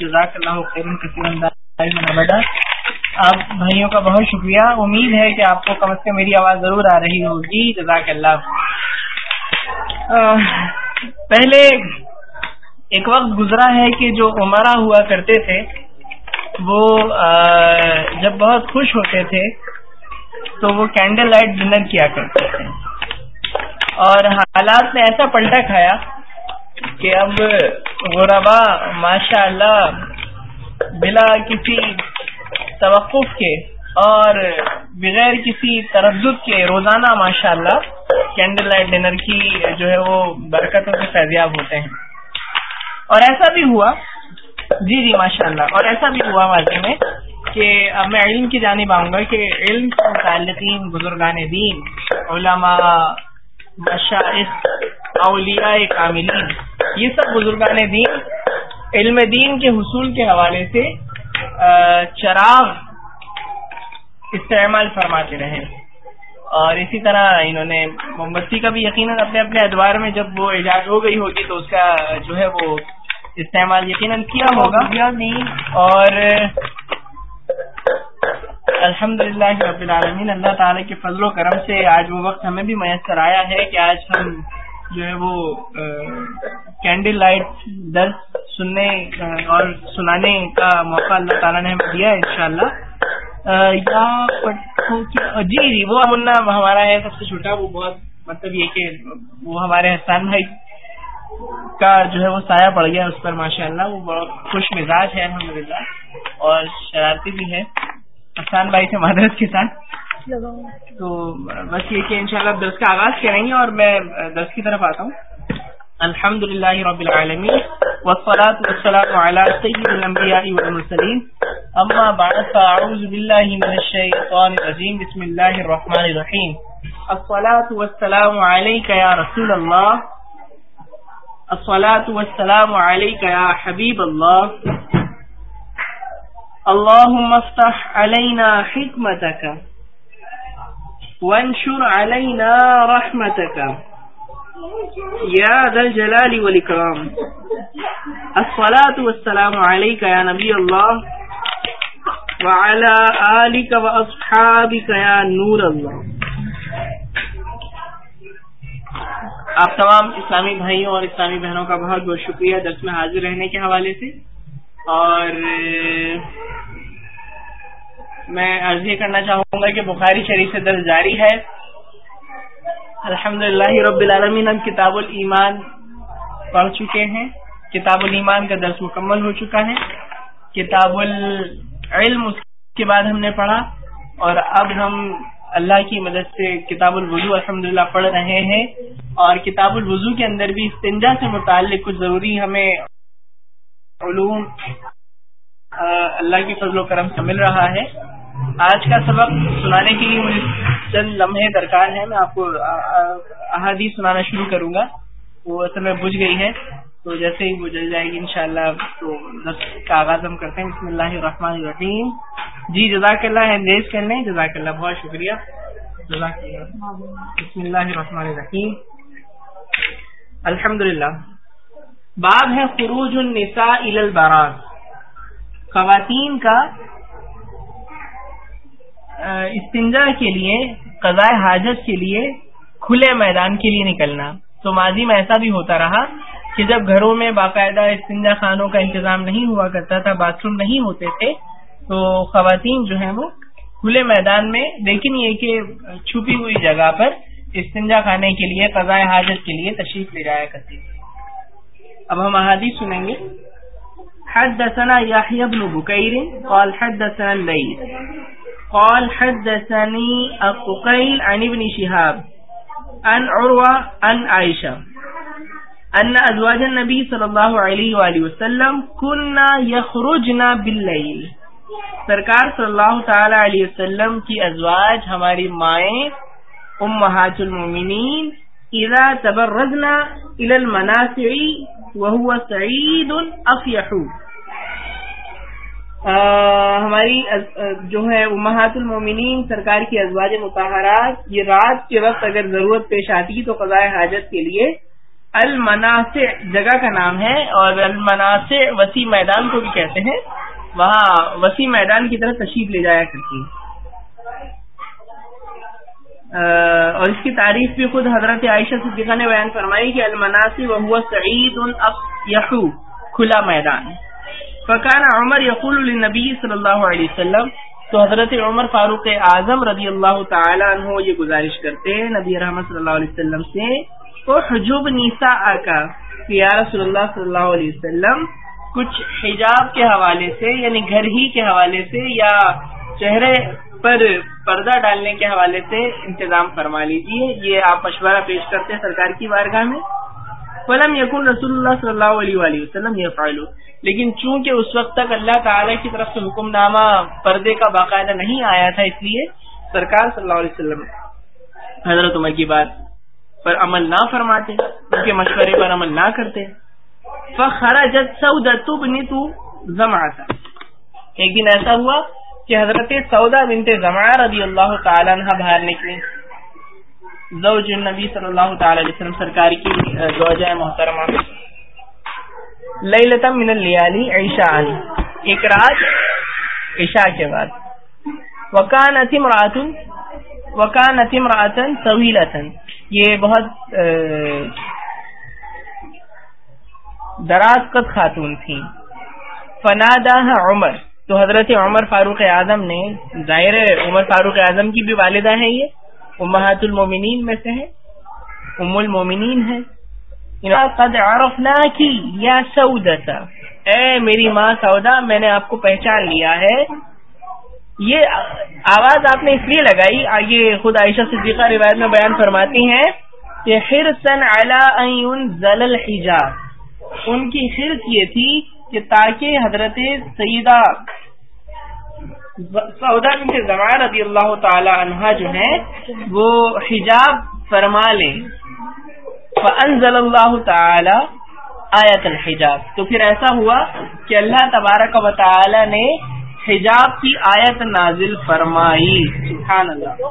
جزاک اللہ آپ بھائیوں کا بہت شکریہ۔ امید ہے کہ آپ کو کم از کم میری آواز ضرور آ رہی ہوگی۔ جزاک اللہ پہلے ایک وقت گزرا ہے کہ جو عمرہ ہوا کرتے تھے، وہ جب بہت خوش ہوتے تھے، تو وہ کینڈل لائٹ ڈنر کیا کرتے تھے۔ اور حالات نے ایسا پلٹا کھایا کہ اب غربا ماشاء اللہ بلا کسی توقف کے اور بغیر کسی تردد کے روزانہ ماشاء اللہ کینڈل لائٹ ڈنر کی جو ہے وہ برکتوں سے فیضیاب ہوتے ہیں۔ اور ایسا بھی ہوا۔ جی جی ماشاء اللہ اور ایسا بھی ہوا واضح میں کہ اب میں علم کی جانب آؤں گا کہ علم متعلقین، بزرگان دین، علماء مشاعث اولیاء کاملین۔ یہ سب بزرگان دین، علم دین کے حصول کے حوالے سے چراغ استعمال فرماتے رہے۔ اور اسی طرح انہوں نے موم بتی کا بھی یقیناً اپنے اپنے ادوار میں جب وہ ایجاد ہو گئی ہوگی تو اس کا جو ہے وہ استعمال یقیناً کیا ہوگا۔ اور الحمد للہ رب العالمین، اللہ تعالی کے فضل و کرم سے آج وہ وقت ہمیں بھی میسر آیا ہے کہ آج ہم جو ہے وہ کینڈل لائٹ درد سننے اور سنانے کا موقع اللہ تعالیٰ نے ہمیں دیا ہے انشاءاللہ۔ یا جی جی وہ منا ہمارا ہے سب سے چھوٹا، وہ بہت مطلب یہ کہ وہ ہمارے حسان بھائی کا جو ہے وہ سایہ پڑ گیا اس پر ماشاء اللہ وہ بہت خوش مزاج ہے الحمد اور شرارتی بھی ہے۔ حسان بھائی سے معذرت کے ساتھ۔ تو بس یہ کہ انشاءاللہ درس کا آغاز کریں گے اور میں درس کی طرف آتا ہوں۔ الحمد للہ رب العالمین، والصلاة والسلام على سيد الانبیاء والمرسلین۔ اما بعد، فاعوذ باللہ من الشیطان الرجیم، بسم اللہ الرحمن الرحیم۔ الصلاة والسلام علیکہ یا رسول اللہ۔ الصلاة والسلام علیکہ یا حبیب اللہ۔ اللهم افتح علينا حكمتك وانشر علينا رحمتك يا ذا الجلال والإكرام الصلاة والسلام عليك يا نبي الله وعلى آلك وأصحابك يا نور الله آپ تمام اسلامی بھائیوں اور اسلامی بہنوں کا بہت بہت شکریہ درس میں حاضر رہنے کے حوالے سے. اور میں عرض یہ کرنا چاہوں گا کہ بخاری شریف سے درج جاری ہے۔ الحمد للہ رب العالمین ہم کتاب الایمان پڑھ چکے ہیں۔ کتاب الایمان کا درس مکمل ہو چکا ہے۔ کتاب العلم، اس کے بعد ہم نے پڑھا۔ اور اب ہم اللہ کی مدد سے کتاب الوضو الحمدللہ پڑھ رہے ہیں۔ اور کتاب الوضو کے اندر بھی استنجا سے متعلق کچھ ضروری ہمیں علوم اللہ کی فضل و کرم سے مل رہا ہے۔ آج کا سبق سنانے کے لیے مجھے چند لمحے درکار ہے میں آپ کو احادیث سنانا شروع کروں گا۔ وہ اصل میں بجھ گئی ہے تو جیسے ہی وہ جل جائے گی انشاءاللہ تو کا آغاز ہم کرتے ہیں۔ بسم اللہ الرحمن الرحیم۔ جی جزاک اللہ انگیز کر لیں جزاک اللہ بہت شکریہ۔ جزاک اللہ بسم اللہ الرحمن الرحیم۔ الحمد للہ باب ہے خروج النساء الى البراز۔ خواتین کا استنجا کے لیے قضاء حاجت کے لیے کھلے میدان کے لیے نکلنا۔ تو ماضی میں ایسا بھی ہوتا رہا کہ جب گھروں میں باقاعدہ استنجا خانوں کا انتظام نہیں ہوا کرتا تھا، باتھ روم نہیں ہوتے تھے، تو خواتین جو ہیں وہ کھلے میدان میں، لیکن یہ کہ چھپی ہوئی جگہ پر استنجا خانے کے لیے قضاء حاجت کے لیے تشریف لے جایا کرتی تھی اب ہم احادیث سنیں گے۔ حدثنا يحيى بن بكير قال حدثنا الليل۔ قال حدثني الققيل عن ابن شهاب، عن عروة، عن عائشة، أن أزواج النبي صلى الله عليه وآله وسلم كنا يخرجنا بالليل. سرکار صلی اللہ تعالی علیہ وسلم کی ازواج ہماری مائیں، امہات المومنین اذا تبرزنا الى المناسع وهو سعید افیحو ہماری جو ہے امہات المومنین، سرکار کی ازواج متحرات یہ رات کے وقت اگر ضرورت پیش آتی تو قضاء حاجت کے لیے المناسع جگہ کا نام ہے، اور المناسع وسیع میدان کو بھی کہتے ہیں، وہاں وسیع میدان کی طرف تشریف لے جایا کرتی اور اس کی تعریف بھی خود حضرت عائشہ صدیقہ نے بیان فرمائی کہ المناسی وہ سعید یقو کھلا میدان۔ فقان عمر یقول النبی صلی اللہ علیہ وسلم، تو حضرت عمر فاروق اعظم رضی اللہ تعالیٰ عنہ یہ گزارش کرتے ہیں، نبی رحمت صلی اللہ علیہ وسلم سے وہ حجوب نیسا آکا یا رسول اللہ صلی اللہ علیہ وسلم، کچھ حجاب کے حوالے سے یعنی گھر ہی کے حوالے سے، یا چہرے پر پردہ ڈالنے کے حوالے سے انتظام فرما لیجیے یہ آپ مشورہ پیش کرتے ہیں سرکار کی بارگاہ میں۔ فلم یقن رسول اللہ صلی اللہ علیہ وآلہ وسلم یہ لیکن چونکہ اس وقت تک اللہ تعالی کی طرف سے حکم نامہ پردے کا باقاعدہ نہیں آیا تھا، اس لیے سرکار صلی اللہ علیہ وسلم حضرت عمر کی بات پر عمل نہ فرماتے، ان کے مشورے پر عمل نہ کرتے۔ فخرجت سودا تبنی تو زما تھا ایک دن ایسا ہوا کہ حضرت سودا بنت زما رضی اللہ تعالیٰ عنہ باہر نکلی زوج النبی صلی اللہ تعالی علیہ وسلم سرکار کی زوجہ محترمہ۔ لیلتم من اللیالی عیشا ایک رات عشاء کے بعد۔ وکان اتم راتن وکان اتم راتن طویلتن یہ بہت دراز قد خاتون تھی۔ فنادہ عمر۔ تو حضرت عمر فاروق اعظم نے، ظاہر عمر فاروق اعظم کی بھی والدہ ہے یہ۔ امہات المومنین میں سے ہے ام المومنین ہے قد عرفنا کی یا سعودتا اے میری ماں سودا میں نے آپ کو پہچان لیا ہے۔ یہ آواز آپ نے اس لیے لگائی آگے خود عائشہ صدیقہ روایت میں بیان فرماتی ہیں کہ حرسن الحجاب۔ ان کی حرس یہ تھی کہ تاکہ حضرت سیدہ سودا بنت زمان رضی اللہ تعالی عنہ جو ہے، وہ حجاب فرما لیں۔ فانزل اللہ تعالی آیت الحجاب۔ تو پھر ایسا ہوا کہ اللہ تبارک و تعالی نے حجاب کی آیت نازل فرمائی۔ سبحان اللہ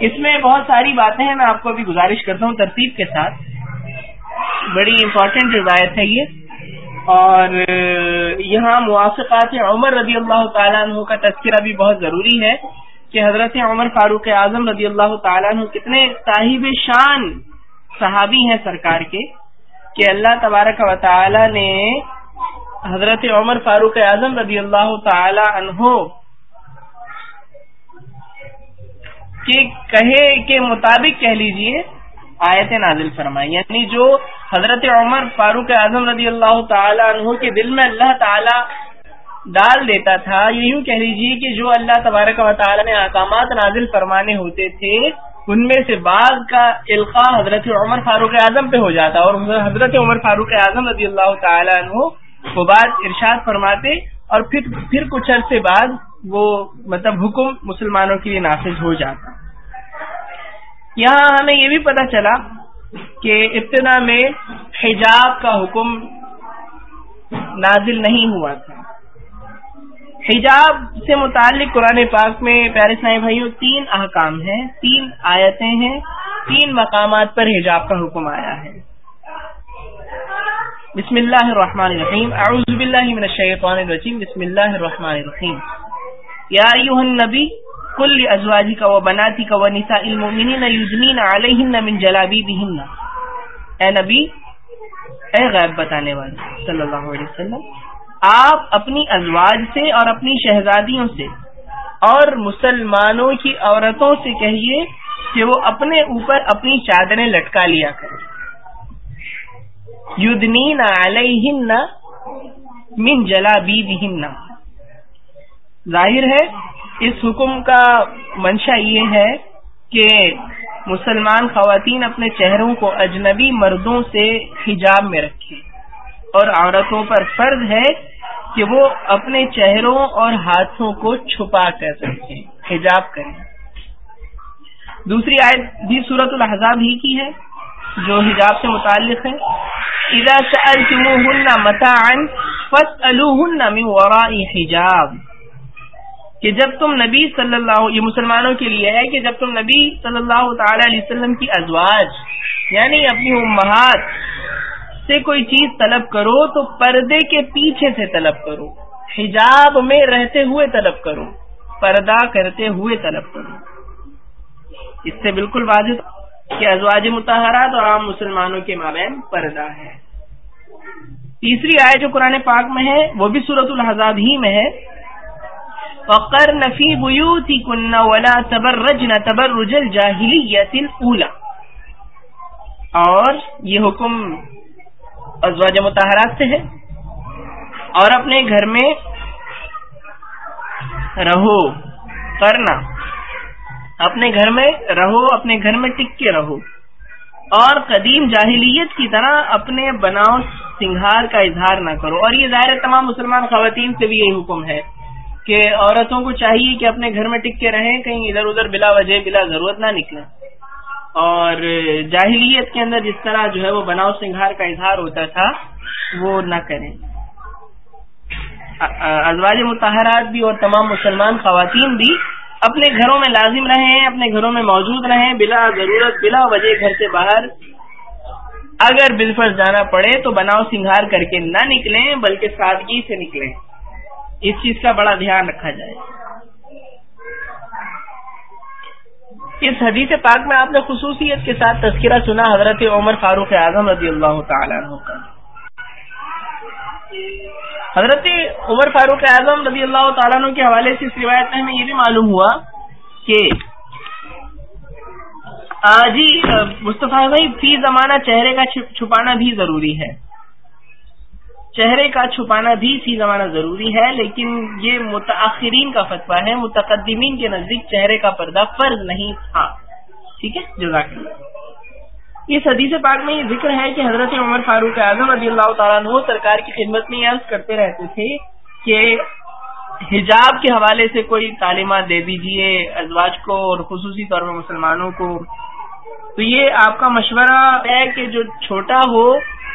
اس میں بہت ساری باتیں ہیں، میں آپ کو ابھی گزارش کرتا ہوں ترتیب کے ساتھ۔ بڑی امپورٹنٹ روایت ہے یہ۔ اور یہاں موافقات عمر رضی اللہ تعالیٰ عنہ کا تذکرہ بھی بہت ضروری ہے کہ حضرت عمر فاروق اعظم رضی اللہ تعالیٰ عنہ کتنے صاحب شان صحابی ہیں سرکار کے کہ اللہ تبارک و تعالی نے حضرت عمر فاروق اعظم رضی اللہ تعالی عنہ کے کہے کے مطابق کہہ لیجیے آیت نازل فرمائی یعنی جو حضرت عمر فاروق اعظم رضی اللہ تعالی عنہ کے دل میں اللہ تعالی ڈال دیتا تھا یوں کہہ لیجیے کہ جو اللہ تبارک و تعالی نے احکامات نازل فرمانے ہوتے تھے، ان میں سے بعض کا القاع حضرت عمر فاروق اعظم پہ ہو جاتا اور حضرت عمر فاروق اعظم رضی اللہ تعالیٰ عنہ وہ بات ارشاد فرماتے اور پھر پھر کچھ عرصے بعد وہ مطلب حکم مسلمانوں کے لیے نافذ ہو جاتا۔ یہاں ہمیں یہ بھی پتہ چلا کہ ابتدا میں حجاب کا حکم نازل نہیں ہوا تھا۔ حجاب سے متعلق قرآن پاک میں پیارے سائیں بھائیوں تین احکام ہیں، تین آیتیں ہیں، تین مقامات پر حجاب کا حکم آیا ہے۔ بسم اللہ الرحمن الرحیم۔ اعوذ باللہ من الشیطان الرجیم۔ بسم اللہ الرحمن الرحیم۔ یا ایوہ النبی کل ازواجی کا و بناتی کا و نساء المؤمنین یدنین علیہن من جلابی بہن اے نبی، اے غیب بتانے والے، صلی اللہ علیہ وسلم، آپ اپنی ازواج سے اور اپنی شہزادیوں سے اور مسلمانوں کی عورتوں سے کہیے کہ وہ اپنے اوپر اپنی چادریں لٹکا لیا کریں۔ یدنین علیہن من جلا بی ظاہر ہے اس حکم کا منشا یہ ہے کہ مسلمان خواتین اپنے چہروں کو اجنبی مردوں سے حجاب میں رکھیں۔ اور عورتوں پر فرض ہے کہ وہ اپنے چہروں اور ہاتھوں کو چھپا کر سکیں حجاب کریں۔ دوسری آیت بھی صورت الحضاب ہی کی ہے، جو حجاب سے متعلق ہے۔ اذا سألتموهن متاعا فاسألوهن من وراء حجاب۔ کہ جب تم نبی صلی اللہ یہ مسلمانوں کے لیے ہے کہ جب تم نبی صلی اللہ تعالی علیہ وسلم کی ازواج یعنی اپنی امہات سے کوئی چیز طلب کرو تو پردے کے پیچھے سے طلب کرو، حجاب میں رہتے ہوئے طلب کرو، پردہ کرتے ہوئے طلب کرو۔ اس سے بالکل واضح کہ ازواج متحرات اور عام مسلمانوں کے مابین پردہ ہے۔ تیسری آئے جو قرآن پاک میں ہے وہ بھی صورت الحضاب ہی میں ہے۔ فقر نفی بوتی کن ولا تبر رجنا تبر رجل اور یہ حکم ازواج متحرات سے ہے۔ اور اپنے گھر میں رہو، کرنا۔ اپنے گھر میں رہو، اپنے گھر میں ٹک کے رہو۔ اور قدیم جاہلیت کی طرح اپنے بناؤ، سنگھار کا اظہار نہ کرو۔ اور یہ ظاہر تمام مسلمان خواتین سے بھی یہی حکم ہے۔ کہ عورتوں کو چاہیے کہ اپنے گھر میں ٹک کے رہیں، کہیں ادھر ادھر بلا وجہ، بلا ضرورت نہ نکلیں اور جاہلیت کے اندر جس طرح جو ہے وہ بناؤ سنگھار کا اظہار ہوتا تھا، وہ نہ کریں۔ ازواج متحرات بھی اور تمام مسلمان خواتین بھی اپنے گھروں میں لازم رہیں، اپنے گھروں میں موجود رہیں، بلا ضرورت، بلا وجہ گھر سے باہر۔ اگر بالفرض جانا پڑے تو بناؤ سنگھار کر کے نہ نکلیں، بلکہ سادگی سے نکلیں۔ اس چیز کا بڑا دھیان رکھا جائے۔ اس حدیث پاک میں آپ نے خصوصیت کے ساتھ تذکرہ سنا، حضرت عمر فاروق اعظم رضی اللہ تعالیٰ عنہ کا۔ حضرت عمر فاروق اعظم رضی اللہ تعالیٰ عنہ کے حوالے سے اس روایت میں ہمیں یہ بھی معلوم ہوا کہ جی مصطفیٰ بھائی، فی زمانہ چہرے کا چھپانا بھی ضروری ہے۔ چہرے کا چھپانا بھی سی زمانہ ضروری ہے، لیکن یہ متاثرین کا فتویٰ ہے، متقدمین کے نزدیک چہرے کا پردہ فرض نہیں تھا۔ ٹھیک ہے؟ جزاک اللہ اس حدیث پاک میں یہ ذکر ہے کہ حضرت عمر فاروق اعظم رضی اللہ تعالیٰ عنہ سرکار کی خدمت میں عرض کرتے رہتے تھے کہ حجاب کے حوالے سے کوئی تعلیمات دے دیجیے ازواج کو اور خصوصی طور پر مسلمانوں کو۔ تو یہ آپ کا مشورہ ہے کہ جو چھوٹا ہو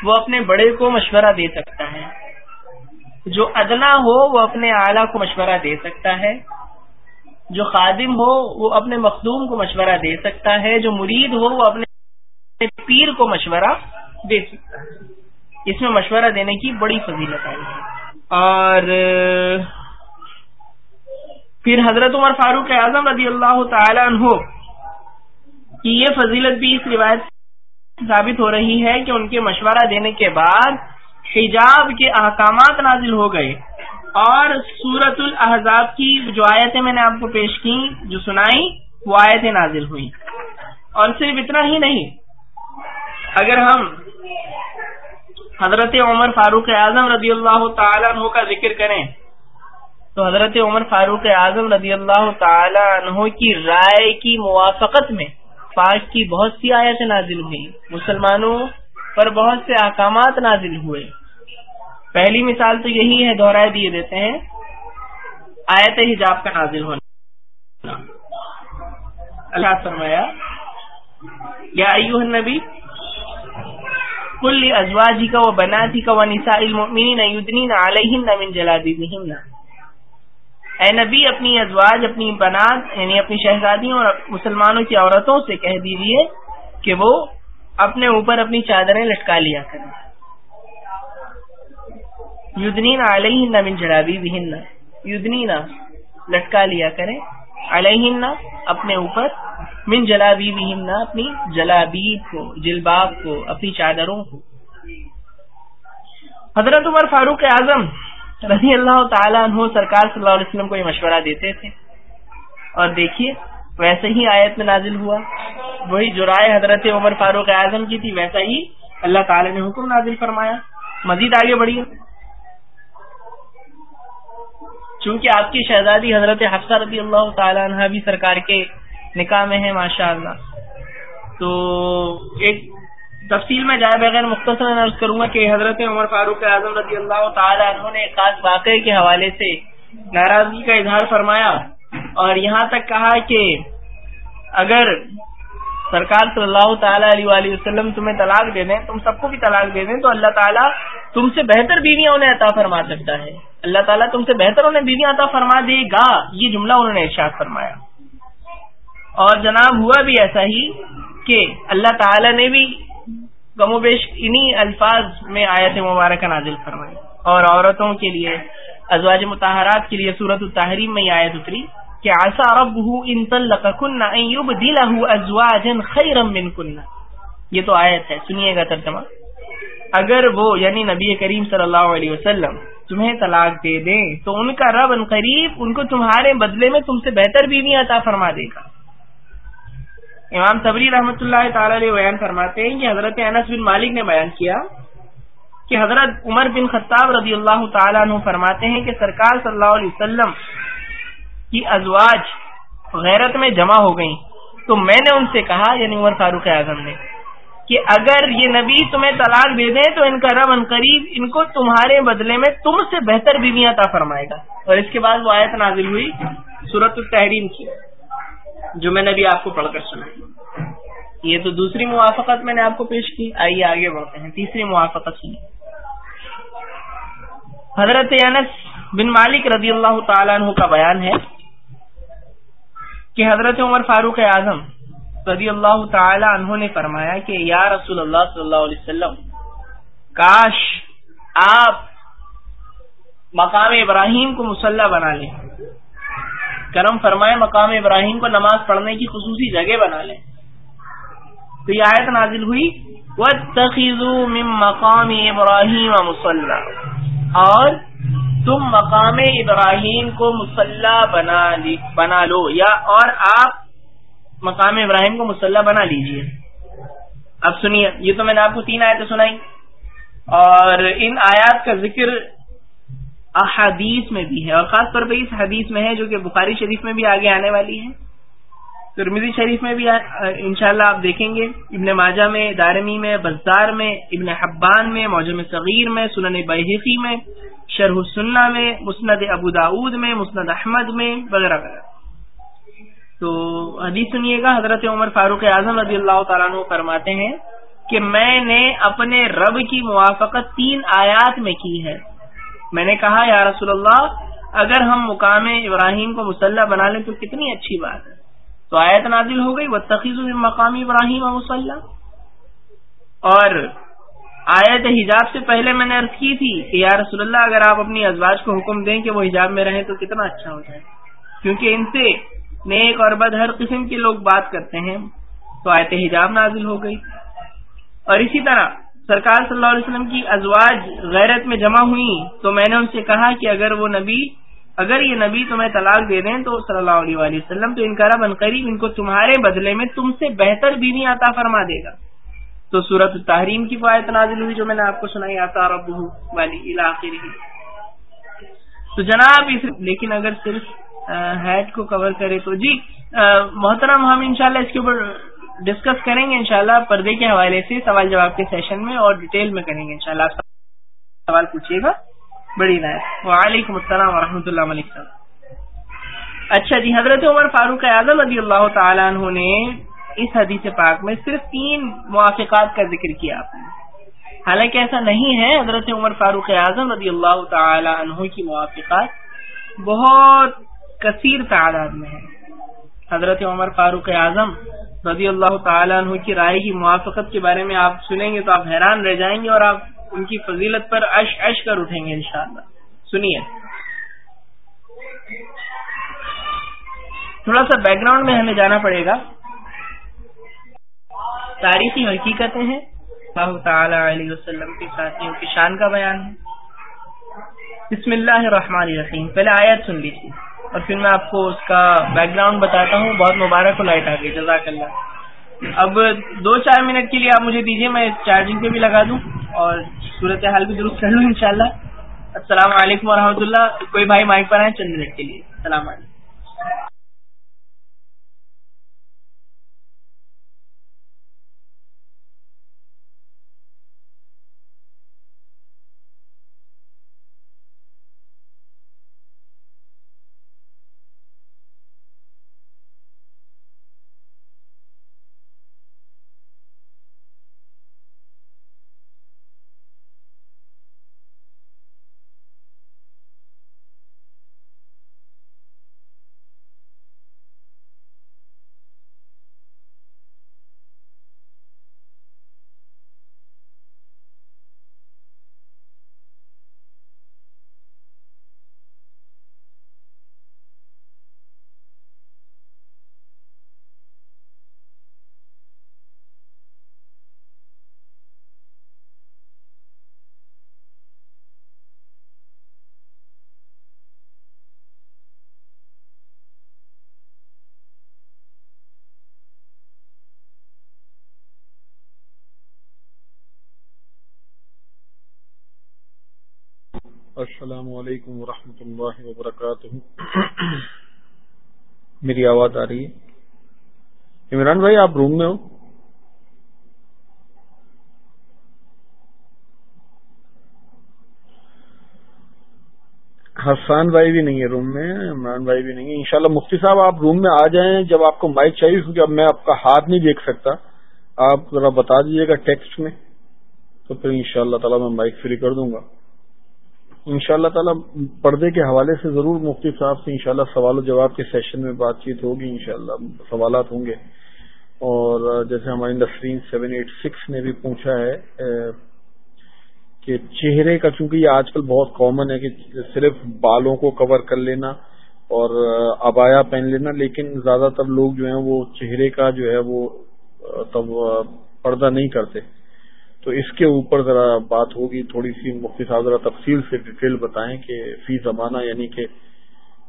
وہ اپنے بڑے کو مشورہ دے سکتا ہے۔ جو ادنا ہو، وہ اپنے اعلیٰ کو مشورہ دے سکتا ہے۔ جو خادم ہو، وہ اپنے مخدوم کو مشورہ دے سکتا ہے۔ جو مرید ہو، وہ اپنے پیر کو مشورہ دے سکتا ہے۔ اس میں مشورہ دینے کی بڑی فضیلت آئی ہے۔ اور پھر حضرت عمر فاروق اعظم رضی اللہ تعالیٰ عنہ کی یہ فضیلت بھی اس روایت ثابت ہو رہی ہے کہ ان کے مشورہ دینے کے بعد حجاب کے احکامات نازل ہو گئے اور سورت الحضاب کی جو آیتیں میں نے آپ کو پیش کی، جو سنائی، وہ آیتیں نازل ہوئی اور صرف اتنا ہی نہیں، اگر ہم حضرت عمر فاروق اعظم رضی اللہ تعالیٰ عنہ کا ذکر کریں، تو حضرت عمر فاروق اعظم رضی اللہ تعالی عنہ کی رائے کی موافقت میں پاک کی بہت سی آیتیں نازل ہوئی۔ مسلمانوں پر بہت سے احکامات نازل ہوئے۔ پہلی مثال تو یہی ہے دہرائے دیے دیتے ہیں، آیت حجاب کا نازل ہونا۔ اللہ فرمایا، یا ایوہ النبی کل ازواجی کا و بناتی کا و نساء المؤمنین یدنین علیہن من جلابیبہن اے نبی، اپنی ازواج، اپنی بنات یعنی اپنی شہزادیوں اور مسلمانوں کی عورتوں سے کہہ دیجیے کہ وہ اپنے اوپر اپنی چادریں لٹکا لیا کریں۔ یدنین علیہ من جلابی بہن یدنین لٹکا لیا کریں۔ علیہ اپنے اوپر، من جلابی بہن اپنی جلابیب کو، جلباب کو، اپنی چادروں کو۔ حضرت عمر فاروق اعظم رضی اللہ تعالیٰ عنہ سرکار صلی اللہ علیہ وسلم کو یہ مشورہ دیتے تھے۔ اور دیکھیے، ویسے ہی آیت میں نازل ہوا۔ وہی جو رائے حضرت عمر فاروق اعظم کی تھی، ویسا ہی اللہ تعالی نے حکم نازل فرمایا۔ مزید آگے بڑھیے۔ چونکہ آپ کی شہزادی حضرت حفصہ رضی اللہ تعالیٰ عنہ بھی سرکار کے نکاح میں ہے ماشاء اللہ تو ایک تفصیل میں جائے بغیر مختصر عرض کروں گا کہ حضرت عمر فاروق اعظم رضی اللہ تعالیٰ عنہ نے ایک خاص واقعے کے حوالے سے ناراضگی کا اظہار فرمایا اور یہاں تک کہا کہ اگر سرکار صلی اللہ تعالیٰ علیہ وسلم تمہیں طلاق دے دیں، تم سب کو بھی طلاق دے دیں، تو اللہ تعالیٰ تم سے بہتر بیویاں انہیں عطا فرما سکتا ہے۔ اللہ تعالیٰ تم سے بہتر انہیں بیویاں عطا فرما دے گا، یہ جملہ انہوں نے ارشاد فرمایا۔ اور جناب ہوا بھی ایسا ہی کہ اللہ تعالی نے بھی کم و بیش انہی الفاظ میں آیت مبارکہ نازل فرمائی۔ اور عورتوں کے لیے، ازواج متحرات کے لیے صورت التحریم میں آیت اتری، کہ آسا رب ان کن ازواجن خیرم من کن یہ تو آیت ہے، سنیے گا ترجمہ۔ اگر وہ یعنی نبی کریم صلی اللہ علیہ وسلم، تمہیں طلاق دے دیں، تو ان کا رب ان قریب ان کو تمہارے بدلے میں تم سے بہتر بیوی عطا فرما دے گا۔ امام تبری رحمۃ اللہ تعالی علیہ بیان فرماتے ہیں کہ حضرت انس بن مالک نے بیان کیا کہ حضرت عمر بن خطاب رضی اللہ تعالیٰ عنہ فرماتے ہیں کہ سرکار صلی اللہ علیہ وسلم کی ازواج غیرت میں جمع ہو گئیں۔ تو میں نے ان سے کہا یعنی عمر فاروق اعظم نے، کہ اگر یہ نبی تمہیں طلاق دے دیں تو ان کا رب ان قریب ان کو تمہارے بدلے میں تم سے بہتر بیویاں عطا فرمائے گا۔ اور اس کے بعد وہ آیت نازل ہوئی صورت التحریم کی۔ جو میں نے ابھی آپ کو پڑھ کر سنا۔ یہ تو دوسری موافقت میں نے آپ کو پیش کی۔ آئیے آگے بڑھتے ہیں۔ تیسری موافقت سنی حضرت انس بن مالک رضی اللہ تعالیٰ عنہ کا بیان ہے کہ حضرت عمر فاروق اعظم رضی اللہ تعالی عنہ نے فرمایا کہ یا رسول اللہ صلی اللہ علیہ وسلم، کاش آپ مقام ابراہیم کو مسلح بنا لیں۔ کرم فرمائے، مقام ابراہیم کو نماز پڑھنے کی خصوصی جگہ بنا لیں۔ تو یہ آیت نازل ہوئی۔ مقام ابراہیم مسلح اور تم مقام ابراہیم کو مسلح بنا بنا لو، یا اور آپ مقام ابراہیم کو مسلح بنا لیجیے۔ اب سنیے، یہ تو میں نے آپ کو تین آیتیں سنائی۔ اور ان آیات کا ذکر احادیث میں بھی ہے اور خاص طور پہ اس حدیث میں ہے جو کہ بخاری شریف میں بھی آگے آنے والی ہے۔ ترمیزی شریف میں بھی انشاءاللہ آپ دیکھیں گے۔ ابن ماجہ میں، دارمی میں، بزار میں، ابن حبان میں، موجم صغیر میں، سنن بحقی میں، شرح السنہ میں، مسند ابو داود میں، مسند احمد میں، وغیرہ وغیرہ۔ تو حدیث سنیے گا، حضرت عمر فاروق اعظم رضی اللہ تعالیٰ عنہ فرماتے ہیں کہ میں نے اپنے رب کی موافقت تین آیات میں کی ہے۔ میں نے کہا، یا رسول اللہ، اگر ہم مقام ابراہیم کو مسلح بنا لیں تو کتنی اچھی بات ہے. تو آیت نازل ہو گئی وہ تخیص مقامی ابراہیم مسلح اور آیت حجاب سے پہلے میں نے عرض کی تھی کہ یا رسول اللہ، اگر آپ اپنی ازواج کو حکم دیں کہ وہ حجاب میں رہیں تو کتنا اچھا ہو جائے۔ کیونکہ ان سے نیک اور بد ہر قسم کے لوگ بات کرتے ہیں۔ تو آیت حجاب نازل ہو گئی۔ اور اسی طرح سرکار صلی اللہ علیہ وسلم کی ازواج غیرت میں جمع ہوئی تو میں نے ان سے کہا کہ اگر وہ نبی اگر یہ نبی تمہیں طلاق دے دیں تو صلی اللہ علیہ وآلہ وسلم تو ان کا رب قریب ان کو تمہارے بدلے میں تم سے بہتر بیوی عطا فرما دے گا۔ تو صورت التحریم کی فوائد نازل ہوئی جو میں نے آپ کو سنائی آتا رب والی علاقے تو جناب اس لیکن اگر صرف ہیڈ کو کور کرے تو جی محترم، ہم انشاءاللہ اس کے اوپر ڈسکس کریں گے انشاءاللہ پردے کے حوالے سے سوال جواب کے سیشن میں اور ڈیٹیل میں کریں گے انشاءاللہ۔ شاء سوال پوچھیے گا۔ بڑی رائے وعلیکم السلام ورحمۃ اللہ علیہ اچھا جی حضرت عمر فاروق اعظم رضی اللہ تعالیٰ عنہ نے اس حدیث پاک میں صرف تین موافقات کا ذکر کیا۔ آپ نے حالانکہ ایسا نہیں ہے، حضرت عمر فاروق اعظم رضی اللہ تعالی عنہ کی موافقات بہت کثیر تعداد میں ہے حضرت عمر فاروق اعظم رضی اللہ تعالیٰ عنہ کی رائے کی موافقت کے بارے میں آپ سنیں گے تو آپ حیران رہ جائیں گے اور آپ ان کی فضیلت پر اش اش کر اٹھیں گے انشاءاللہ۔ سنیے۔ تھوڑا سا بیک گراؤنڈ میں ہمیں جانا پڑے گا۔ تاریخی حقیقتیں ہیں۔ اللہ تعالی علیہ وسلم کے ساتھیوں کی شان کا بیان ہے۔ بسم اللہ الرحمن الرحیم۔ پہلے آیت سن لیجیے اور پھر میں آپ کو اس کا بیک گراؤنڈ بتاتا ہوں۔ بہت مبارک ہو لائٹ آ گئی جزاک اللہ۔ اب دو چار منٹ کے لیے آپ مجھے دیجیے میں چارجنگ پہ بھی لگا دوں اور صورت حال بھی درست کر لوں انشاءاللہ۔ السلام علیکم ورحمۃ اللہ۔ کوئی بھائی مائک پر آئے چند منٹ کے لیے۔ السلام علیکم۔ السلام علیکم ورحمۃ اللہ وبرکاتہ۔ میری آواز آ رہی ہے۔ عمران بھائی، آپ روم میں ہو؟ حسان بھائی بھی نہیں ہے روم میں، عمران بھائی بھی نہیں ہے۔ انشاءاللہ مفتی صاحب، آپ روم میں آ جائیں۔ جب آپ کو مائک چاہیے، کیونکہ اب میں آپ کا ہاتھ نہیں دیکھ سکتا۔ آپ ذرا بتا دیجیے گا ٹیکسٹ میں، تو پھر ان شاء اللہ میں مائک فری کر دوں گا۔ ان شاء اللہ تعالیٰ پردے کے حوالے سے ضرور مفتی صاحب سے انشاءاللہ سوال و جواب کے سیشن میں بات چیت ہوگی، انشاءاللہ سوالات ہوں گے۔ اور جیسے ہماری نسرین سیون ایٹ سکس نے بھی پوچھا ہے کہ چہرے کا چونکہ یہ آج کل بہت کامن ہے کہ صرف بالوں کو کور کر لینا اور ابایا پہن لینا، لیکن زیادہ تر لوگ جو ہیں وہ چہرے کا جو ہے وہ تب پردہ نہیں کرتے۔ تو اس کے اوپر ذرا بات ہوگی، تھوڑی سی مفتی صاحب ذرا تفصیل سے ڈیٹیل بتائیں کہ فی زمانہ یعنی کہ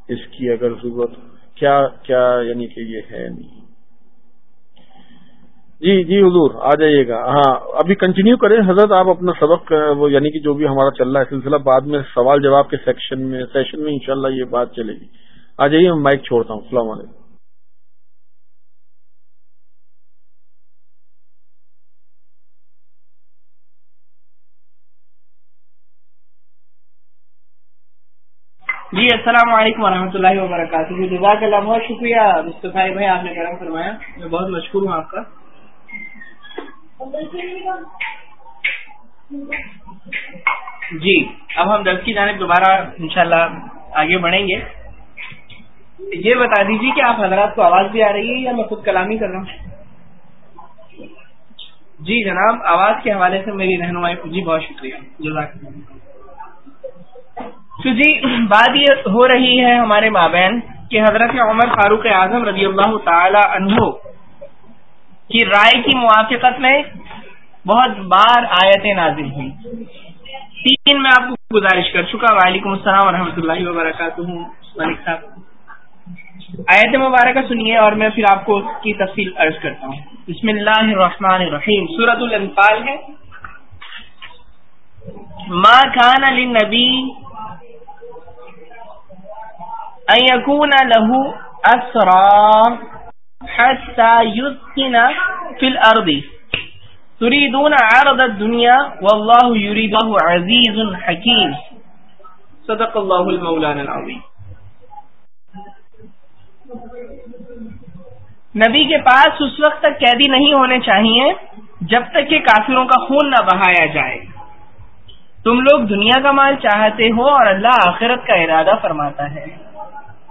اس کی اگر ضرورت، کیا کیا یعنی کہ یہ ہے نہیں؟ جی جی حضور، آ جائیے گا۔ ہاں ابھی کنٹینیو کریں۔ حضرت، آپ اپنا سبق، وہ یعنی کہ جو بھی ہمارا چل رہا ہے سلسلہ، بعد میں سوال جواب کے سیکشن میں سیشن میں انشاءاللہ یہ بات چلے گی۔ آ جائیے، میں مائک چھوڑتا ہوں۔ السلام علیکم۔ جی السلام علیکم ورحمۃ اللہ وبرکاتہ۔ جی، جزاک اللہ، بہت شکریہ مصطفی بھائی آپ نے کرم فرمایا۔ میں بہت مشکور ہوں آپ کا۔ جی اب ہم درد کی جانب دوبارہ انشاءاللہ آگے بڑھیں گے۔ یہ بتا دیجیے کہ آپ حضرات کو آواز بھی آ رہی ہے یا میں خود کلامی کر رہا ہوں؟ جی جناب، آواز کے حوالے سے میری رہنمائی جی بہت شکریہ۔ جزاک تو جی بات یہ ہو رہی ہے ہمارے مابین کہ حضرت عمر فاروق اعظم رضی اللہ تعالی عنہ کی رائے کی موافقت میں بہت بار آیتیں نازل ہوئی۔ تین میں آپ کو گزارش کر چکا وعلیکم السلام ورحمۃ اللہ وبرکاتہ۔ ملک صاحب، آیت مبارکہ سنیے اور میں پھر آپ کو اس کی تفصیل عرض کرتا ہوں۔ بسم اللہ الرحمن الرحیم۔ سورت الانفال ہے۔ ما کان للنبی ان یکون له اسرار حتى يسكن في الأرض. تريدون عرض الدنيا والله يريده عزيز حكيم. صدق الله المولان العظيم. نبی کے پاس اس وقت تک قیدی نہیں ہونے چاہیے جب تک کہ کافروں کا خون نہ بہایا جائے۔ تم لوگ دنیا کا مال چاہتے ہو اور اللہ آخرت کا ارادہ فرماتا ہے۔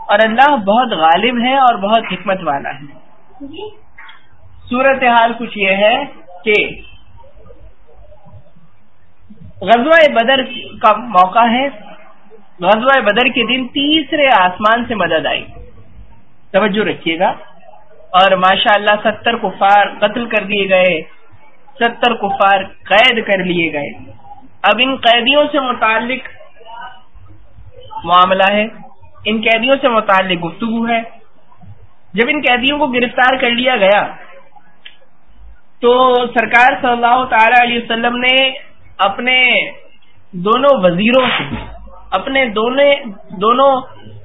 اور اللہ بہت غالب ہے اور بہت حکمت والا ہے۔ صورت حال کچھ یہ ہے کہ غزوہ بدر کا موقع ہے۔ غزوہ بدر کے دن تیسرے آسمان سے مدد آئی۔ توجہ رکھیے گا۔ اور ماشاء اللہ ستر کفار قتل کر دیے گئے۔ ستر کفار قید کر لیے گئے۔ اب ان قیدیوں سے متعلق معاملہ ہے۔ ان قیدیوں سے متعلق گفتگو ہے۔ جب ان قیدیوں کو گرفتار کر لیا گیا، تو سرکار صلی اللہ تعالی علیہ وسلم نے اپنے دونوں وزیروں سے، اپنے دونوں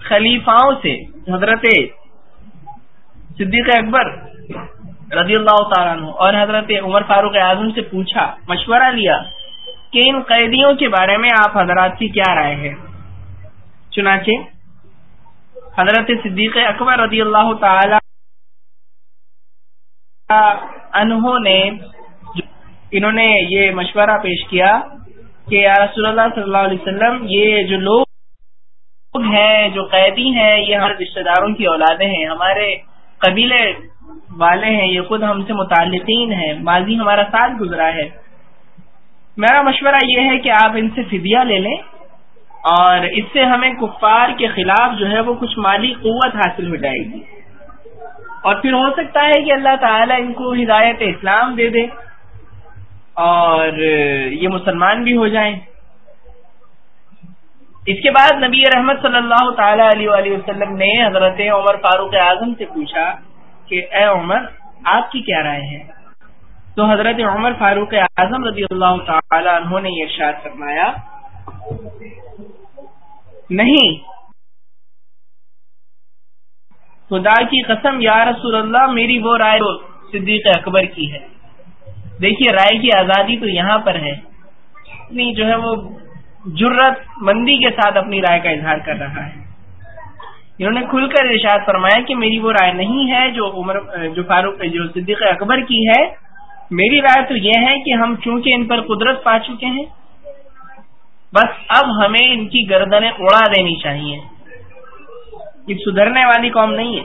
خلیفاؤں سے، حضرت صدیق اکبر رضی اللہ تعالیٰ عنہ اور حضرت عمر فاروق اعظم سے پوچھا، مشورہ لیا کہ ان قیدیوں کے بارے میں آپ حضرات کی کیا رائے ہے؟ چنانچہ حضرت صدیق اکبر رضی اللہ تعالی انہوں نے انہوں نے یہ مشورہ پیش کیا کہ یا رسول اللہ صلی اللہ علیہ وسلم، یہ جو لوگ ہیں، جو قیدی ہیں، یہ ہمارے رشتے داروں کی اولادیں ہیں، ہمارے قبیلے والے ہیں، یہ خود ہم سے متعلقین ہیں، ماضی ہمارا ساتھ گزرا ہے۔ میرا مشورہ یہ ہے کہ آپ ان سے فدیہ لے لیں۔ اور اس سے ہمیں کفار کے خلاف جو ہے وہ کچھ مالی قوت حاصل ہو جائے گی۔ اور پھر ہو سکتا ہے کہ اللہ تعالیٰ ان کو ہدایت اسلام دے دے اور یہ مسلمان بھی ہو جائیں۔ اس کے بعد نبی رحمت صلی اللہ تعالی علیہ وسلم نے حضرت عمر فاروق اعظم سے پوچھا کہ اے عمر، آپ کی کیا رائے ہے؟ تو حضرت عمر فاروق اعظم رضی اللہ تعالی عنہ نے یہ ارشاد فرمایا نہیں۔ خدا کی قسم، یا رسول اللہ، میری وہ رائے صدیق اکبر کی ہے۔ دیکھیے، رائے کی آزادی تو یہاں پر ہے۔ اتنی جو ہے وہ جرت مندی کے ساتھ اپنی رائے کا اظہار کر رہا ہے۔ انہوں نے کھل کر ارشاد فرمایا کہ میری وہ رائے نہیں ہے جو عمر، جو فاروق، جو صدیق اکبر کی ہے۔ میری رائے تو یہ ہے کہ ہم چونکہ ان پر قدرت پا چکے ہیں بس اب ہمیں ان کی گردنیں اڑا دینی چاہیے۔ یہ سدھرنے والی قوم نہیں ہے۔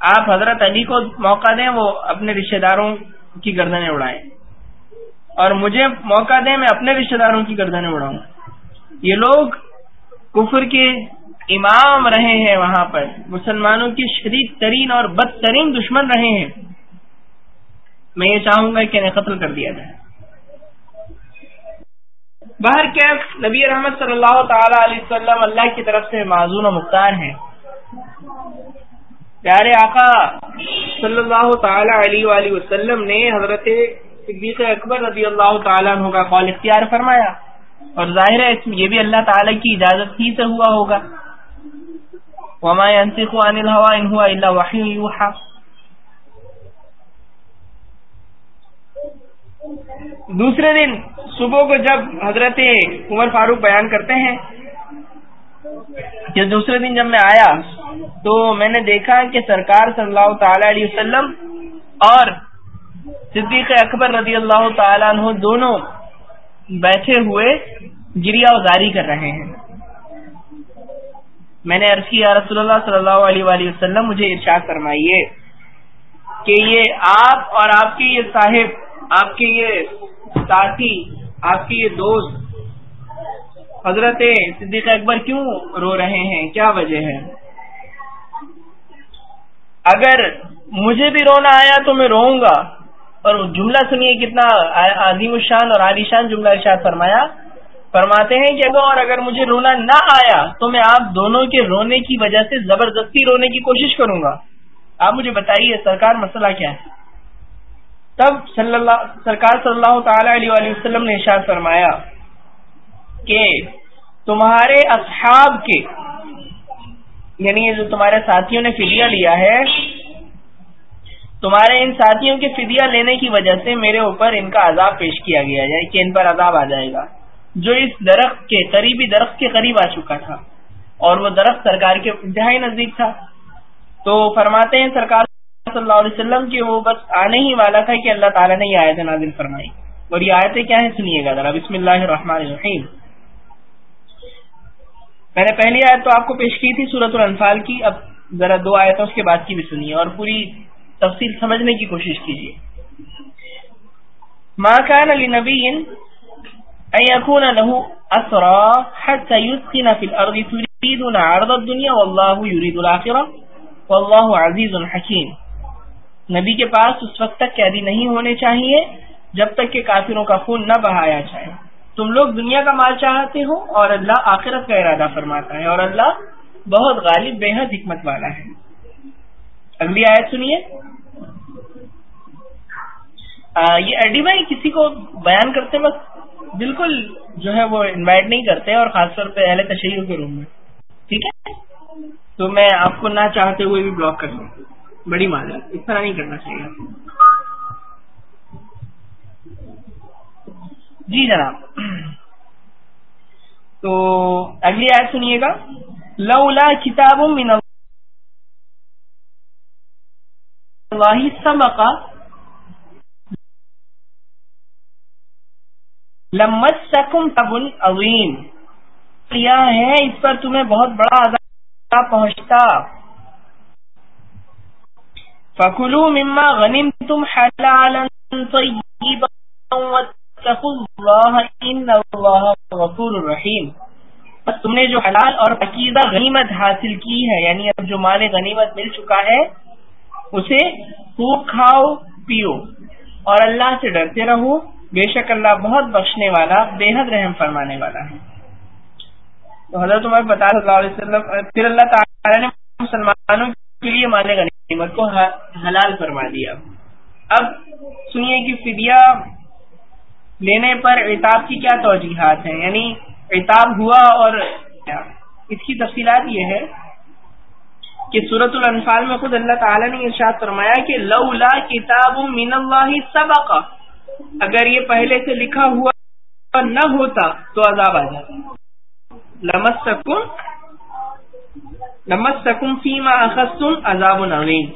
آپ حضرت علی کو موقع دیں، وہ اپنے رشتے داروں کی گردنیں اڑائیں۔ اور مجھے موقع دیں، میں اپنے رشتے داروں کی گردنیں اڑاؤں۔ یہ لوگ کفر کے امام رہے ہیں وہاں پر۔ مسلمانوں کی شدید ترین اور بدترین دشمن رہے ہیں۔ میں یہ چاہوں گا کہ انہیں قتل کر دیا جائے۔ باہر کیف نبی رحمت صلی اللہ تعالی علیہ وسلم اللہ کی طرف سے معذون و مختار ہیں۔ پیارے آقا صلی اللہ تعالی علیہ وآلہ وسلم نے حضرت صدیق اکبر رضی اللہ تعالیٰ عنہ کا قول اختیار فرمایا۔ اور ظاہر ہے اس میں یہ بھی اللہ تعالی کی اجازت ہی سے ہوا ہوگا۔ وما ينسخ عن الهوى ان هو الا وحي يوحى۔ دوسرے دن صبح کو جب حضرت عمر فاروق بیان کرتے ہیں کہ دوسرے دن جب میں آیا، تو میں نے دیکھا کہ سرکار صلی اللہ تعالی علیہ وسلم اور صدیق اکبر رضی اللہ تعالیٰ عنہ دونوں بیٹھے ہوئے گریا وزاری کر رہے ہیں۔ میں نے عرض کی رسول اللہ صلی اللہ علیہ وآلہ وسلم، مجھے ارشاد فرمائیے کہ یہ آپ اور آپ کے یہ صاحب آپ کے یہ ساتھی، آپ کے یہ دوست حضرت صدیق اکبر کیوں رو رہے ہیں؟ کیا وجہ ہے؟ اگر مجھے بھی رونا آیا تو میں روؤں گا۔ اور جملہ سنیے کتنا عظیم الشان اور عالیشان جملہ ارشاد فرمایا۔ فرماتے ہیں کہ اور اگر مجھے رونا نہ آیا تو میں آپ دونوں کے رونے کی وجہ سے زبردستی رونے کی کوشش کروں گا۔ آپ مجھے بتائیے سرکار مسئلہ کیا ہے؟ تب صلی اللہ سرکار صلی اللہ تعالی علیہ وسلم نے ارشاد فرمایا کہ تمہارے اصحاب کے یعنی جو تمہارے ساتھیوں نے فدیہ لیا ہے، تمہارے ان ساتھیوں کے فدیہ لینے کی وجہ سے میرے اوپر ان کا عذاب پیش کیا گیا جائے کہ ان پر عذاب آ جائے گا۔ جو اس درخت کے قریبی درخت کے قریب آ چکا تھا اور وہ درخت سرکار کے انتہائی نزدیک تھا۔ تو فرماتے ہیں سرکار صلی اللہ علیہ وسلم کہ وہ بس آنے ہی والا تھا کہ اللہ تعالیٰ نے یہ آیت نازل فرمائی۔ اور یہ آیتیں کیا ہیں سنیے گا ذرا۔ بسم اللہ الرحمن الرحیم میں نے پہلی آیت تو آپ کو پیش کی تھی سورت الانفال کی۔ اب ذرا دو آیتوں اس کے بعد کی بھی سنیے اور پوری تفصیل سمجھنے کی کوشش کیجیے۔ ماں کان علی نبی أن يكون له أسرى حتى يسخن في الأرض، تريدون عرض الدنيا والله يريد الآخرة والله عزيز حكيم۔ نبی کے پاس اس وقت تک قیدی نہیں ہونے چاہیے، جب تک کہ کافروں کا خون نہ بہایا جائے۔ تم لوگ دنیا کا مال چاہتے ہو اور اللہ آخرت کا ارادہ فرماتا ہے اور اللہ بہت غالب، بے حد حکمت والا ہے۔ اگلی آیت سنیے۔ یہ ایڈی بھائی کسی کو بیان کرتے وقت بالکل جو ہے وہ انوائٹ نہیں کرتے اور خاص طور پہ اہل تشہیر کے روم میں۔ ٹھیک ہے؟ تو میں آپ کو نہ چاہتے ہوئے بھی بلاک کر دوں۔ بڑی معذرت اس طرح نہیں کرنا چاہیے۔ جی جناب۔ تو اگلی آیت سنیے گا۔ لولا کتاب من اللہ سبق لمت سکم تبن عظیم کیا ہے، اس پر تمہیں بہت بڑا عذاب پہنچتا۔ فکلو مما غنیم تم غفور الرحیم بس تم نے جو حلال اور عقیدہ غنیمت حاصل کی ہے یعنی اب جو مال غنیمت مل چکا ہے، اسے خوب کھاؤ، پیو۔ اور اللہ سے ڈرتے رہو، بے شک اللہ بہت بخشنے والا، بے حد رحم فرمانے والا ہے۔ تو حضرت عمر بتا صلی اللہ علیہ وسلم، پھر اللہ تعالی نے مسلمانوں لیے مانے غنیمت کو حلال فرما دیا۔ اب سنیے کہ فدیہ لینے پر اعتاب کی کیا توجیحات ہیں؟ یعنی اعتاب ہوا اور اس کی تفصیلات یہ ہے کہ سورت الانفال میں خود اللہ تعالیٰ نے ارشاد فرمایا کہ لولا کتاب من اللہ سبق۔ اگر یہ پہلے سے لکھا ہوا نہ ہوتا تو عذاب آ جاتا۔ لمس لمس سکم فیما اخستم عذاب العین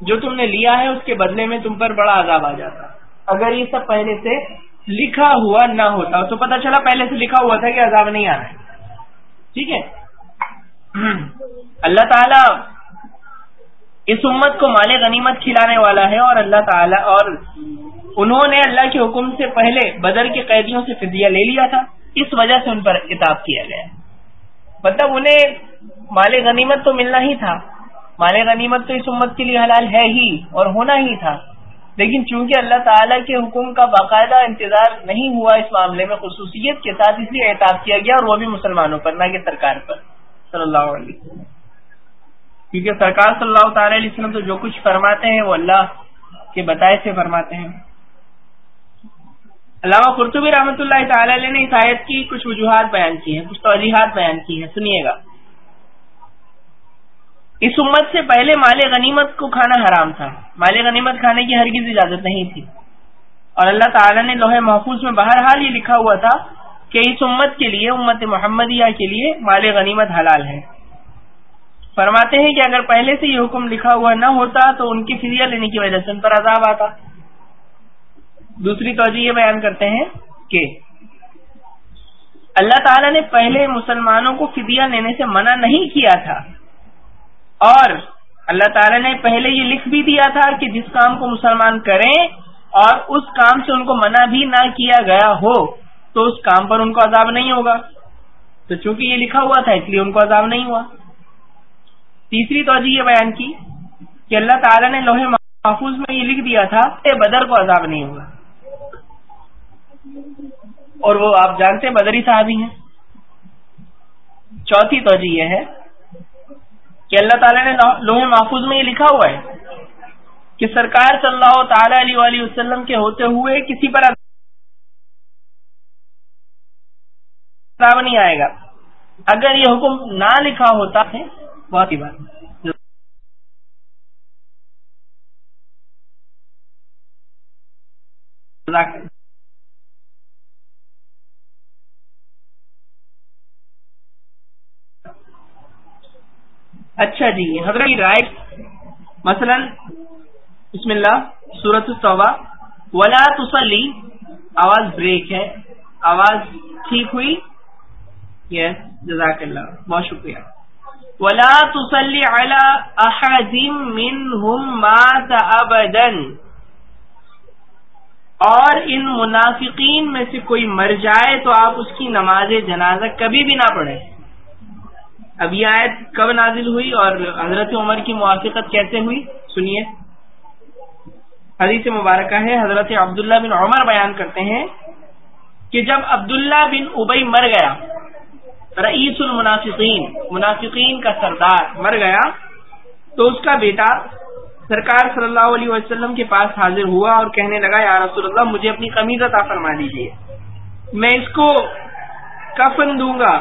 جو تم نے لیا ہے اس کے بدلے میں تم پر بڑا عذاب آ جاتا۔ اگر یہ سب پہلے سے لکھا ہوا نہ ہوتا، تو پتہ چلا پہلے سے لکھا ہوا تھا کہ عذاب نہیں آ رہا ہے۔ ٹھیک ہے؟ اللہ تعالی اس امت کو مال غنیمت کھلانے والا ہے اور اللہ تعالی، اور انہوں نے اللہ کے حکم سے پہلے بدر کے قیدیوں سے فضیہ لے لیا تھا۔ اس وجہ سے ان پر کتاب کیا گیا۔ مطلب انہیں مال غنیمت تو ملنا ہی تھا۔ مال غنیمت تو اس امت کے لیے حلال ہے ہی اور ہونا ہی تھا۔ لیکن چونکہ اللہ تعالیٰ کے حکم کا باقاعدہ انتظار نہیں ہوا اس معاملے میں خصوصیت کے ساتھ، اس لیے احتاب کیا گیا اور وہ بھی مسلمانوں پر، نہ کہ سرکار پر۔ صلی اللہ علیہ وسلم۔ کیونکہ سرکار صلی اللہ تعالی علیہ وسلم تو جو کچھ فرماتے ہیں، وہ اللہ کے بتائے سے فرماتے ہیں۔ علامہ قرطبی رحمۃ اللہ تعالی علیہ نے اس آیت کی کچھ وجوہات بیان کی ہیں، کچھ توجیحات بیان کی ہیں۔ سنیے گا۔ اس امت سے پہلے مال غنیمت کو کھانا حرام تھا۔ مال غنیمت کھانے کی ہرگز اجازت نہیں تھی۔ اور اللہ تعالیٰ نے لوہے محفوظ میں بہرحال یہ لکھا ہوا تھا کہ اس امت کے لیے، امت محمدیہ کے لیے مال غنیمت حلال ہے۔ فرماتے ہیں کہ اگر پہلے سے یہ حکم لکھا ہوا نہ ہوتا تو ان کی فضیا لینے کی وجہ سے ان پر عذاب آتا۔ دوسری توجہ یہ بیان کرتے ہیں کہ اللہ تعالیٰ نے پہلے مسلمانوں کو فدیہ لینے سے منع نہیں کیا تھا۔ اور اللہ تعالیٰ نے پہلے یہ لکھ بھی دیا تھا کہ جس کام کو مسلمان کریں اور اس کام سے ان کو منع بھی نہ کیا گیا ہو، تو اس کام پر ان کو عذاب نہیں ہوگا۔ تو چونکہ یہ لکھا ہوا تھا، اس لیے ان کو عذاب نہیں ہوا۔ تیسری توجہ یہ بیان کی کہ اللہ تعالیٰ نے لوہے محفوظ میں یہ لکھ دیا تھا کہ بدر کو عذاب نہیں ہوگا۔ اور وہ آپ جانتے بدری صاحبی ہیں۔ چوتھی توجہ یہ ہے کہ اللہ تعالیٰ نے لوہے محفوظ میں یہ لکھا ہوا ہے کہ سرکار صلی اللہ تعالی علیہ وآلہ وسلم کے ہوتے ہوئے کسی پر عذاب نہیں آئے گا۔ اگر یہ حکم نہ لکھا ہوتا ہے، بہت ہی بات۔ اچھا جی حضرت رائے، مثلا، بسم اللہ سورت التوبہ، ولا تسلی آواز بریک ہے، آواز ٹھیک ہوئی؟ یس جزاک اللہ بہت شکریہ۔ ولا تسلی علی احد منهم مات ابدا اور ان منافقین میں سے کوئی مر جائے تو آپ اس کی نماز جنازہ کبھی بھی نہ پڑھیں۔ اب یہ آیت کب نازل ہوئی اور حضرت عمر کی موافقت کیسے ہوئی؟ سنیے۔ حدیث مبارکہ ہے، حضرت عبداللہ بن عمر بیان کرتے ہیں کہ جب عبداللہ بن ابئی مر گیا، رئیس المنافقین، منافقین کا سردار مر گیا، تو اس کا بیٹا سرکار صلی اللہ علیہ وسلم کے پاس حاضر ہوا اور کہنے لگا، یا رسول اللہ، مجھے اپنی قمیض عطا فرما دیجیے میں اس کو کفن دوں گا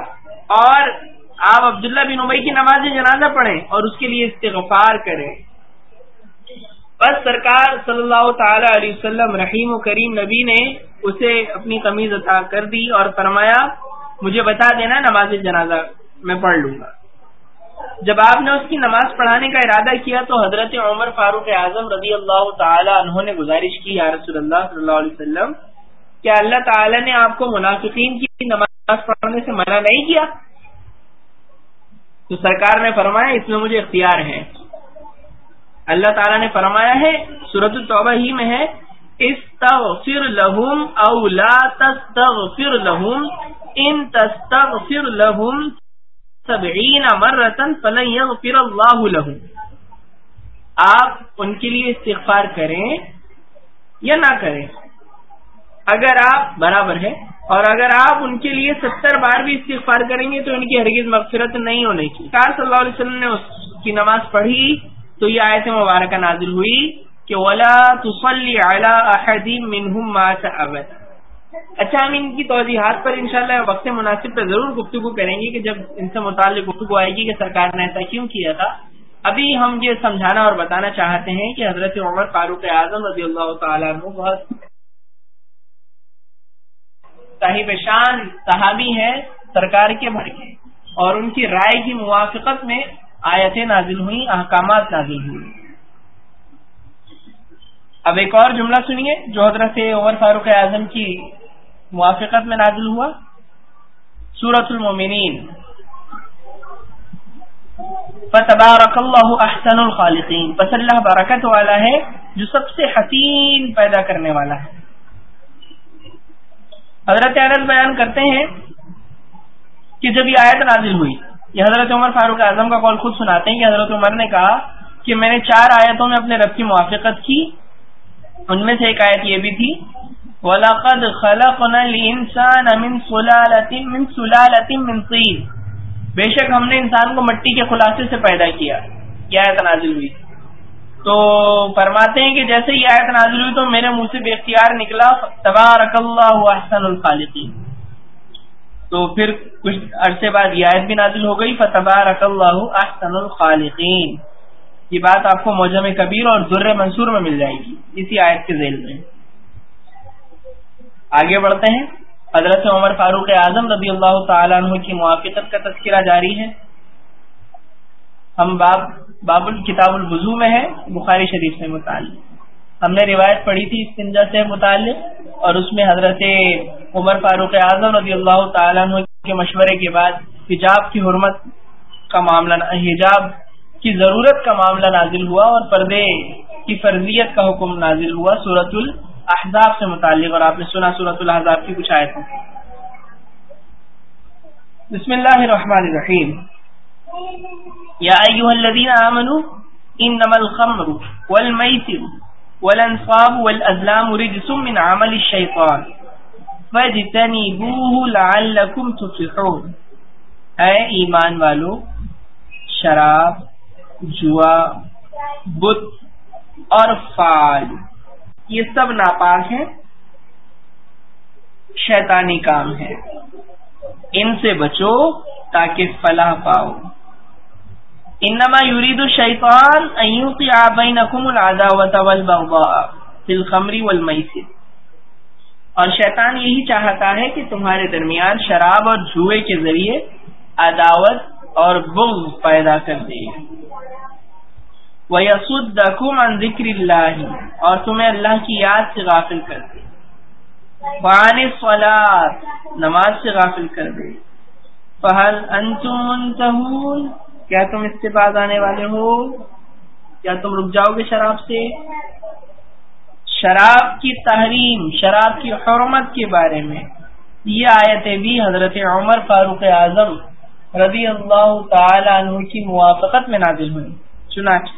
اور آپ عبداللہ بن ابئی کی نماز جنازہ پڑھیں اور اس کے لیے استغفار کریں۔ بس سرکار صلی اللہ تعالی علیہ وسلم رحیم و کریم نبی نے اسے اپنی قمیض عطا کر دی اور فرمایا، مجھے بتا دینا نماز جنازہ میں پڑھ لوں گا۔ جب آپ نے اس کی نماز پڑھانے کا ارادہ کیا تو حضرت عمر فاروق اعظم رضی اللہ تعالی انہوں نے گزارش کی، یا رسول اللہ صلی اللہ علیہ وسلم، کیا اللہ تعالی نے آپ کو منافقین کی نماز پڑھنے سے منع نہیں کیا؟ تو سرکار نے فرمایا اس میں مجھے اختیار ہے۔ اللہ تعالیٰ نے فرمایا ہے سورت التوبہ ہی میں ہے، استغفر لہم او لا تستغفر لہم، ان تستغفر لہم سبعین مرتن فلن یغفر اللہ لہم۔ آپ ان کے لیے استغفار کریں یا نہ کریں؟ اگر آپ برابر ہے اور اگر آپ ان کے لیے ستر بار بھی استغفار کریں گے تو ان کی ہرگز مغفرت نہیں ہونے کی۔ کار صلی اللہ علیہ وسلم نے اس کی نماز پڑھی تو یہ آیت مبارکہ نازل ہوئی کہ ولا تسلی احد منہم مات ابد اچھا ہم ان کی توضیحات پر انشاءاللہ وقت مناسب پہ ضرور گفتگو کریں گے کہ جب ان سے متعلق گفتگو آئے گی کہ سرکار نے ایسا کیوں کیا تھا۔ ابھی ہم یہ سمجھانا اور بتانا چاہتے ہیں کہ حضرت عمر فاروق اعظم رضی اللہ تعالیٰ بہت صاحب شان صحابی ہے سرکار کے بھر کے اور ان کی رائے کی موافقت میں آیتیں نازل ہوئی احکامات نازل ہوئی اب ایک اور جملہ سنیے جو حضرت عمر فاروق اعظم کی موافقت میں نازل ہوا۔ سورت المومنین فتبارک اللہ احسن الخالقین۔ پس اللہ برکت والا ہے جو سب سے حسین پیدا کرنے والا ہے۔ حضرت انس بیان کرتے ہیں کہ جب یہ آیت نازل ہوئی، یہ حضرت عمر فاروق اعظم کا قول خود سناتے ہیں کہ حضرت عمر نے کہا کہ میں نے چار آیتوں میں اپنے رب کی موافقت کی۔ ان میں سے ایک آیت یہ بھی تھی، وَلَقَدْ خَلَقْنَا الْإِنسَانَ مِنْ سُلَالَةٍ مِنْ سُلَالَةٍ مِنْ طِينٍ۔ بے شک ہم نے انسان کو مٹی کے خلاصے سے پیدا کیا، یہ آیت نازل ہوئی۔ تو فرماتے ہیں کہ جیسے یہ آیت نازل ہوئی تو میرے منہ سے بے اختیار نکلا، تبارک اللہ احسن الخالقین۔ تو پھر کچھ عرصے بعد یہ آیت بھی نازل ہو گئی، فتبارک اللہ احسن الخالقین۔ یہ بات آپ کو موجم کبیر اور در منصور میں مل جائے گی، اسی آیت کے ذیل میں۔ آگے بڑھتے ہیں، حضرت عمر فاروق اعظم رضی اللہ تعالیٰ عنہ کی موافقت کا تذکرہ جاری ہے۔ ہم باب باب الکتاب الوضو میں ہے، بخاری شریف سے متعلق۔ ہم نے روایت پڑھی تھی استنجا سے متعلق اور اس میں حضرت عمر فاروق اعظم رضی اللہ تعالیٰ عنہ کے مشورے کے بعد حجاب کی حرمت کا معاملہ، حجاب کی ضرورت کا معاملہ نازل ہوا اور پردے کی فرضیت کا حکم نازل ہوا سورت الاحزاب سے متعلق اور آپ نے سنا سورت الحضاب کی کچھ آئے تھے بسم اللہ الرحمن الرحیم۔ یا ایوہ الذین آمنوا انما الخمر والمیسر والانصاب والازلام رجس من عمل الشیطان فاجتنبوه لعلکم تفلحون. اے ایمان والو، شراب، جوا، بت، اور فال. یہ سب ناپاک ہیں، شیطانی کام ہے ان سے بچو تاکہ فلاح پاؤ۔ انما یرید الشیطان ان یوقع بینکم العداوۃ والبغضاء فی الخمر والمیسر اور شیطان یہی چاہتا ہے کہ تمہارے درمیان شراب اور جوئے کے ذریعے عداوت اور بغض پیدا کر دے۔ وَيَصُدَّكُمْ عَنْ ذِكْرِ اللَّهِ، اور تمہیں اللہ کی یاد سے غافل کر دے۔ وَعَنِ الصَّلَاةِ، نماز سے غافل کر دے۔ فَهَلْ أَنْتُمْ مُنْتَهُونَ؟ کیا تم اس سے باز آنے والے ہو؟ کیا تم رک جاؤ گے شراب سے؟ شراب کی تحریم، شراب کی حرمت کے بارے میں۔ یہ آیتیں بھی حضرت عمر فاروق اعظم رضی اللہ تعالی عنہ کی موافقت میں نازل ہوئی چنانچہ،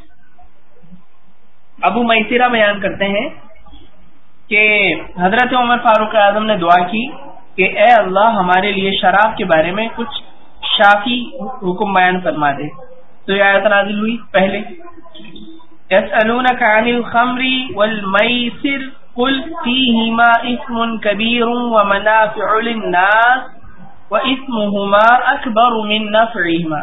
ابو میسرہ بیان کرتے ہیں کہ حضرت عمر فاروق اعظم نے دعا کی کہ اے اللہ ہمارے لیے شراب کے بارے میں کچھ شافی حکم بیان فرما دے۔ تو یہ آیت نازل ہوئی پہلے۔ يسألونك عن الخمر والميسر قل فيهما اسم كبير ومنافع للناس واسمهما اكبر من نفعهما۔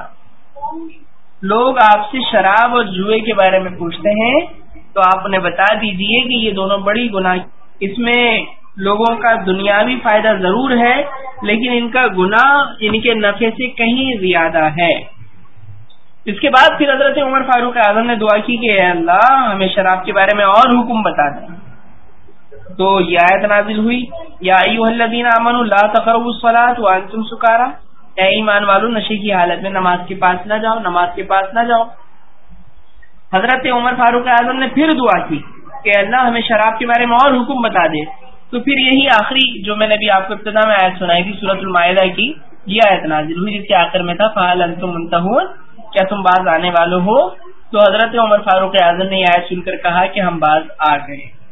لوگ آپ سے شراب اور جوئے کے بارے میں پوچھتے ہیں تو آپ انہیں بتا دیجیے کہ یہ دونوں بڑی گناہ اس میں لوگوں کا دنیاوی فائدہ ضرور ہے، لیکن ان کا گناہ، ان کے نفع سے کہیں زیادہ ہے۔ اس کے بعد پھر حضرت عمر فاروق اعظم نے دعا کی کہ اے اللہ، ہمیں شراب کے بارے میں اور حکم بتا دیں تو یہ آیت نازل ہوئی۔ یا الذین آمنوا لا تقربوا الصلاة وانتم سکارا۔ اے ایمان والو، نشے کی حالت میں نماز کے پاس نہ جاؤ، نماز کے پاس نہ جاؤ۔ حضرت عمر فاروق اعظم نے پھر دعا کی کہ اللہ، ہمیں شراب کے بارے میں اور حکم بتا دے۔ تو پھر یہی آخری جو میں نے بھی آپ کو ابتدا میں آیت سنائی تھی سورت المائدہ کی، یہ آیت نازل ہوئی، جس کے آخر میں تھا فعال منتہون کیا تم باز آنے والے ہو؟ تو حضرت عمر فاروق اعظم نے یہ آیت سن کر کہا کہ ہم باز آ گئے۔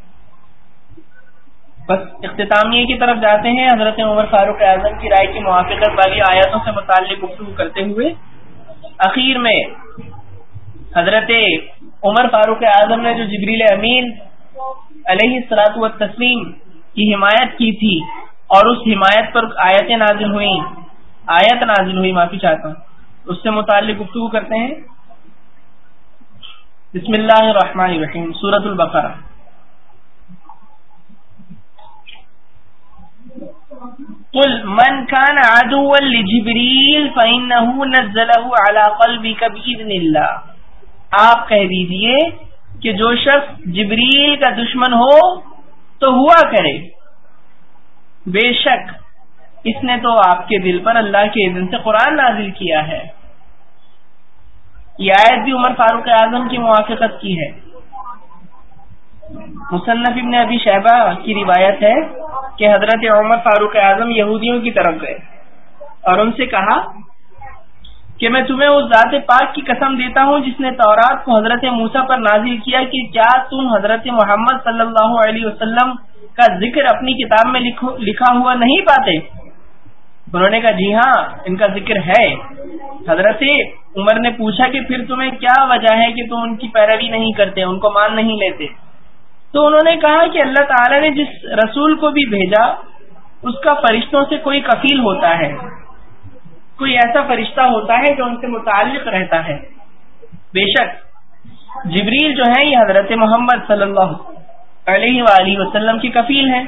بس اختتامیہ کی طرف جاتے ہیں۔ حضرت عمر فاروق اعظم کی رائے کی موافقت والی آیاتوں سے متعلق گفتگو کرتے ہوئے، اخیر میں حضرت عمر فاروق اعظم نے جو جبریل امین علیہ السلاط و تسلیم کی حمایت کی تھی اور اس حمایت پر آیتیں نازل ہوئی آیت نازل ہوئی، معافی چاہتا ہوں۔ اس سے متعلق گفتگو کرتے ہیں۔ بسم اللہ الرحمن الرحیم سورت البقرہ۔ قل، من كان عدوا لجبريل فإنه نزله على قلبك بإذن الله. آپ کہہ دیجیے کہ جو شخص جبریل کا دشمن ہو تو ہوا کرے۔ بے شک، اس نے تو آپ کے دل پر اللہ کے اذن سے قرآن نازل کیا ہے۔ یہ آیت بھی عمر فاروق اعظم کی موافقت کی ہے۔ مصنف ابن ابی شہبہ کی روایت ہے کہ حضرت عمر فاروق اعظم یہودیوں کی طرف گئے اور ان سے کہا کہ میں تمہیں اس ذات پاک کی قسم دیتا ہوں جس نے تورات کو حضرت موسا پر نازل کیا کہ کیا تم حضرت محمد صلی اللہ علیہ وسلم کا ذکر اپنی کتاب میں لکھا ہوا نہیں پاتے؟ انہوں نے کہا جی ہاں ان کا ذکر ہے۔ حضرت عمر نے پوچھا کہ پھر تمہیں کیا وجہ ہے کہ تم ان کی پیروی نہیں کرتے، ان کو مان نہیں لیتے؟ تو انہوں نے کہا کہ اللہ تعالی نے جس رسول کو بھی بھیجا، اس کا فرشتوں سے کوئی کفیل ہوتا ہے۔ کوئی ایسا فرشتہ ہوتا ہے جو ان سے متعلق رہتا ہے۔ بے شک، جبریل جو ہے یہ حضرت محمد صلی اللہ علیہ وآلہ وسلم کی کفیل ہے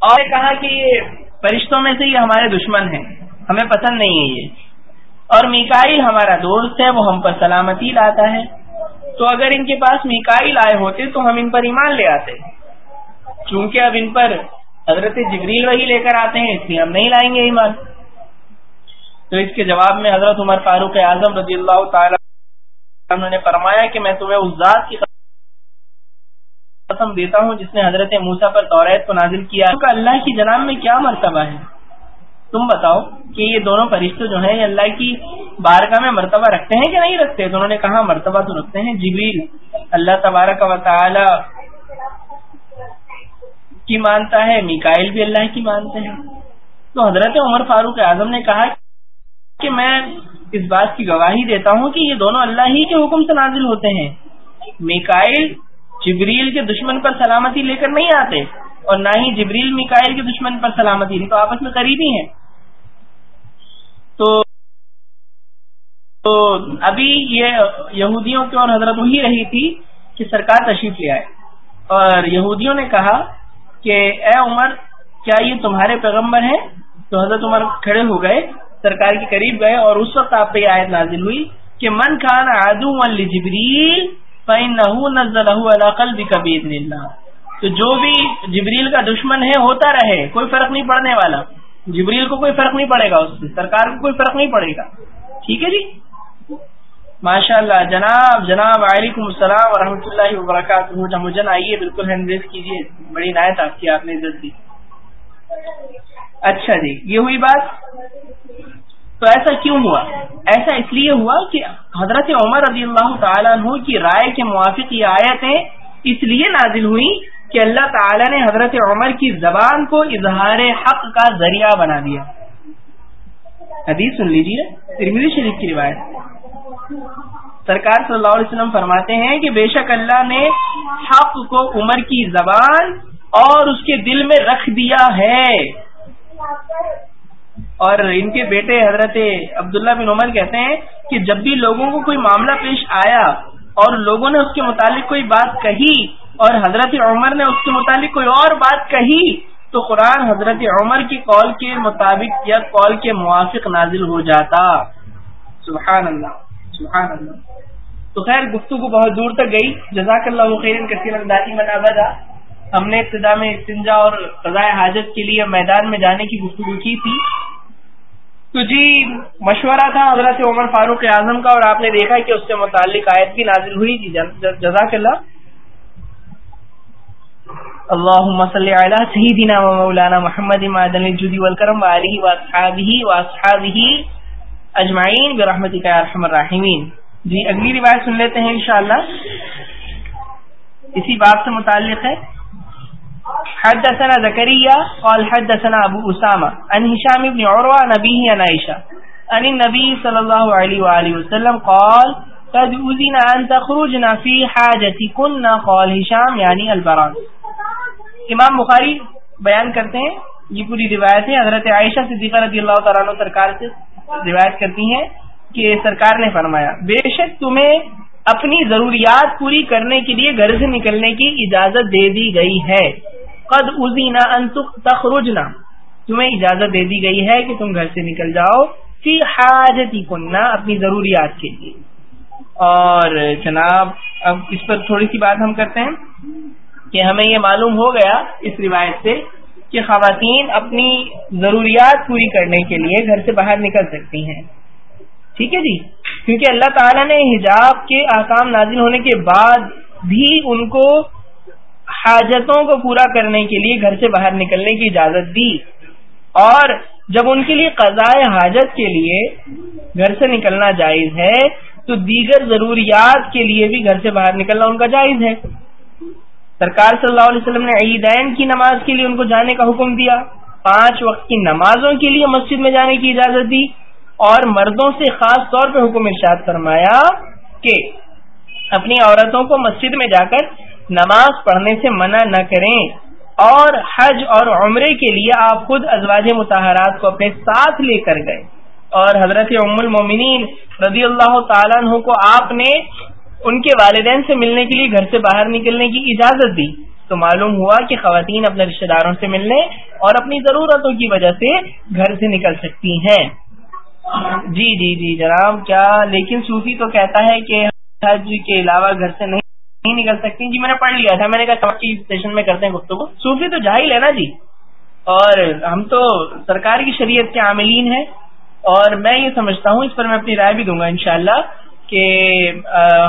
اور کہا کہ یہ فرشتوں میں سے یہ ہمارے دشمن ہیں۔ ہمیں پسند نہیں ہے یہ۔ اور میکائل ہمارا دوست ہے، وہ ہم پر سلامتی لاتا ہے۔ تو اگر ان کے پاس میکائل آئے ہوتے، تو ہم ان پر ایمان لے آتے۔ چونکہ اب ان پر حضرت جبریل وہی لے کر آتے ہیں، اس لیے ہم نہیں لائیں گے ایمان۔ تو اس کے جواب میں حضرت عمر فاروق اعظم رضی اللہ تعالی انہوں نے فرمایا کہ میں تمہیں اس ذات کی قسم دیتا ہوں جس نے حضرت موسا پر توریت کو نازل کیا اللہ کی جناب میں کیا مرتبہ ہے؟ تم بتاؤ کہ یہ دونوں فرشتے جو ہیں، یہ اللہ کی بارگاہ میں مرتبہ رکھتے ہیں کہ نہیں رکھتے؟ تو انہوں نے کہا، مرتبہ تو رکھتے ہیں۔ جبریل، اللہ تبارک و تعالی کی مانتا ہے میکائل بھی اللہ کی مانتے ہیں۔ تو حضرت عمر فاروق اعظم نے کہا کہ میں اس بات کی گواہی دیتا ہوں کہ یہ دونوں اللہ ہی کے حکم سے نازل ہوتے ہیں۔ میکائل جبریل کے دشمن پر سلامتی لے کر نہیں آتے اور نہ ہی جبریل میکائل کے دشمن پر سلامتی نہیں تو آپس میں قریبی ہیں۔ تو تو ابھی یہ یہودیوں کی اور حضرت وہی رہی تھی کہ سرکار تشریف لے آئے۔ اور یہودیوں نے کہا کہ اے عمر، کیا یہ تمہارے پیغمبر ہیں؟ تو حضرت عمر کھڑے ہو گئے۔ سرکار کے قریب گئے اور اس وقت آپ پہ یہ آیت نازل ہوئی کہ من خان آدو جبریل نہ کبھی تو جو بھی جبریل کا دشمن ہے، ہوتا رہے، کوئی فرق نہیں پڑنے والا۔ جبریل کو کوئی فرق نہیں پڑے گا اس سے، سرکار کو کوئی فرق نہیں پڑے گا۔ ٹھیک ہے جی؟ ماشاء اللہ جناب جناب وعلیکم السلام ورحمۃ اللہ وبرکاتہ۔ مجھے آئیے، بالکل ہینڈ ریس کیجیے بڑی نایت آپ کی، آپ نے عزت دی۔ اچھا جی یہ ہوئی بات؟ تو ایسا کیوں ہوا؟ ایسا اس لیے ہوا کہ حضرت عمر رضی اللہ تعالیٰ عنہ کی رائے کے موافق یہ آیتیں اس لیے نازل ہوئی کہ اللہ تعالی نے حضرت عمر کی زبان کو اظہار حق کا ذریعہ بنا دیا۔ حدیث سن لیجیے ترمیری شریف کی روایت۔ سرکار صلی اللہ علیہ وسلم فرماتے ہیں کہ بے شک اللہ نے حق کو عمر کی زبان اور اس کے دل میں رکھ دیا ہے۔ اور ان کے بیٹے حضرت عبداللہ بن عمر کہتے ہیں کہ جب بھی لوگوں کو کوئی معاملہ پیش آیا اور لوگوں نے اس کے متعلق کوئی بات کہی اور حضرت عمر نے اس کے متعلق کوئی اور بات کہی، تو قرآن حضرت عمر کی قول کے مطابق یا قول کے موافق نازل ہو جاتا۔ سبحان اللہ سبحان اللہ۔ تو خیر، گفتگو بہت دور تک گئی۔ جزاک اللہ خیر کثیر اندازی منابع ہم نے ابتدا میں استنجا اور قضاء حاجت کے لیے میدان میں جانے کی گفتگو کی تھی۔ تو جی مشورہ تھا حضرت عمر فاروق اعظم کا اور آپ نے دیکھا کہ اس سے متعلق آیت بھی نازل ہوئی جی جزاک اللہ۔ اللهم صل على سيدنا ومولانا محمد معدن الجود والكرم وآله واصحابه واصحابه اجمعین برحمتك يا ارحم الراحمین۔ جی اگلی روایت سن لیتے ہیں انشاءاللہ۔ اسی باب سے متعلق ہے۔ حدثنا زكريا قال حدثنا ابو اسامه عن هشام بن عروه نبيه عن عائشه عن النبي صلى الله عليه واله وسلم قال، قد اذن ان تخرجنا في حاجتكن قال هشام، يعني البران امام بخاری بیان کرتے ہیں، یہ پوری روایت ہے. حضرت عائشہ صدیقہ رضی اللہ تعالیٰ سرکار سے روایت کرتی ہیں کہ سرکار نے فرمایا، بے شک تمہیں اپنی ضروریات پوری کرنے کے لیے گھر سے نکلنے کی اجازت دے دی گئی ہے۔ قد ازینا تخرجنا۔ تمہیں اجازت دے دی گئی ہے کہ تم گھر سے نکل جاؤ۔ فی حاجتی کننا اپنی ضروریات کے لیے۔ اور جناب، اب اس پر تھوڑی سی بات ہم کرتے ہیں کہ ہمیں یہ معلوم ہو گیا اس روایت سے کہ خواتین اپنی ضروریات پوری کرنے کے لیے گھر سے باہر نکل سکتی ہیں۔ ٹھیک ہے جی؟ کیونکہ اللہ تعالیٰ نے حجاب کے احکام نازل ہونے کے بعد بھی ان کو حاجتوں کو پورا کرنے کے لیے گھر سے باہر نکلنے کی اجازت دی۔ اور جب ان کے لیے قضاء حاجت کے لیے گھر سے نکلنا جائز ہے، تو دیگر ضروریات کے لیے بھی گھر سے باہر نکلنا ان کا جائز ہے۔ سرکار صلی اللہ علیہ وسلم نے عیدین کی نماز کے لیے ان کو جانے کا حکم دیا۔ پانچ وقت کی نمازوں کے لیے مسجد میں جانے کی اجازت دی۔ اور مردوں سے خاص طور پہ حکم ارشاد فرمایا کہ اپنی عورتوں کو مسجد میں جا کر نماز پڑھنے سے منع نہ کریں اور حج اور عمرے کے لیے آپ خود ازواج متحرات کو اپنے ساتھ لے کر گئے۔ اور حضرت ام المومنین رضی اللہ تعالیٰ عنہ کو آپ نے ان کے والدین سے ملنے کے لیے گھر سے باہر نکلنے کی اجازت دی۔ تو معلوم ہوا کہ خواتین اپنے رشتہ داروں سے ملنے اور اپنی ضرورتوں کی وجہ سے گھر سے نکل سکتی ہیں۔ جی جی جی جناب، کیا لیکن صوفی تو کہتا ہے کہ حج کے علاوہ گھر سے نہیں نہیں نکل سکتی۔ جی میں نے پڑھ لیا تھا۔ میں نے کہا اسٹیشن میں کرتے ہیں گفتگو۔ صوفی تو جاہل ہے نا جی۔ اور ہم تو سرکار کی شریعت کے عاملین ہیں۔ اور میں یہ سمجھتا ہوں، اس پر میں اپنی رائے بھی دوں گا انشاءاللہ کہ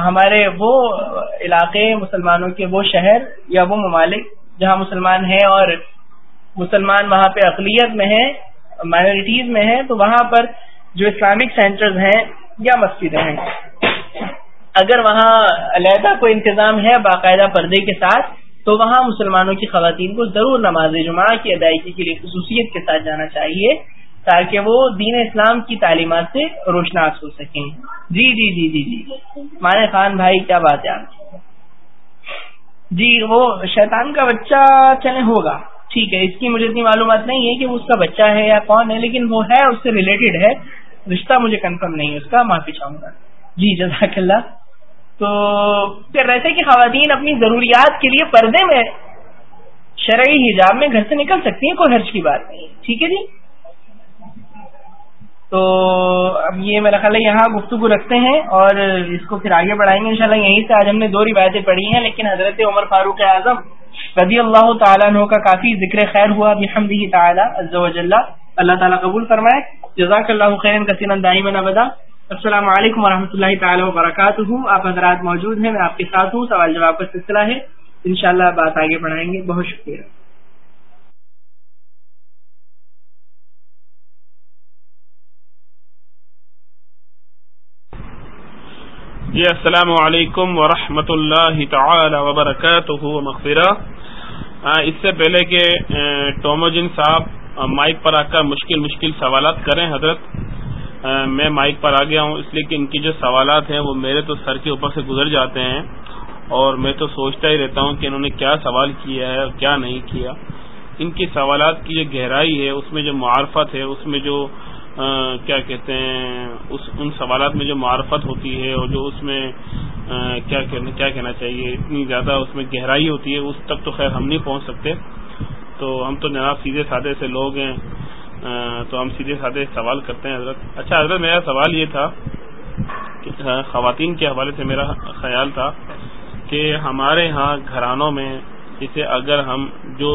ہمارے وہ علاقے مسلمانوں کے وہ شہر یا وہ ممالک جہاں مسلمان ہیں اور مسلمان وہاں پہ اقلیت میں ہیں مائنورٹیز میں ہیں، تو وہاں پر جو اسلامک سینٹرز ہیں یا مسجدیں ہیں۔ اگر وہاں علیحدہ کوئی انتظام ہے باقاعدہ پردے کے ساتھ، تو وہاں مسلمانوں کی خواتین کو ضرور نماز جمعہ کی ادائیگی کے لیے خصوصیت کے ساتھ جانا چاہیے تاکہ وہ دین اسلام کی تعلیمات سے روشناس ہو سکیں۔ جی جی جی جی جی۔ مانے خان بھائی، کیا بات ہے جی وہ شیطان کا بچہ چلے ہوگا۔ ٹھیک ہے، اس کی مجھے اتنی معلومات نہیں ہے کہ وہ اس کا بچہ ہے یا کون ہے، لیکن وہ ہے، اس سے ریلیٹڈ ہے۔ رشتہ مجھے کنفرم نہیں ہے، اس کا معافی چاہوں گا۔ جی جزاک اللہ۔ تو پھر رہتے کہ خواتین اپنی ضروریات کے لیے پردے میں شرعی حجاب میں گھر سے نکل سکتی ہیں، کوئی حرج کی بات نہیں ٹھیک ہے جی؟ تو اب یہ میرا خیال ہے یہاں گفتگو رکھتے ہیں اور اس کو پھر آگے بڑھائیں گے۔ انشاءاللہ یہیں سے آج ہم نے دو روایتیں پڑھی ہیں، لیکن حضرت عمر فاروق اعظم رضی اللہ تعالیٰ عنہ کا کافی ذکر خیر ہوا۔ بحمدہ تعالیٰ عز و جل اللہ تعالیٰ قبول فرمائے۔ جزاک اللہ خیر کثیر دائما ابدا۔ السلام علیکم ورحمۃ اللہ تعالیٰ وبرکاتہ۔ آپ حضرات موجود ہیں، میں آپ کے ساتھ ہوں۔ سوال جواب کا سلسلہ ہے۔ انشاءاللہ بات آگے بڑھائیں گے۔ بہت شکریہ۔ جی السلام علیکم ورحمۃ اللہ تعالی وبرکاتہ۔ مغفرہ۔ اس سے پہلے کہ ٹوموجن صاحب مائک پر آ کر مشکل مشکل سوالات کریں، حضرت۔ میں مائک پر آ گیا ہوں، اس لیے کہ ان کی جو سوالات ہیں وہ میرے تو سر کے اوپر سے گزر جاتے ہیں اور میں تو سوچتا ہی رہتا ہوں کہ انہوں نے کیا سوال کیا ہے اور کیا نہیں کیا۔ ان کی سوالات کی جو گہرائی ہے، اس میں جو معرفت ہے، اس میں جو کیا کہتے ہیں، اس، ان سوالات میں جو معرفت ہوتی ہے اور جو اس میں کیا کیا کہنا چاہیے، اتنی زیادہ اس میں گہرائی ہوتی ہے، اس تک تو خیر ہم نہیں پہنچ سکتے۔ تو ہم تو جناب سیدھے سادے سے لوگ ہیں۔ تو ہم سیدھے سادے سوال کرتے ہیں حضرت۔ اچھا حضرت، میرا سوال یہ تھا کہ خواتین کے حوالے سے میرا خیال تھا کہ ہمارے ہاں گھرانوں میں جسے اگر ہم جو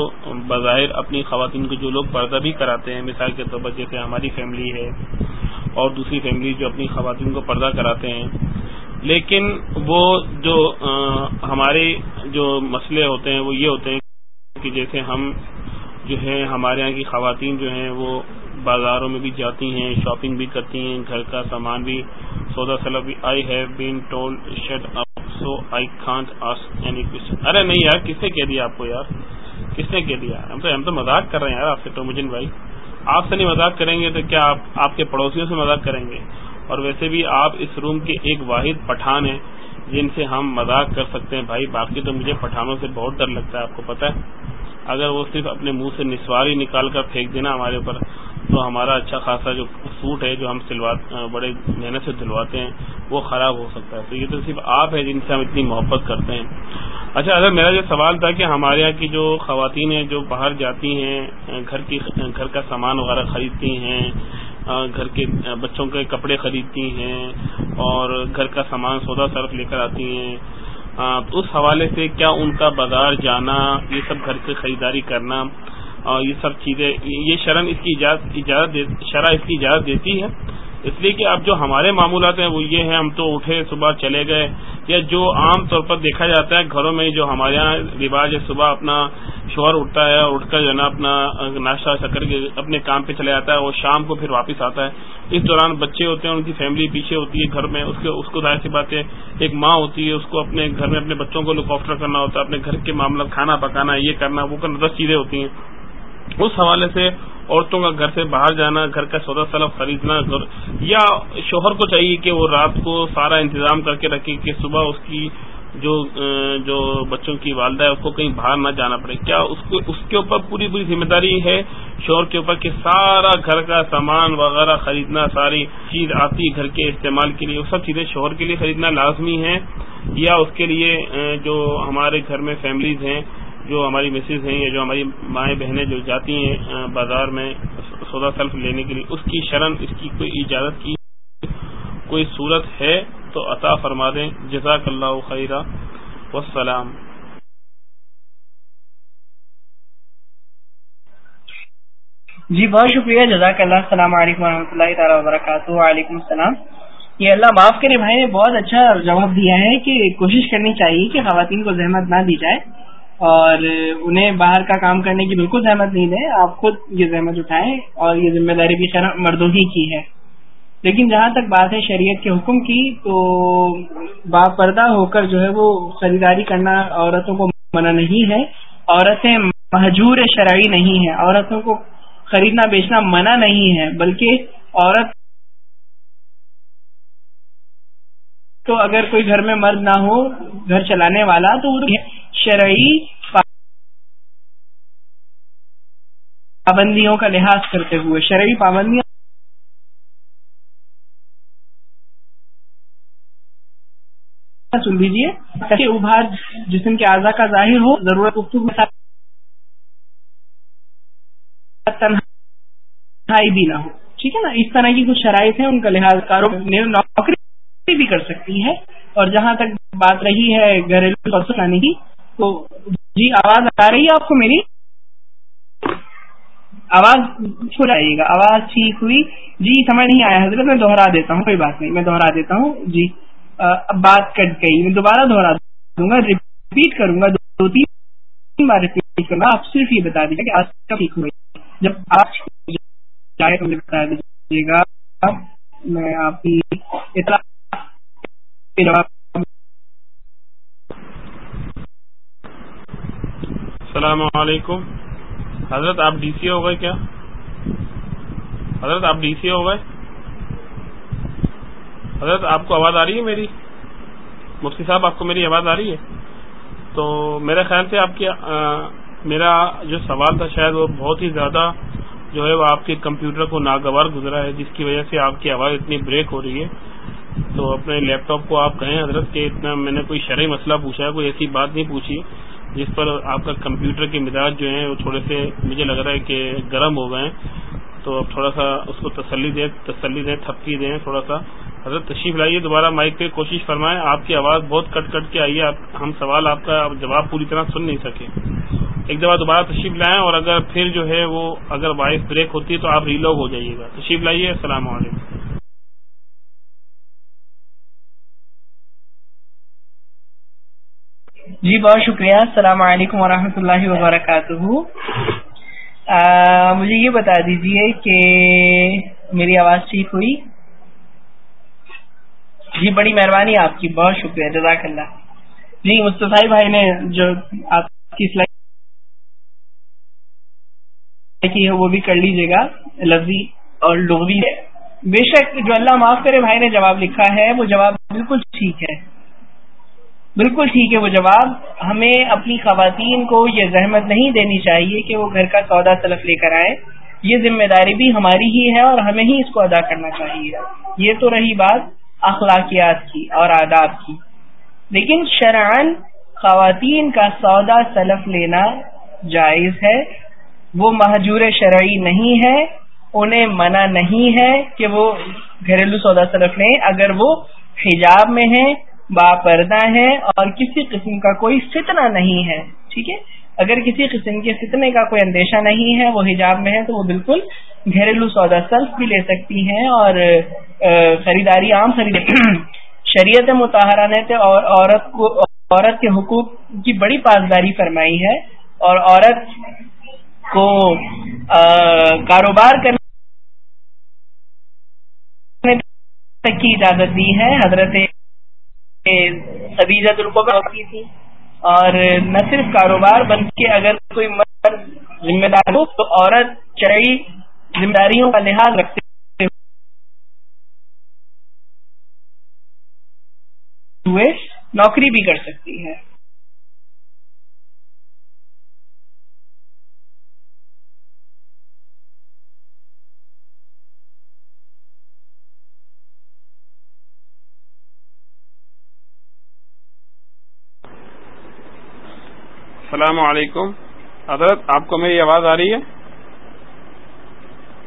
بظاہر اپنی خواتین کو جو لوگ پردہ بھی کراتے ہیں، مثال کے طور پر جیسے ہماری فیملی ہے اور دوسری فیملی جو اپنی خواتین کو پردہ کراتے ہیں، لیکن وہ جو ہمارے جو مسئلے ہوتے ہیں وہ یہ ہوتے ہیں کہ جیسے ہم جو ہے ہمارے یہاں کی خواتین جو ہیں، وہ بازاروں میں بھی جاتی ہیں، شاپنگ بھی کرتی ہیں، گھر کا سامان بھی سودا سلب I have been told shut up so I can't any question ارے نہیں یار، کس نے کہہ دیا آپ کو یار؟ کس نے کہہ دیا؟ ہم تو ہم تو مذاق کر رہے ہیں یار، آپ سے ٹومجن بھائی۔ آپ سے نہیں مذاق کریں گے تو کیا آپ آپ کے پڑوسیوں سے مذاق کریں گے؟ اور ویسے بھی آپ اس روم کے ایک واحد پٹھان ہیں جن سے ہم مذاق کر سکتے ہیں۔ بھائی، باقی تو مجھے پٹھانوں سے بہت ڈر لگتا ہے، آپ کو پتا ہے۔ اگر وہ صرف اپنے منہ سے نسواری نکال کر پھینک دینا ہمارے اوپر، تو ہمارا اچھا خاصا جو سوٹ ہے جو ہم بڑے محنت سے دلواتے ہیں، وہ خراب ہو سکتا ہے۔ تو یہ تو صرف آپ ہے جن سے ہم اتنی محبت کرتے ہیں۔ اچھا اگر میرا یہ سوال تھا کہ ہمارے یہاں کی جو خواتین ہیں جو باہر جاتی ہیں، گھر کی، گھر کا سامان وغیرہ خریدتی ہیں، گھر کے بچوں کے کپڑے خریدتی ہیں اور گھر کا سامان سودا صرف لے کر آتی ہیں اس حوالے سے کیا ان کا بازار جانا، یہ سب گھر سے خریداری کرنا اور یہ سب چیزیں، یہ شرم اس کی اجازت شرح اس کی اجازت دیتی ہے؟ اس لیے کہ اب جو ہمارے معمولات ہیں وہ یہ ہیں، ہم تو اٹھے صبح چلے گئے، یا جو عام طور پر دیکھا جاتا ہے گھروں میں جو ہمارے یہاں رواج ہے، صبح اپنا شوہر اٹھتا ہے اٹھ کر جو ہے نا اپنا ناشتہ واشتہ کر کے اپنے کام پہ چلے جاتا ہے اور شام کو پھر واپس آتا ہے۔ اس دوران بچے ہوتے ہیں، ان کی فیملی پیچھے ہوتی ہے گھر میں، اس کے، اس کو ظاہر سی بات ہے، ایک ماں ہوتی ہے، اس کو اپنے گھر میں اپنے بچوں کو لک آفٹر کرنا ہوتا ہے، اپنے گھر کے معاملات کھانا پکانا، یہ کرنا، وہ کرنا، دس چیزیں ہوتی ہیں۔ اس حوالے سے عورتوں کا گھر سے باہر جانا، گھر کا سودا سلب خریدنا یا شوہر کو چاہیے کہ وہ رات کو سارا انتظام کر کے رکھے کہ صبح اس کی جو جو بچوں کی والدہ ہے، اس کو کہیں باہر نہ جانا پڑے۔ کیا اس کو، اس کے اوپر پوری پوری ذمہ داری ہے شوہر کے اوپر کہ سارا گھر کا سامان وغیرہ خریدنا، ساری چیز آتی گھر کے استعمال کے لیے، وہ سب چیزیں شوہر کے لیے خریدنا لازمی ہے یا اس کے لیے جو ہمارے گھر میں فیملیز ہیں جو ہماری مسز ہیں یا جو ہماری مائیں بہنیں جو جاتی ہیں بازار میں سودا سلف لینے کے لیے، اس کی شرم اس کی کوئی اجازت کی کوئی صورت ہے تو عطا فرما دیں۔ جزاک اللہ خیرہ وسلام جی بہت شکریہ۔ جزاک اللہ۔ السلام علیکم و رحمۃ اللہ تعالیٰ وبرکاتہ۔ وعلیکم السلام۔ یہ اللہ معاف کرے بھائی، نے بہت اچھا جواب دیا ہے کہ کوشش کرنی چاہیے کہ خواتین کو زحمت نہ دی جائے۔ اور انہیں باہر کا کام کرنے کی بالکل زحمت نہیں دیں، آپ خود یہ زحمت اٹھائیں اور یہ ذمہ داری بھی مردوں ہی کی ہے۔ لیکن جہاں تک بات ہے شریعت کے حکم کی، تو با پردہ ہو کر جو ہے وہ خریداری کرنا عورتوں کو منع نہیں ہے۔ عورتیں محجور شرعی نہیں ہیں، عورتوں کو خریدنا بیچنا منع نہیں ہے، بلکہ عورت تو اگر کوئی گھر میں مرد نہ ہو، گھر چلانے والا تو شرعی پابندیوں کا لحاظ کرتے ہوئے، شرعی پابندیاں سن لیجیے ابھار جسم کے اعضا کا ظاہر ہو، ضرورت تنہائی بھی نہ ہو۔ ٹھیک ہے نا؟ اس طرح کی کچھ شرائط ہیں، ان کا لحاظ کاروبار نوکری بھی کر سکتی ہے۔ اور جہاں تک بات رہی ہے گھریلو پرسوں لانے کی تو جی آواز آ رہی ہے آپ کو میری؟ آواز چھو جائیے گا۔ آواز ٹھیک ہوئی۔ جی سمجھ نہیں آیا حضرت، میں دوہرا دیتا ہوں، کوئی بات نہیں، میں دوہرا دیتا ہوں۔ جی اب بات کٹ گئی۔ میں دوبارہ دوہرا دوں گا ریپیٹ کروں گا۔ دو تین بار ریپیٹ کروں گا۔ آپ صرف یہ بتا دیجیے کہ آج کب ٹھیک ہوئی۔ جب آپ جائے تو مجھے بتا دیجیے گا۔ میں آپ کی اطلاع السلام علیکم۔ حضرت آپ ڈی سی ہو گئے کیا؟ حضرت آپ ڈی سی ہو گئے؟ حضرت آپ کو آواز آ رہی ہے میری؟ مفتی صاحب، آپ کو میری آواز آ رہی ہے؟ تو میرے خیال سے آپ کی میرا جو سوال تھا شاید وہ بہت ہی زیادہ جو ہے وہ آپ کے کمپیوٹر کو ناگوار گزرا ہے، جس کی وجہ سے آپ کی آواز اتنی بریک ہو رہی ہے۔ تو اپنے لیپ ٹاپ کو آپ کہیں حضرت کہ اتنا میں نے کوئی شرعی مسئلہ پوچھا ہے، کوئی ایسی بات نہیں پوچھی۔ جس پر آپ کا کمپیوٹر کے مزاج جو ہیں وہ تھوڑے سے مجھے لگ رہا ہے کہ گرم ہو گئے ہیں۔ تو اب تھوڑا سا اس کو تسلی دیں تسلی دیں، تھپکی دیں، تھوڑا سا۔ حضرت تشریف لائیے دوبارہ مائک پہ، کوشش فرمائیں۔ آپ کی آواز بہت کٹ کٹ کے آئی ہے۔ ہم سوال آپ کا جواب پوری طرح سن نہیں سکے۔ ایک دفعہ دوبارہ تشریف لائیں اور اگر پھر جو ہے وہ اگر وائس بریک ہوتی ہے تو آپ ریلوگ ہو جائیے گا۔ تشریف لائیے، السلام علیکم۔ جی بہت شکریہ۔ السلام علیکم ورحمۃ اللہ وبرکاتہ۔ مجھے یہ بتا دیجیے کہ میری آواز ٹھیک ہوئی؟ جی بڑی مہربانی آپ کی، بہت شکریہ، جزاک اللہ۔ جی مصطفی بھائی نے جو آپ کی کی ہے، وہ بھی کر لیجیے گا۔ لفظی اور لغوی ہے۔ بے شک جو اللہ معاف کرے، بھائی نے جواب لکھا ہے، وہ جواب بالکل ٹھیک ہے۔ بالکل ٹھیک ہے وہ جواب۔ ہمیں اپنی خواتین کو یہ زحمت نہیں دینی چاہیے کہ وہ گھر کا سودا سلف لے کر آئے۔ یہ ذمہ داری بھی ہماری ہی ہے اور ہمیں ہی اس کو ادا کرنا چاہیے۔ یہ تو رہی بات اخلاقیات کی اور آداب کی۔ لیکن شرعن خواتین کا سودا سلف لینا جائز ہے۔ وہ محجور شرعی نہیں ہے۔ انہیں منع نہیں ہے کہ وہ گھریلو سودا سلف لیں۔ اگر وہ حجاب میں ہیں باپردہ ہیں اور کسی قسم کا کوئی فتنہ نہیں ہے، ٹھیک ہے؟ اگر کسی قسم کے فتنے کا کوئی اندیشہ نہیں ہے، وہ حجاب میں ہے تو وہ بالکل گھریلو سودا سلف بھی لے سکتی ہیں اور خریداری عام خرید شریعت متحرہ نے تو عورت کو، عورت کے حقوق کی بڑی پاسداری فرمائی ہے اور عورت کو کاروبار کرنے تک کی اجازت دی ہے۔ حضرت سبیزت کی تھی۔ اور نہ صرف کاروبار، بلکہ اگر کوئی مرد ذمہ دار ہو، تو عورت چڑی ذمہ داریوں کا لحاظ رکھتے ہوئے نوکری بھی کر سکتی ہے۔ السلام علیکم۔ حضرت، آپ کو میری آواز آ رہی ہے؟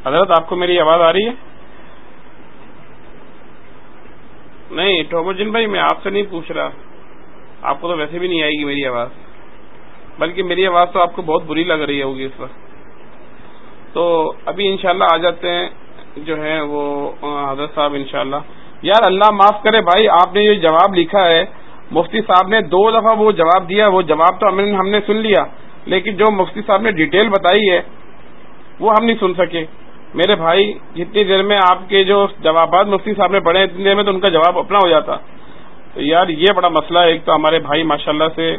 حضرت، آپ کو میری آواز آ رہی ہے؟ نہیں ٹوموجن بھائی، میں آپ سے نہیں پوچھ رہا۔ آپ کو تو ویسے بھی نہیں آئے گی میری آواز۔ بلکہ میری آواز تو آپ کو بہت بری لگ رہی ہوگی اس وقت۔ تو ابھی انشاءاللہ آ جاتے ہیں، جو ہے وہ حضرت صاحب انشاءاللہ۔ یار، اللہ معاف کرے بھائی، آپ نے یہ جواب لکھا ہے۔ مفتی صاحب نے دو دفعہ وہ جواب دیا، وہ جواب تو ہم نے سن لیا، لیکن جو مفتی صاحب نے ڈیٹیل بتائی ہے، وہ ہم نہیں سن سکے۔ میرے بھائی، جتنی دیر میں آپ کے جو جوابات مفتی صاحب نے پڑھے، اتنی دیر میں تو ان کا جواب اپنا ہو جاتا۔ تو یار، یہ بڑا مسئلہ ہے۔ ایک تو ہمارے بھائی، ماشاءاللہ سے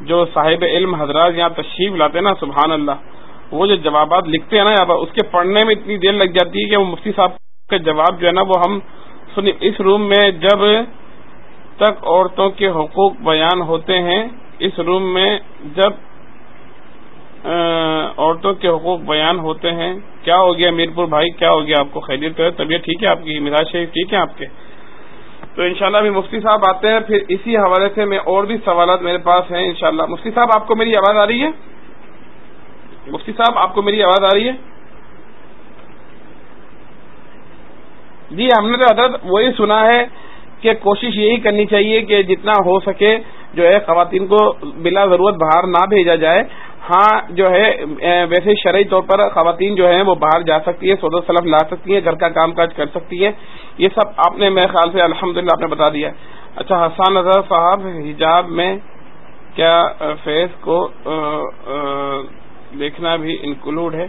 جو صاحب علم حضرات یہاں تشریف لاتے ہیں نا سبحان اللہ وہ جو جوابات لکھتے ہیں نا اس کے پڑھنے میں اتنی دیر لگ جاتی ہے کہ وہ مفتی صاحب کے جواب جو ہے نا، وہ ہم اس روم میں جب تک عورتوں کے حقوق بیان ہوتے ہیں۔ اس روم میں جب عورتوں کے حقوق بیان ہوتے ہیں، کیا ہو گیا میرپور بھائی؟ کیا ہو گیا آپ کو خیریت تو ہے؟ طبیعت ٹھیک ہے آپ کی؟ مزاج شریف ٹھیک ہے آپ کے؟ تو انشاءاللہ ابھی مفتی صاحب آتے ہیں، پھر اسی حوالے سے میں اور بھی سوالات میرے پاس ہیں انشاءاللہ۔ مفتی صاحب، آپ کو میری آواز آ رہی ہے؟ مفتی صاحب، آپ کو میری آواز آ رہی ہے؟ جی ہم نے تو حضرت وہی سنا ہے کہ کوشش یہی کرنی چاہیے کہ جتنا ہو سکے جو ہے خواتین کو بلا ضرورت باہر نہ بھیجا جائے۔ ہاں جو ہے ویسے شرعی طور پر خواتین جو ہیں وہ باہر جا سکتی ہے سودا سلف لا سکتی ہیں، گھر کا کام کاج کر سکتی ہیں۔ یہ سب آپ نے میرے خیال سے الحمد آپ نے بتا دیا۔ اچھا حسان اظہر صاحب، حجاب میں کیا فیس کو دیکھنا بھی انکلوڈ ہے۔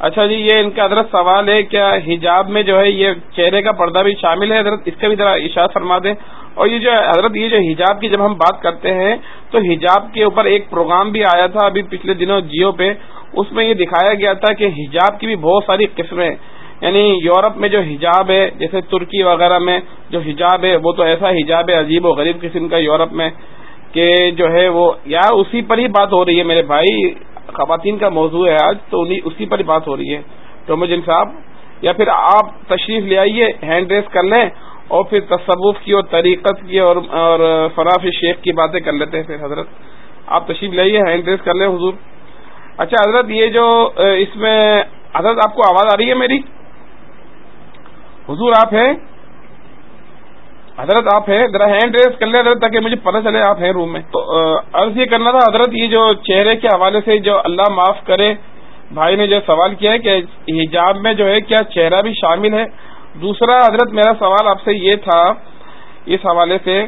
اچھا جی یہ ان کا حضرت سوال ہے، کیا حجاب میں جو ہے یہ چہرے کا پردہ بھی شامل ہے؟ حضرت اس کا بھی ذرا اشاعت فرما دیں۔ اور یہ جو حضرت یہ جو حجاب کی جب ہم بات کرتے ہیں، تو حجاب کے اوپر ایک پروگرام بھی آیا تھا ابھی پچھلے دنوں جیو پہ۔ اس میں یہ دکھایا گیا تھا کہ حجاب کی بھی بہت ساری قسمیں یعنی یورپ میں جو حجاب ہے، جیسے ترکی وغیرہ میں جو حجاب ہے، وہ تو ایسا حجاب ہے، عجیب و غریب قسم کا یورپ میں کہ جو ہے وہ، یا اسی پر ہی بات ہو رہی ہے میرے بھائی۔ خواتین کا موضوع ہے آج، تو اسی پر ہی بات ہو رہی ہے۔ ٹوموجن صاحب، یا پھر آپ تشریف لے آئیے، ہینڈ ریس کر لیں اور پھر تصوف کی اور طریقت کی اور اور فراف شیخ کی باتیں کر لیتے ہیں پھر، حضرت۔ آپ تشریف لے آئیے، ہینڈ ریس کر لیں حضور۔ اچھا حضرت، یہ جو، اس میں حضرت، آپ کو آواز آ رہی ہے میری؟ حضور، آپ ہیں؟ حضرت آپ ہیں، ذرا ہینڈ ریس کر لیں حضرت تاکہ مجھے پتہ چلے آپ ہیں روم میں۔ تو عرض یہ کرنا تھا، حضرت یہ جو چہرے کے حوالے سے جو اللہ معاف کرے، بھائی نے جو سوال کیا ہے کہ حجاب میں جو ہے کیا چہرہ بھی شامل ہے؟ دوسرا، حضرت میرا سوال آپ سے یہ تھا، اس حوالے سے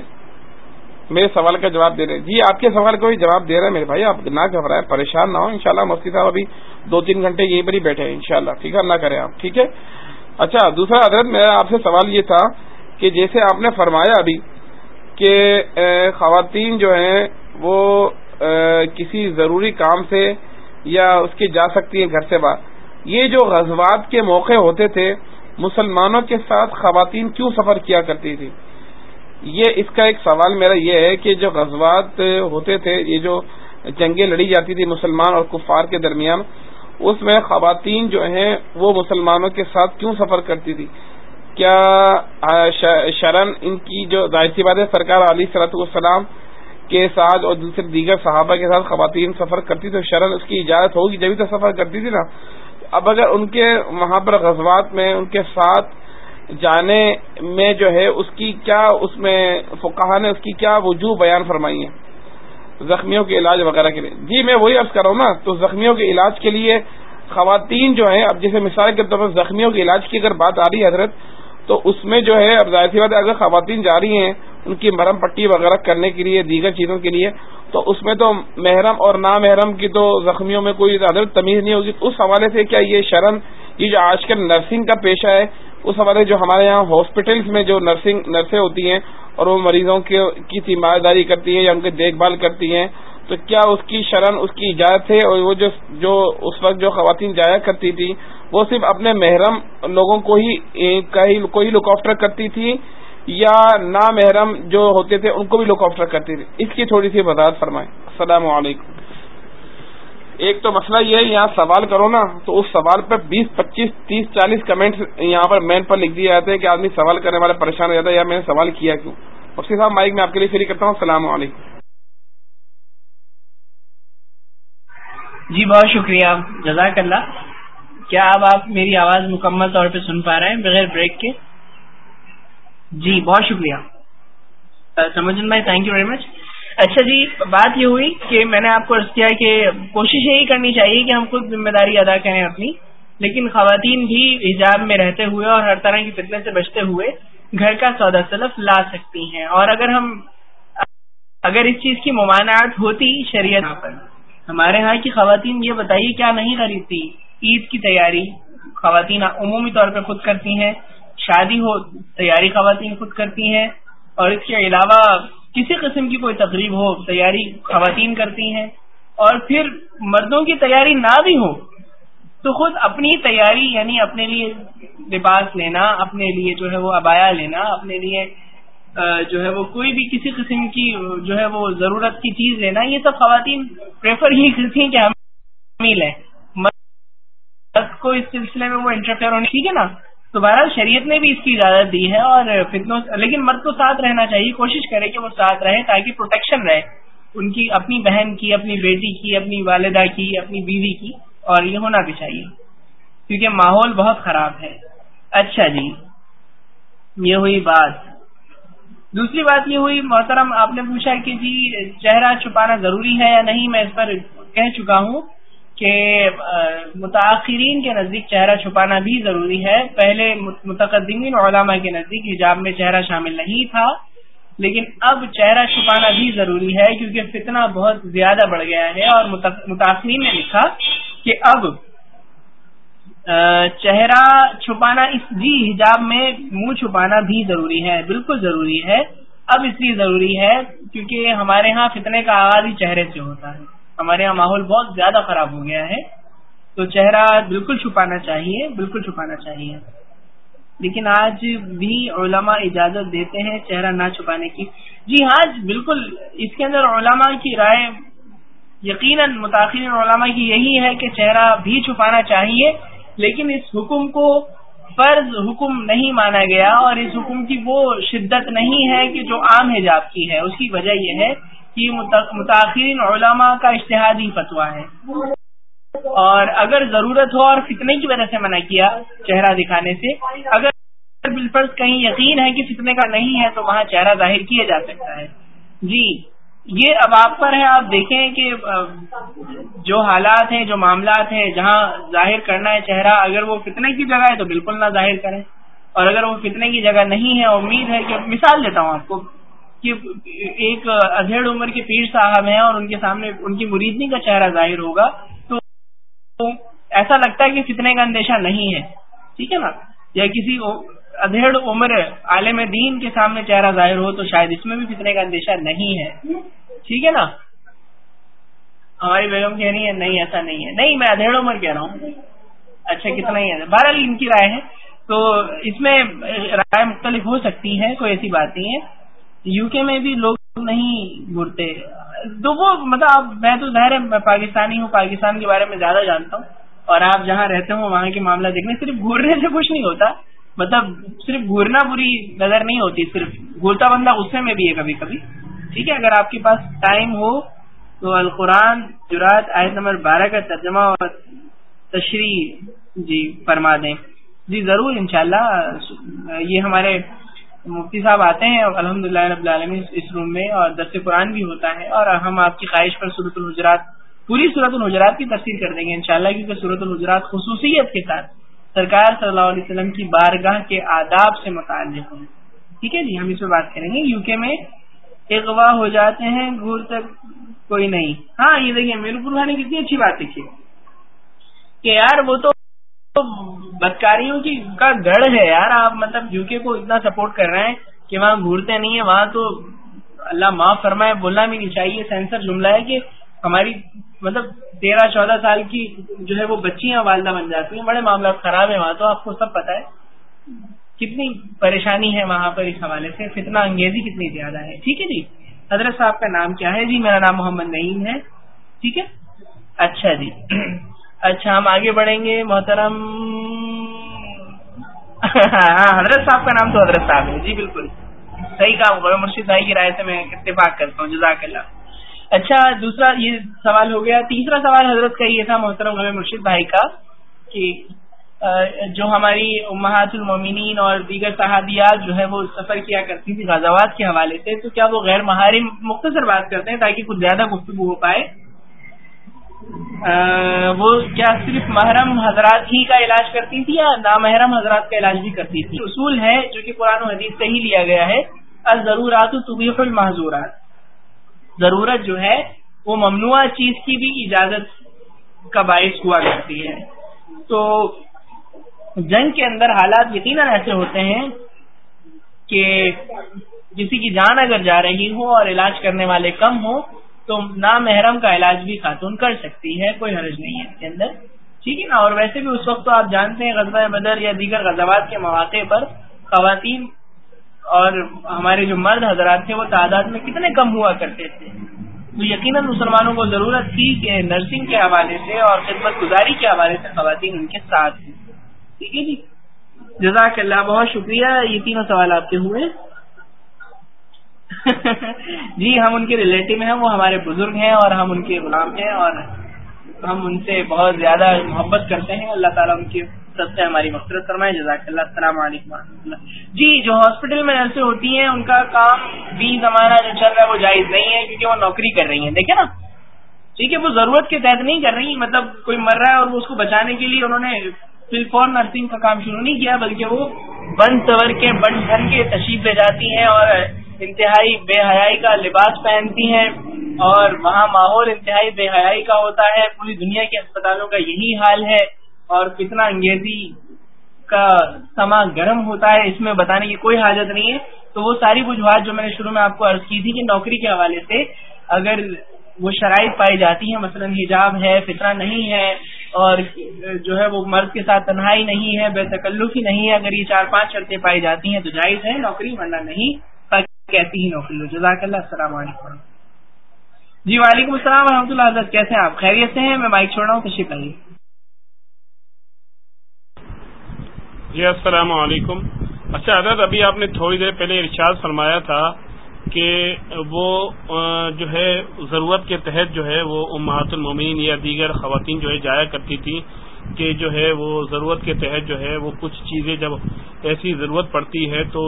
میرے سوال کا جواب دے رہے ہیں۔ جی آپ کے سوال کو بھی جواب دے رہے ہیں میرے بھائی؟ آپ نہ گھبرائے پریشان نہ ہو انشاءاللہ شاء مفتی صاحب ابھی دو تین گھنٹے یہیں پر ہی بیٹھے ہیں، انشاءاللہ۔ ٹھیک ہے؟ نہ کریں آپ۔ ٹھیک ہے؟ اچھا دوسرا، حضرت میرا آپ سے سوال یہ تھا کہ جیسے آپ نے فرمایا ابھی کہ خواتین جو ہیں، وہ کسی ضروری کام سے یا اس کی جا سکتی ہیں گھر سے باہر۔ یہ جو غزوات کے موقع ہوتے تھے، مسلمانوں کے ساتھ خواتین کیوں سفر کیا کرتی تھی یہ اس کا ایک سوال میرا یہ ہے کہ جو غزوات ہوتے تھے، یہ جو جنگیں لڑی جاتی تھی مسلمان اور کفار کے درمیان، اس میں خواتین جو ہیں، وہ مسلمانوں کے ساتھ کیوں سفر کرتی تھی کیا شرن ان کی جو ظاہر سی بات ہے، سرکار علی صلاحت والسلام کے ساتھ اور دوسرے دیگر صحابہ کے ساتھ خواتین سفر کرتی تھی شرن اس کی اجازت ہوگی جبھی تو سفر کرتی تھی نا۔ اب اگر ان کے وہاں پر غزوات میں، ان کے ساتھ جانے میں جو ہے، اس کی کیا، اس میں فقہ نے اس کی کیا وجوہ بیان فرمائی ہے زخمیوں کے علاج وغیرہ کے لیے۔ جی میں وہی عرض کر رہا ہوں نا، تو زخمیوں کے علاج کے لیے خواتین جو ہیں، اب جیسے مثال کے طور پر زخمیوں کے علاج کی اگر بات آ رہی ہے حضرت تو اس میں جو ہے، اب ظاہر سی بات اگر خواتین جا رہی ہیں ان کی مرم پٹی وغیرہ کرنے کے لیے، دیگر چیزوں کے لیے، تو اس میں تو محرم اور نامحرم کی تو زخمیوں میں کوئی زیادہ تمیز نہیں ہوگی۔ اس حوالے سے کیا یہ شرم یہ جو آج کل نرسنگ کا پیشہ ہے اس حوالے جو ہمارے یہاں ہاسپٹلس میں جو نرسنگ نرسیں ہوتی ہیں اور وہ مریضوں کی تیمار داری کرتی ہیں یا ان کی دیکھ بھال کرتی ہیں، تو کیا اس کی شرن، اس کی اجازت ہے؟ اور وہ جو جو اس وقت جو خواتین جایا کرتی تھی، وہ صرف اپنے محرم لوگوں کو ہی کوئی لک آفٹر کرتی تھی، یا نا محرم جو ہوتے تھے، ان کو بھی لک آفٹر کرتی تھی؟ اس کی تھوڑی سی وضاحت فرمائیں۔ السلام علیکم۔ ایک تو مسئلہ یہ ہے، یہاں سوال کرو نا، تو اس سوال پہ بیس، پچیس، تیس، چالیس کمنٹ یہاں پر مین پر لکھ دیے جاتے ہیں کہ آدمی سوال کرنے والے پریشان ہو جاتا ہے، یا میں نے سوال کیا کیوں؟ مفتی صاحب مائک میں آپ کے لیے فری کرتا ہوں، السلام علیکم۔ جی بہت شکریہ، جزاک اللہ۔ کیا اب آپ میری آواز مکمل طور پہ سن پا رہے ہیں بغیر بریک کے؟ جی بہت شکریہ۔ سمجھن بھائی تھینک یو ویری مچ اچھا جی بات یہ ہوئی کہ میں نے آپ کو عرض کیا کہ کوشش یہی کرنی چاہیے کہ ہم خود ذمہ داری ادا کریں اپنی، لیکن خواتین بھی حجاب میں رہتے ہوئے اور ہر طرح کی فتنے سے بچتے ہوئے گھر کا سودا سلف لا سکتی ہیں۔ اور اگر ہم، اگر اس چیز کی ممانعت ہوتی شریعت پر، ہمارے ہاں کی خواتین یہ بتائیے کیا نہیں خریدتی؟ عید کی تیاری خواتین عمومی طور پہ خود کرتی ہیں، شادی ہو تیاری خواتین خود کرتی ہیں، اور اس کے علاوہ کسی قسم کی کوئی تقریب ہو، تیاری خواتین کرتی ہیں اور پھر مردوں کی تیاری نہ بھی ہو، تو خود اپنی تیاری یعنی اپنے لیے لباس لینا، اپنے لیے جو ہے وہ ابایا لینا، اپنے لیے جو ہے وہ کوئی بھی کسی قسم کی جو ہے وہ ضرورت کی چیز لینا، یہ سب خواتین پریفر ہی کرتی ہیں کہ ہم لیں۔ مرد کو اس سلسلے میں وہ انٹرفیئر ہونے ٹھیک ہے نا؟ تو بہرحال شریعت نے بھی اس کی اجازت دی ہے اور فتنوں لیکن مرد کو ساتھ رہنا چاہیے، کوشش کرے کہ وہ ساتھ رہے تاکہ پروٹیکشن رہے۔ ان کی اپنی بہن کی، اپنی بیٹی کی، اپنی والدہ کی، اپنی بیوی کی اور یہ ہونا بھی چاہیے۔ کیونکہ ماحول بہت خراب ہے۔ اچھا جی یہ ہوئی بات۔ دوسری بات یہ ہوئی، محترم، آپ نے پوچھا کہ جی چہرہ چھپانا ضروری ہے یا نہیں؟ میں اس پر کہہ چکا ہوں۔ کہ متاثرین کے نزدیک چہرہ چھپانا بھی ضروری ہے۔ پہلے متقدمین علماء کے نزدیک حجاب میں چہرہ شامل نہیں تھا۔ لیکن اب چہرہ چھپانا بھی ضروری ہے کیونکہ فتنہ بہت زیادہ بڑھ گیا ہے اور متاثرین نے لکھا کہ اب چہرہ چھپانا اس جی حجاب میں منہ چھپانا بھی ضروری ہے، بالکل ضروری ہے۔ اب اس لیے ضروری ہے کیونکہ ہمارے ہاں فتنے کا آغاز ہی چہرے سے ہوتا ہے۔ ہمارے یہاں ماحول بہت زیادہ خراب ہو گیا ہے۔ تو چہرہ بالکل چھپانا چاہیے، بالکل چھپانا چاہیے۔ لیکن آج بھی علماء اجازت دیتے ہیں چہرہ نہ چھپانے کی۔ جی ہاں بالکل اس کے اندر علماء کی رائے، یقیناً متاثر علماء کی یہی ہے کہ چہرہ بھی چھپانا چاہیے، لیکن اس حکم کو فرض حکم نہیں مانا گیا اور اس حکم کی وہ شدت نہیں ہے کہ جو عام حجاب کی ہے۔ اس کی وجہ یہ ہے کہ متاثرین علماء کا اشتہادی فتوا ہے۔ اور اگر ضرورت ہو اور فتنے کی وجہ سے منع کیا چہرہ دکھانے سے، اگر بالفرض کہیں یقین ہے کہ فتنے کا نہیں ہے تو وہاں چہرہ ظاہر کیا جا سکتا ہے۔ جی یہ اب آپ پر ہے، آپ دیکھیں کہ جو حالات ہیں، جو معاملات ہیں، جہاں ظاہر کرنا ہے چہرہ، اگر وہ فتنے کی جگہ ہے تو بالکل نہ ظاہر کریں۔ اور اگر وہ فتنے کی جگہ نہیں ہے، امید ہے کہ، مثال دیتا ہوں آپ کو کہ ایک ادھیڑ عمر کے پیر صاحب ہیں اور ان کے سامنے ان کی مریدنی کا چہرہ ظاہر ہوگا، تو ایسا لگتا ہے کہ فتنے کا اندیشہ نہیں ہے۔ ٹھیک ہے نا؟ یا کسی ادھیڑ عمر عالم دین کے سامنے چہرہ ظاہر ہو تو شاید اس میں بھی فتنے کا اندیشہ نہیں ہے۔ ٹھیک ہے نا؟ ہماری بیگم کہہ رہی ہے نہیں، ایسا نہیں ہے۔ نہیں، میں ادھیڑ عمر کہہ رہا ہوں۔ اچھا کتنا ہی ہے۔ بہرحال ان کی رائے ہے۔ تو اس میں رائے مختلف ہو سکتی ہے، کوئی ایسی بات نہیں ہے۔ یو کے میں بھی لوگ نہیں گھرتے۔ تو وہ مطلب میں تو ظاہر ہے میں پاکستانی ہوں، پاکستان کے بارے میں زیادہ جانتا ہوں۔ اور آپ جہاں رہتے ہو وہاں کے معاملہ دیکھنے، صرف گھورنے سے کچھ نہیں ہوتا۔ مطلب صرف گھورنا بری نظر نہیں ہوتی، صرف گھورتا بندہ غصے میں بھی ہے کبھی کبھی ٹھیک ہے، اگر آپ کے پاس ٹائم ہو تو القرآن، جرات، آیت نمبر بارہ کا ترجمہ اور تشریح جی فرما دیں۔ جی ضرور، انشاءاللہ، یہ ہمارے مفتی صاحب آتے ہیں الحمد للہ رب العالمین اس روم میں اور درس قرآن بھی ہوتا ہے اور ہم آپ کی خواہش پر صورت الحجرات، پوری صورت الحجرات کی تفصیل کر دیں گے انشاءاللہ کیونکہ صورت الحجرات خصوصیت کے ساتھ سرکار صلی اللہ علیہ وسلم کی بارگاہ کے آداب سے متعلق ہیں ٹھیک ہے جی ہم اس میں بات کریں گے۔ یو کے میں اغوا ہو جاتے ہیں گور تک کوئی نہیں۔ ہاں یہ دیکھیے، میرے پور نے کتنی اچھی بات لکھی کہ یار وہ تو بدکاریوں کی کا گڑھ ہے یار، آپ مطلب یو کے کو اتنا سپورٹ کر رہے ہیں کہ وہاں گھورتے نہیں ہیں، وہاں تو اللہ معاف فرمائے، بولنا بھی نہیں چاہیے۔ سینسر جملہ ہے کہ ہماری مطلب تیرہ، چودہ سال کی جو ہے وہ بچیاں والدہ بن جاتی ہیں، بڑے معاملات خراب ہیں وہاں تو، آپ کو سب پتا ہے۔ کتنی پریشانی ہے وہاں پر اس حوالے سے فتنا انگیزی کتنی زیادہ ہے۔ ٹھیک ہے جی۔ حضرت صاحب کا نام کیا ہے؟ جی میرا نام محمد نعیم ہے۔ ٹھیک ہے؟ اچھا جی۔ اچھا ہم آگے بڑھیں گے، محترم۔ ہاں حضرت صاحب کا نام تو حضرت صاحب ہے۔ جی بالکل۔ صحیح کہا مرشید بھائی کی رائے سے میں اتفاق کرتا ہوں۔ جزاک اللہ۔ اچھا دوسرا یہ سوال ہو گیا۔ تیسرا سوال حضرت کا یہ تھا، محترم غم مرشید بھائی کا، کہ جو ہماری امہات المومنین اور دیگر صحابیات جو ہے، وہ سفر کیا کرتی تھی غزوات کے حوالے سے، تو کیا وہ غیر مہارم مختصر بات کرتے ہیں تاکہ کچھ زیادہ گفتگو ہو پائے؟ وہ کیا صرف محرم حضرات ہی کا علاج کرتی تھی یا نامحرم حضرات کا علاج بھی کرتی تھی؟ اصول ہے جو کہ قرآن و حدیث سے ہی لیا گیا ہے ضرورات طبیف المحضورات ضرورت جو ہے، وہ ممنوع چیز کی بھی اجازت کا باعث ہوا کرتی ہے۔ تو جنگ کے اندر حالات یقیناً ایسے ہوتے ہیں کہ کسی کی جان اگر جا رہی ہو اور علاج کرنے والے کم ہوں تو نامحرم کا علاج بھی خاتون کر سکتی ہے، کوئی حرج نہیں ہے اس کے اندر۔ ٹھیک ہے نا؟ اور ویسے بھی اس وقت تو آپ جانتے ہیں غزبۂ بدر یا دیگر غزوات کے مواقع پر خواتین اور ہمارے جو مرد حضرات تھے، وہ تعداد میں کتنے کم ہوا کرتے تھے۔ تو یقیناً مسلمانوں کو ضرورت تھی کہ نرسنگ کے حوالے سے اور خدمت گزاری کے حوالے سے خواتین ان کے ساتھ ہیں۔ ٹھیک ہے جی۔ جزاک اللہ، بہت شکریہ۔ یہ تینوں سوال آپ کے ہوئے۔ جی ہم ان کے ریلیٹو ہیں، وہ ہمارے بزرگ ہیں اور ہم ان کے غلام ہیں اور ہم ان سے بہت زیادہ محبت کرتے ہیں۔ اللہ تعالیٰ ان کی سب سے ہماری مقصد فرمائے۔ جزاک اللہ۔ السلام علیکم و اللہ۔ جی جو ہاسپٹل میں نرسیں ہوتی ہیں، ان کا کام بھی زمانہ جو چل رہا ہے وہ جائز نہیں ہے کیونکہ وہ نوکری کر رہی ہیں۔ دیکھیں نا۔ ٹھیک ہے، وہ ضرورت کے تحت نہیں کر رہی۔ مطلب کوئی مر رہا ہے اور وہ اس کو بچانے کے لیے انہوں نے پھر فور نرسنگ کا کام شروع نہیں کیا، بلکہ وہ بند سور کے بند ڈھن کے تشریف لے جاتی ہیں اور انتہائی بے حیائی کا لباس پہنتی ہیں اور وہاں ماحول انتہائی بے حیائی کا ہوتا ہے۔ پوری دنیا کے اسپتالوں کا یہی حال ہے اور کتنا انگریزی کا سما گرم ہوتا ہے، اس میں بتانے کی کوئی حاجت نہیں ہے۔ تو وہ ساری وجوہات جو میں نے شروع میں آپ کو عرض کی تھی کہ نوکری کے حوالے سے اگر وہ شرائط پائی جاتی ہیں، مثلا حجاب ہے، فطرہ نہیں ہے اور جو ہے وہ مرد کے ساتھ تنہائی نہیں ہے، بے تکلفی نہیں ہے، اگر یہ چار پانچ شرطیں پائی جاتی ہیں تو جائز ہے نوکری، ورنہ نہیں۔ کیسی ہی نوکری ہو جزاک اللہ، السلام علیکم۔ جی وعلیکم السلام و رحمۃ اللہ حضرت کیسے ہیں آپ؟ خیریت سے ہیں؟ میں بائک چھوڑ رہا ہوں، تشریف آئیے جی السلام علیکم۔ اچھا حضرت، ابھی آپ نے تھوڑی دیر پہلے ارشاد فرمایا تھا کہ وہ جو ہے، ضرورت کے تحت جو ہے، وہ امہات المومین یا دیگر خواتین جو ہے، جایا کرتی تھی کہ جو ہے وہ ضرورت کے تحت جو ہے وہ کچھ چیزیں جب ایسی ضرورت پڑتی ہے تو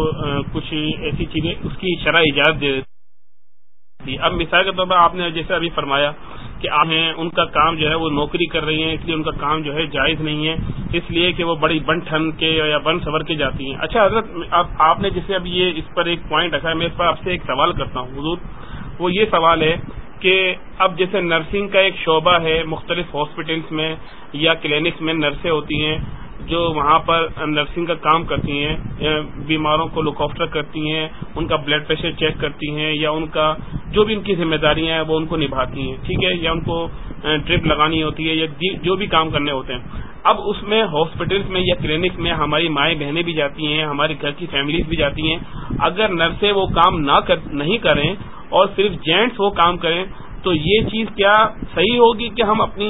کچھ ایسی چیزیں اس کی شرح ایجاد دے دیتی اب مثال کے طور پر آپ نے جیسے ابھی فرمایا کہ آپ ہیں، ان کا کام جو ہے وہ نوکری کر رہی ہیں، اس لیے ان کا کام جو ہے جائز نہیں ہے، اس لیے کہ وہ بڑی بن ٹھن کے یا بن سور کے جاتی ہیں۔ اچھا حضرت، آپ نے جیسے اب یہ اس پر ایک پوائنٹ رکھا ہے، میں اس پر آپ سے ایک سوال کرتا ہوں۔ حضور، وہ یہ سوال ہے کہ اب جیسے نرسنگ کا ایک شعبہ ہے، مختلف ہاسپٹلس میں یا کلینکس میں نرسیں ہوتی ہیں جو وہاں پر نرسنگ کا کام کرتی ہیں بیماروں کو لک آفٹر کرتی ہیں، ان کا بلڈ پریشر چیک کرتی ہیں، یا ان کا جو بھی ان کی ذمہ داریاں ہیں، وہ ان کو نبھاتی ہیں، ٹھیک ہے؟ یا ان کو ڈرپ لگانی ہوتی ہے، یا جی، جو بھی کام کرنے ہوتے ہیں۔ اب اس میں ہاسپٹلس میں یا کلینک میں ہماری مائیں بہنیں بھی جاتی ہیں، ہمارے گھر کی فیملیز بھی جاتی ہیں۔ اگر نرسیں وہ کام نہ کر، نہیں کریں اور صرف جینٹس وہ کام کریں، تو یہ چیز کیا صحیح ہوگی کہ ہم اپنی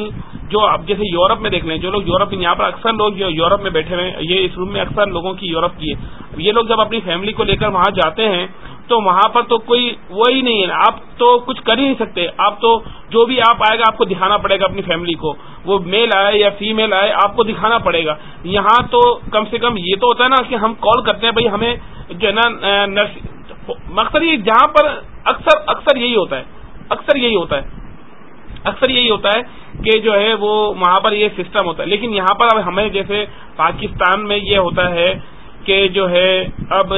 جو اب جیسے یورپ میں دیکھ لیں، جو لوگ یورپ یہاں پر اکثر لوگ جو یورپ میں بیٹھے ہوئے یہ اس روم میں اکثر لوگوں کی یورپ کی ہے۔ یہ لوگ جب اپنی فیملی کو لے کر وہاں جاتے ہیں، تو وہاں پر تو کوئی وہی نہیں ہے۔ آپ تو کچھ کر ہی نہیں سکتے۔ آپ تو جو بھی آپ آئے گا، آپ کو دکھانا پڑے گا اپنی فیملی کو۔ وہ میل آئے یا فیمل آئے، آپ کو دکھانا پڑے گا۔ یہاں تو کم سے کم یہ تو ہوتا ہے نا کہ ہم کال کرتے ہیں، بھائی ہمیں جو ہے نا، نرس مقصد یہ جہاں پر اکثر اکثر یہی ہوتا ہے، اکثر یہی ہوتا ہے، اکثر یہی ہوتا ہے کہ جو ہے وہ وہاں پر یہ سسٹم ہوتا ہے۔ لیکن یہاں پر اب ہمیں جیسے پاکستان میں یہ ہوتا ہے کہ جو ہے اب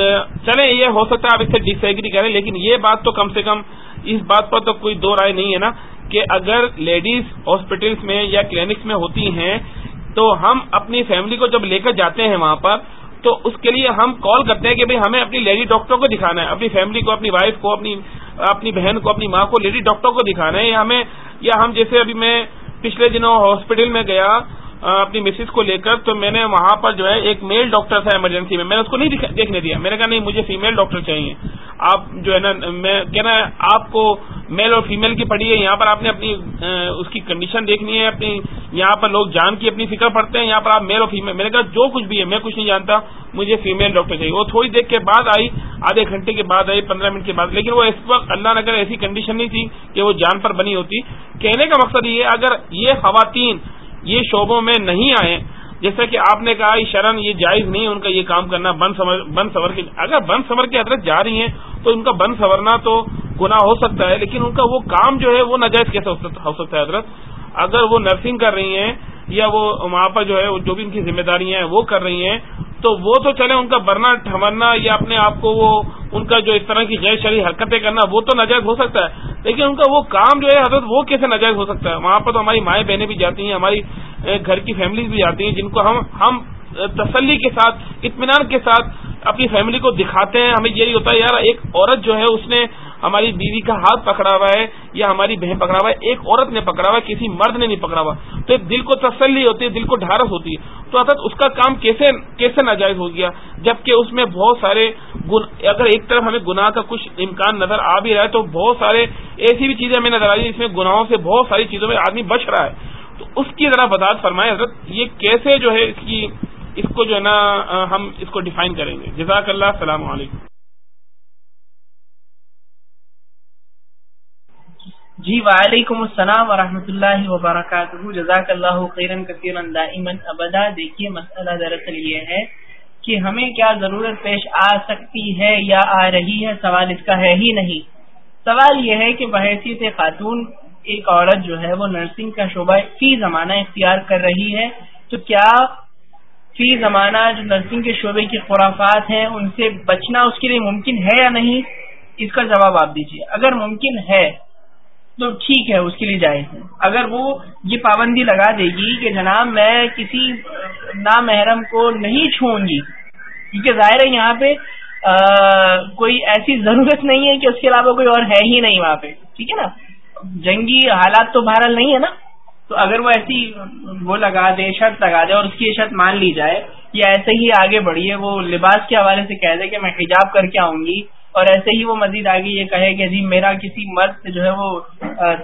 چلیں، یہ ہو سکتا ہے آپ اس سے ڈس ایگری کریں، لیکن یہ بات تو کم سے کم اس بات پر تو کوئی دو رائے نہیں ہے نا کہ اگر لیڈیز ہاسپٹلس میں یا کلینکس میں ہوتی ہیں تو ہم اپنی فیملی کو جب لے کر جاتے ہیں وہاں پر تو اس کے لیے ہم کال کرتے ہیں کہ بھائی ہمیں اپنی لیڈی ڈاکٹر کو دکھانا ہے، اپنی فیملی کو، اپنی وائف کو، اپنی اپنی بہن کو، اپنی ماں کو لیڈی ڈاکٹر کو دکھانا ہے، یا ہمیں یا ہم جیسے ابھی میں پچھلے دنوں ہاسپٹل میں گیا اپنی مسز کو لے کر تو میں نے وہاں پر جو ہے ایک میل ڈاکٹر تھا ایمرجنسی میں میں نے اس کو نہیں دیکھنے دیا۔ میں نے کہا، نہیں، مجھے فیمل ڈاکٹر چاہیے۔ آپ جو ہے نا، میں کہنا آپ کو میل اور فیمل کی پڑھی ہے، یہاں پر آپ نے اپنی اس کی کنڈیشن دیکھنی ہے، اپنی، یہاں پر لوگ جان کی اپنی فکر پڑتے ہیں، یہاں پر آپ میل اور فیمل میں نے کہا، جو کچھ بھی ہے، میں کچھ نہیں جانتا، مجھے فیمل ڈاکٹر چاہیے۔ وہ تھوڑی دیر کے بعد آئی، آدھے گھنٹے کے بعد آئی، پندرہ منٹ کے بعد۔ لیکن وہ اس وقت اللہ نگر ایسی کنڈیشن نہیں تھی کہ وہ جان پر بنی ہوتی۔ کہنے کا مقصد یہ اگر یہ خواتین یہ شعبوں میں نہیں آئے، جیسا کہ آپ نے کہا شرن، یہ جائز نہیں، ان کا یہ کام کرنا بند بند سور کے، اگر بند سور کی حضرت جا رہی ہیں، تو ان کا بند سورنا تو گناہ ہو سکتا ہے، لیکن ان کا وہ کام جو ہے، وہ ناجائز کیسے ہو سکتا ہے حضرت؟ اگر وہ نرسنگ کر رہی ہیں یا وہ وہاں پر جو ہے جو بھی ان کی ذمہ داریاں ہیں وہ کر رہی ہیں، تو وہ تو چلے ان کا برنا، ٹھمرنا یا اپنے آپ کو وہ ان کا جو اس طرح کی غیر شرعی حرکتیں کرنا، وہ تو ناجائز ہو سکتا ہے۔ لیکن ان کا وہ کام جو ہے حضرت وہ کیسے ناجائز ہو سکتا ہے؟ وہاں پر تو ہماری مائیں بہنیں بھی جاتی ہیں، ہماری گھر کی فیملیز بھی جاتی ہیں، جن کو ہم ہم تسلی کے ساتھ، اطمینان کے ساتھ اپنی فیملی کو دکھاتے ہیں۔ ہمیں یہی ہوتا ہے یار، ایک عورت جو ہے اس نے ہماری بیوی کا ہاتھ پکڑا ہوا ہے یا ہماری بہن پکڑا ہوا ہے، ایک عورت نے پکڑا ہوا ہے، کسی مرد نے نہیں پکڑا ہوا۔ تو ایک دل کو تسلی ہوتی ہے، دل کو ڈھارس ہوتی ہے۔ تو حضرت اس کا کام کیسے کیسے ناجائز ہو گیا؟ جبکہ اس میں بہت سارے اگر ایک طرف ہمیں گناہ کا کچھ امکان نظر آ بھی رہا ہے، تو بہت سارے ایسی بھی چیزیں ہمیں نظر آ رہی ہیں، جس میں گناہوں سے بہت ساری چیزوں میں آدمی بچ رہا ہے۔ تو اس کی ذرا وضاحت فرمائے حضرت، یہ کیسے جو ہے اس کی، اس کو جو ہے نا، ہم اس کو ڈیفائن کریں گے۔ جزاک اللہ، السلام علیکم۔ جی وعلیکم السلام ورحمۃ اللہ وبرکاتہ۔ جزاک اللہ خیرن کثیر دائمن ابدا۔ دیکھیے، مسئلہ دراصل یہ ہے کہ ہمیں کیا ضرورت پیش آ سکتی ہے یا آ رہی ہے؟ سوال اس کا ہے ہی نہیں۔ سوال یہ ہے کہ بحیثیت خاتون ایک عورت جو ہے، وہ نرسنگ کا شعبہ فی زمانہ اختیار کر رہی ہے۔ تو کیا فی زمانہ جو نرسنگ کے شعبے کی خرافات ہیں، ان سے بچنا اس کے لیے ممکن ہے یا نہیں؟ اس کا جواب آپ دیجیے۔ اگر ممکن ہے تو ٹھیک ہے، اس کے لیے جائز ہے۔ اگر وہ یہ پابندی لگا دے گی کہ جناب میں کسی نامحرم کو نہیں چھوؤں گی، کیونکہ ظاہر ہے یہاں پہ کوئی ایسی ضرورت نہیں ہے کہ اس کے علاوہ کوئی اور ہے ہی نہیں وہاں پہ۔ ٹھیک ہے نا؟ جنگی حالات تو بہرحال نہیں ہے نا؟ تو اگر وہ ایسی، وہ لگا دے، شرط لگا دے اور اس کی شرط مان لی جائے یا ایسے ہی آگے بڑھیے، وہ لباس کے حوالے سے کہہ دے کہ میں حجاب کر کے آؤں گی اور ایسے ہی وہ مزید آگے یہ کہے کہ جی میرا کسی مرد سے جو ہے وہ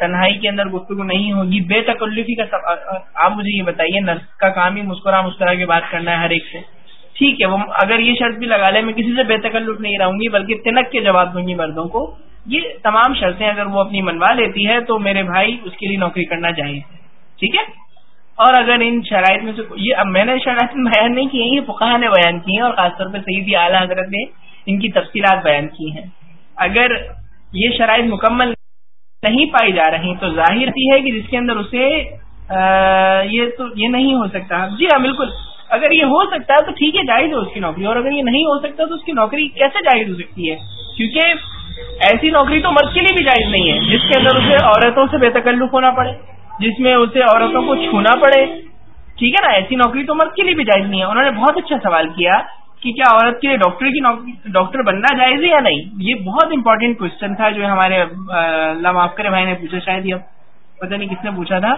تنہائی کے اندر گفتگو نہیں ہوگی۔ بے تکلفی کا سب آپ مجھے یہ بتائیے نرس کا کام ہی مسکرا مسکرا کے بات کرنا ہے ہر ایک سے۔ ٹھیک ہے، وہ اگر یہ شرط بھی لگا لے، میں کسی سے بے تکلف نہیں رہوں گی، بلکہ تنک کے جواب دوں گی مردوں کو۔ یہ تمام شرطیں اگر وہ اپنی منوا لیتی ہے، تو میرے بھائی اس کے لیے نوکری کرنا چاہیے۔ ٹھیک ہے؟ اور اگر ان شرائط میں سے یہ اب میں نے شرائط میں بیان نہیں کی ہیں، یہ فقہ نے بیان کی ہیں، اور خاص طور پہ سعید اعلیٰ حضرت نے ان کی تفصیلات بیان کی ہیں۔ اگر یہ شرائط مکمل نہیں پائی جا رہی تو ظاہر ہے کہ جس کے اندر اسے یہ تو، یہ نہیں ہو سکتا۔ جی ہاں بالکل۔ اگر یہ ہو سکتا ہے تو ٹھیک ہے، جائز ہو اس کی نوکری۔ اور اگر یہ نہیں ہو سکتا تو اس کی نوکری کیسے جائز ہو سکتی ہے؟ کیونکہ ایسی نوکری تو مرد کے لیے بھی جائز نہیں ہے، جس کے اندر اسے عورتوں سے بے تکلف ہونا پڑے، جس میں اسے عورتوں کو چھونا پڑے۔ ٹھیک ہے نا، ایسی نوکری تو مرد کے لیے بھی جائز نہیں ہے۔ انہوں نے بہت اچھا سوال کیا کہ کیا عورت کے لیے ڈاکٹر کی ڈاکٹر بننا جائز ہے یا نہیں؟ یہ بہت امپورٹنٹ کوشچن تھا جو ہمارے اللہ معاف کرے بھائی نے پوچھا، شاید یہ پتہ نہیں کس نے پوچھا تھا۔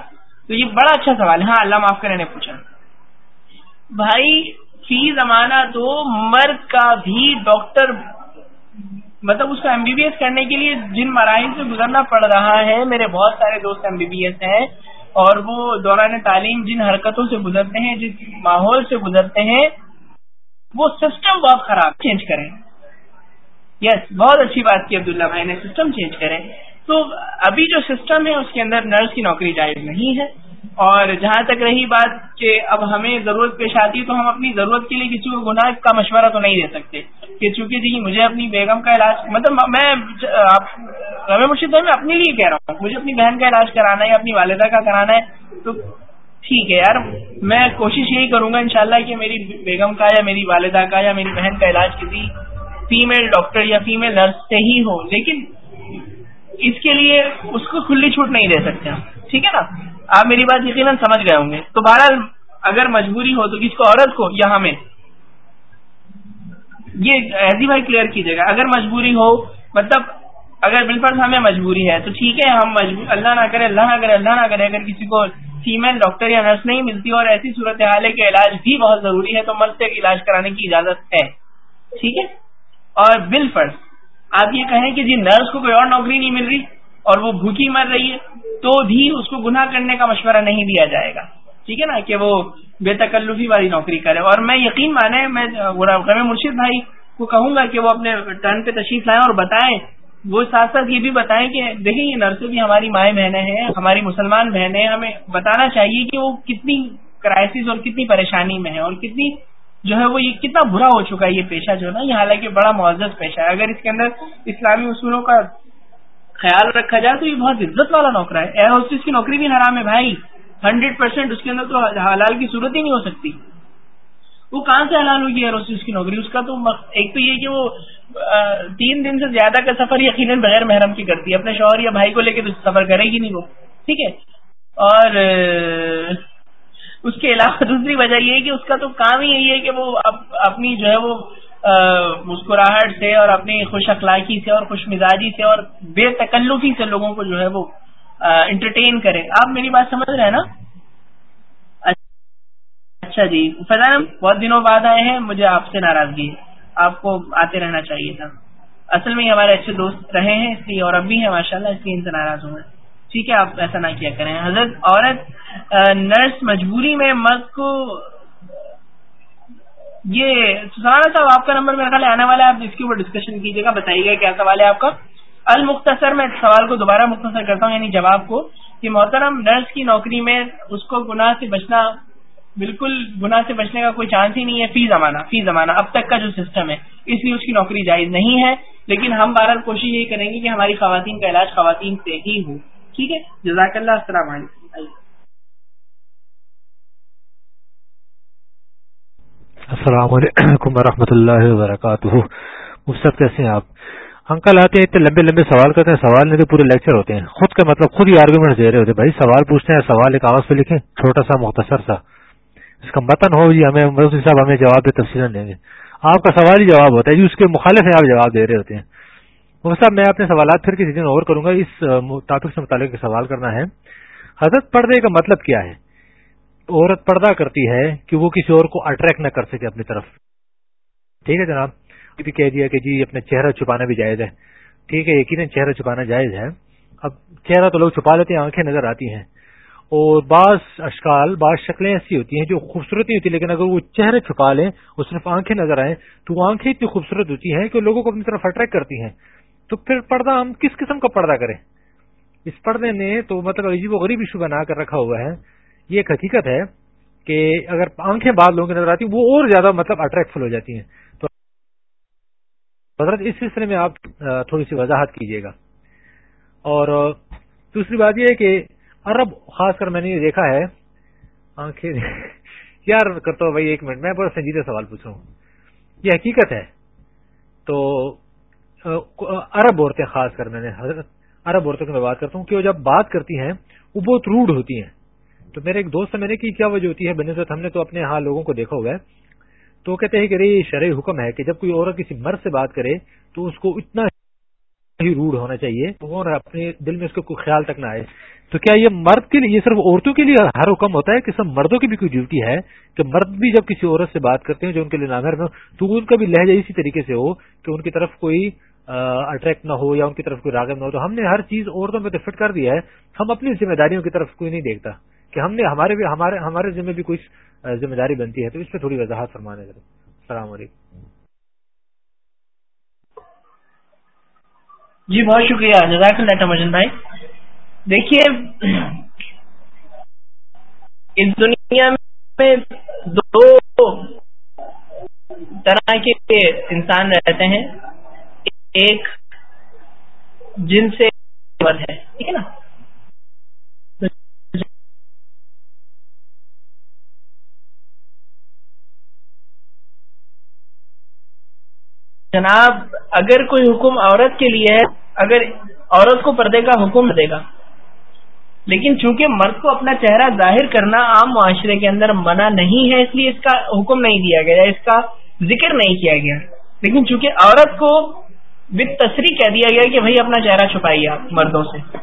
تو یہ بڑا اچھا سوال ہے۔ ہاں اللہ معاف کرے نے پوچھا۔ بھائی، فی زمانہ تو مرد کا بھی ڈاکٹر مطلب اس کو ایم بی بی ایس کرنے کے لیے جن مراحل سے گزرنا پڑ رہا ہے، میرے بہت سارے دوست ایم بی بی ایس ہیں اور وہ دوران تعلیم جن حرکتوں سے گزرتے ہیں جس ماحول سے گزرتے ہیں وہ سسٹم بہت خراب چینج کریں۔ یس بہت اچھی بات کی عبداللہ بھائی نے سسٹم چینج کریں۔ تو ابھی جو سسٹم ہے، اس کے اندر نرس کی نوکری جائز نہیں ہے۔ اور جہاں تک رہی بات کہ اب ہمیں ضرورت پیش آتی ہے، تو ہم اپنی ضرورت کے لیے کسی کو گناہ کا مشورہ تو نہیں دے سکتے۔ کہ چونکہ جی مجھے اپنی بیگم کا علاج مطلب میں رمی مرشد میں اپنے لیے کہہ رہا ہوں۔ مجھے اپنی بہن کا علاج کرانا ہے، اپنی والدہ کا کرانا ہے۔ تو ٹھیک ہے یار، میں کوشش یہی کروں گا انشاءاللہ کہ میری بیگم کا یا میری والدہ کا یا میری بہن کا علاج کسی فیمل ڈاکٹر یا فیمل نرس سے ہی ہو، لیکن اس کے لیے اس کو کھلی چھوٹ نہیں دے سکتے ہم، ٹھیک ہے نا؟ آپ میری بات یقیناً سمجھ گئے ہوں گے۔ تو بہرحال اگر مجبوری ہو تو کس کو عورت کو یا ہمیں یہ ایسی بھائی کلیئر کیجیے گا۔ اگر مجبوری ہو مطلب اگر بالفرض ہمیں مجبوری ہے تو ٹھیک ہے، ہم اللہ نہ کرے، اللہ نہ کرے، اللہ نہ کرے، اگر کسی کو فیمل ڈاکٹر یا نرس نہیں ملتی اور ایسی صورت حال ہے کہ علاج بھی بہت ضروری ہے تو مرد سے علاج کرانے کی اجازت ہے۔ ٹھیک ہے؟ اور بالفرض آپ یہ کہیں کہ جی نرس کو کوئی اور نوکری نہیں مل رہی اور وہ بھوکی مر رہی ہے تو بھی اس کو گناہ کرنے کا مشورہ نہیں دیا جائے گا۔ ٹھیک ہے نا؟ کہ وہ بے تکلفی والی نوکری کرے۔ اور میں یقین مانے، میں غم مرشد بھائی کو کہوں گا کہ وہ اپنے ٹرن پہ تشریف لائیں اور بتائیں وہ ساتھ ساتھ یہ بھی بتائیں کہ دیکھیں یہ نرسیں بھی ہماری مائیں بہنیں ہیں، ہماری مسلمان بہنیں ہمیں بتانا چاہیے کہ وہ کتنی کرائسس اور کتنی پریشانی میں ہے اور کتنی جو ہے وہ یہ کتنا برا ہو چکا ہے یہ پیشہ جو ہے نا، یہ حالانکہ بڑا معزز پیشہ ہے۔ اگر اس کے اندر اسلامی اصولوں کا خیال رکھا جائے تو یہ بہت عزت والا نوکر ہے۔ ایئر ہوسٹس کی نوکری بھی حرام ہے بھائی۔ ہنڈریڈ پرسینٹ اس کے اندر تو حلال کی صورت ہی نہیں ہو سکتی۔ وہ کہاں سے حلال ہوگی ایئر ہوسٹس کی نوکری؟ اس کا تو ایک تو یہ کہ وہ تین دن سے زیادہ کا سفر یقیناً بغیر محرم کی کرتی ہے۔ اپنے شوہر یا بھائی کو لے کے تو سفر کرے گی نہیں وہ۔ ٹھیک ہے؟ اور اس کے علاوہ دوسری وجہ یہ ہے کہ اس کا تو کام ہی یہی ہے کہ وہ اپنی جو ہے وہ مسکراہٹ سے اور اپنی خوش اخلاقی سے اور خوش مزاجی سے اور بے تکلفی سے لوگوں کو جو ہے وہ انٹرٹین کرے۔ آپ میری بات سمجھ رہے ہیں نا؟ اچھا جی۔ فضان بہت دنوں بعد آئے ہیں، مجھے آپ سے ناراضگی ہے۔ آپ کو آتے رہنا چاہیے تھا۔ اصل میں ہمارے اچھے دوست رہے ہیں، اس لیے اور اب بھی ہیں ماشاء اللہ اس لیے ان سے ناراض ہوں گے ٹھیک ہے، آپ ایسا نہ کیا کریں۔ حضرت عورت نرس مجبوری میں مرد کو، یہ سہارا صاحب آپ کا نمبر میرے خیال آنے والا ہے، آپ اس کے اوپر ڈسکشن کیجیے گا، بتائیے گا کیا سوال ہے آپ کا۔ المختصر میں سوال کو دوبارہ مختصر کرتا ہوں یعنی جواب کو، کہ محترم، نرس کی نوکری میں اس کو گناہ سے بچنا بالکل گناہ سے بچنے کا کوئی چانس ہی نہیں ہے، فی زمانہ فی زمانہ، اب تک کا جو سسٹم ہے۔ اس لیے اس کی نوکری جائز نہیں ہے۔ لیکن ہم بہرحال کوشش یہی کریں گے کہ ہماری خواتین کا علاج خواتین سے ہی ہو۔ ٹھیک ہے؟ جزاک اللہ، السلام علیکم۔ السلام علیکم ورحمۃ اللہ وبرکاتہ۔ مفصد کیسے ہیں آپ؟ انکل آتے ہیں، اتنے لمبے لمبے سوال کرتے ہیں۔ سوال نہیں تو پورے لیکچر ہوتے ہیں۔ خود کا مطلب خود ہی آرگومنٹ دے رہے ہوتے ہیں۔ بھائی، سوال پوچھتے ہیں، سوال ایک آواز پہ لکھیں، چھوٹا سا، مختصر سا۔ اس کا متن ہو جی ہمیں صاحب ہمیں جواب دے تفصیل دیں گے۔ آپ کا سوال ہی جواب ہوتا ہے جی اس کے مخالف ہیں، آپ جواب دے رہے ہوتے ہیں۔ صاحب، میں اپنے سوالات پھر کسی دن اور کروں گا۔ اس ٹاپک سے متعلق سوال کرنا ہے۔ حضرت پردے کا مطلب کیا ہے؟ عورت پردہ کرتی ہے کہ وہ کسی اور کو اٹریکٹ نہ کر سکے اپنی طرف۔ ٹھیک ہے جناب؟ بھی کہہ دیا کہ جی اپنے چہرہ چھپانا بھی جائز ہے۔ ٹھیک ہے، یقیناً چہرہ چھپانا جائز ہے۔ اب چہرہ تو لوگ چھپا لیتے ہیں، آنکھیں نظر آتی ہیں۔ اور بعض اشکال، بعض شکلیں ایسی ہوتی ہیں جو خوبصورت نہیں ہوتی لیکن اگر وہ چہرے چھپا لیں اور صرف آنکھیں نظر آئیں، تو وہ آنکھیں اتنی خوبصورت ہوتی ہیں کہ لوگوں کو اپنی طرف اٹریکٹ کرتی ہیں۔ تو پھر پردہ ہم کس قسم کا پردہ کریں؟ اس پردے نے تو مطلب عجیب و غریب ایشو بنا کر رکھا ہوا ہے۔ یہ ایک حقیقت ہے کہ اگر آنکھیں بعد لوگوں کی نظر آتی ہیں وہ اور زیادہ مطلب اٹریکٹفل ہو جاتی ہیں۔ تو حضرت، اس سلسلے میں آپ تھوڑی سی وضاحت کیجیے گا۔ اور دوسری بات یہ ہے کہ عرب، خاص کر میں نے یہ دیکھا ہے، آنکھیں یار کرتا ہوں بھائی، ایک منٹ، میں بڑا سنجیدہ سوال پوچھ رہا ہوں۔ یہ حقیقت ہے۔ تو عرب عورتیں، خاص کر میں نے حضرت عرب عورتوں کی میں بات کرتا ہوں کہ وہ جب بات کرتی ہیں، وہ بہت روڈ ہوتی ہیں۔ تو میرے ایک دوست میں نے کی کیا وجہ ہوتی ہے؟ بنسبت ہم نے تو اپنے ہاں لوگوں کو دیکھا ہوا ہے۔ تو وہ کہتے ہیں کہ یہ شرعی حکم ہے کہ جب کوئی عورت کسی مرد سے بات کرے، تو اس کو اتنا ہی روڈ ہونا چاہیے۔ وہ اپنے دل میں اس کو کوئی خیال تک نہ آئے۔ تو کیا یہ مرد کے لیے یہ صرف عورتوں کے لیے ہر حکم ہوتا ہے کہ سب مردوں کی بھی کوئی ڈیوٹی ہے کہ مرد بھی جب کسی عورت سے بات کرتے ہیں جو ان کے لیے ناگر میں تو ان کا بھی لہجہ اسی طریقے سے ہو کہ ان کی طرف کوئی اٹریکٹ نہ ہو یا ان کی طرف کوئی راغب نہ ہو۔ تو ہم نے ہر چیز عورتوں میں تو فٹ کر دیا ہے۔ ہم اپنی ذمہ داریوں کی طرف کوئی نہیں دیکھتا کہ ہم نے ہمارے بھی، ہمارے ہمارے ذمہ بھی کوئی ذمہ داری بنتی ہے۔ تو اس پہ تھوڑی وضاحت فرمانے السلام علیکم۔ جی بہت شکریہ۔ جزاک اللہ مجن بھائی۔ دیکھیے، اس دنیا میں دو طرح کے انسان رہتے ہیں۔ ایک جن سے ہے، ٹھیک ہے نا؟ جناب، اگر کوئی حکم عورت کے لیے ہے، اگر عورت کو پردے کا حکم دے گا۔ لیکن چونکہ مرد کو اپنا چہرہ ظاہر کرنا عام معاشرے کے اندر منع نہیں ہے، اس لیے اس کا حکم نہیں دیا گیا اس کا ذکر نہیں کیا گیا۔ لیکن چونکہ عورت کو بت تصریح کہہ دیا گیا کہ بھائی اپنا چہرہ چھپائیے آپ مردوں سے۔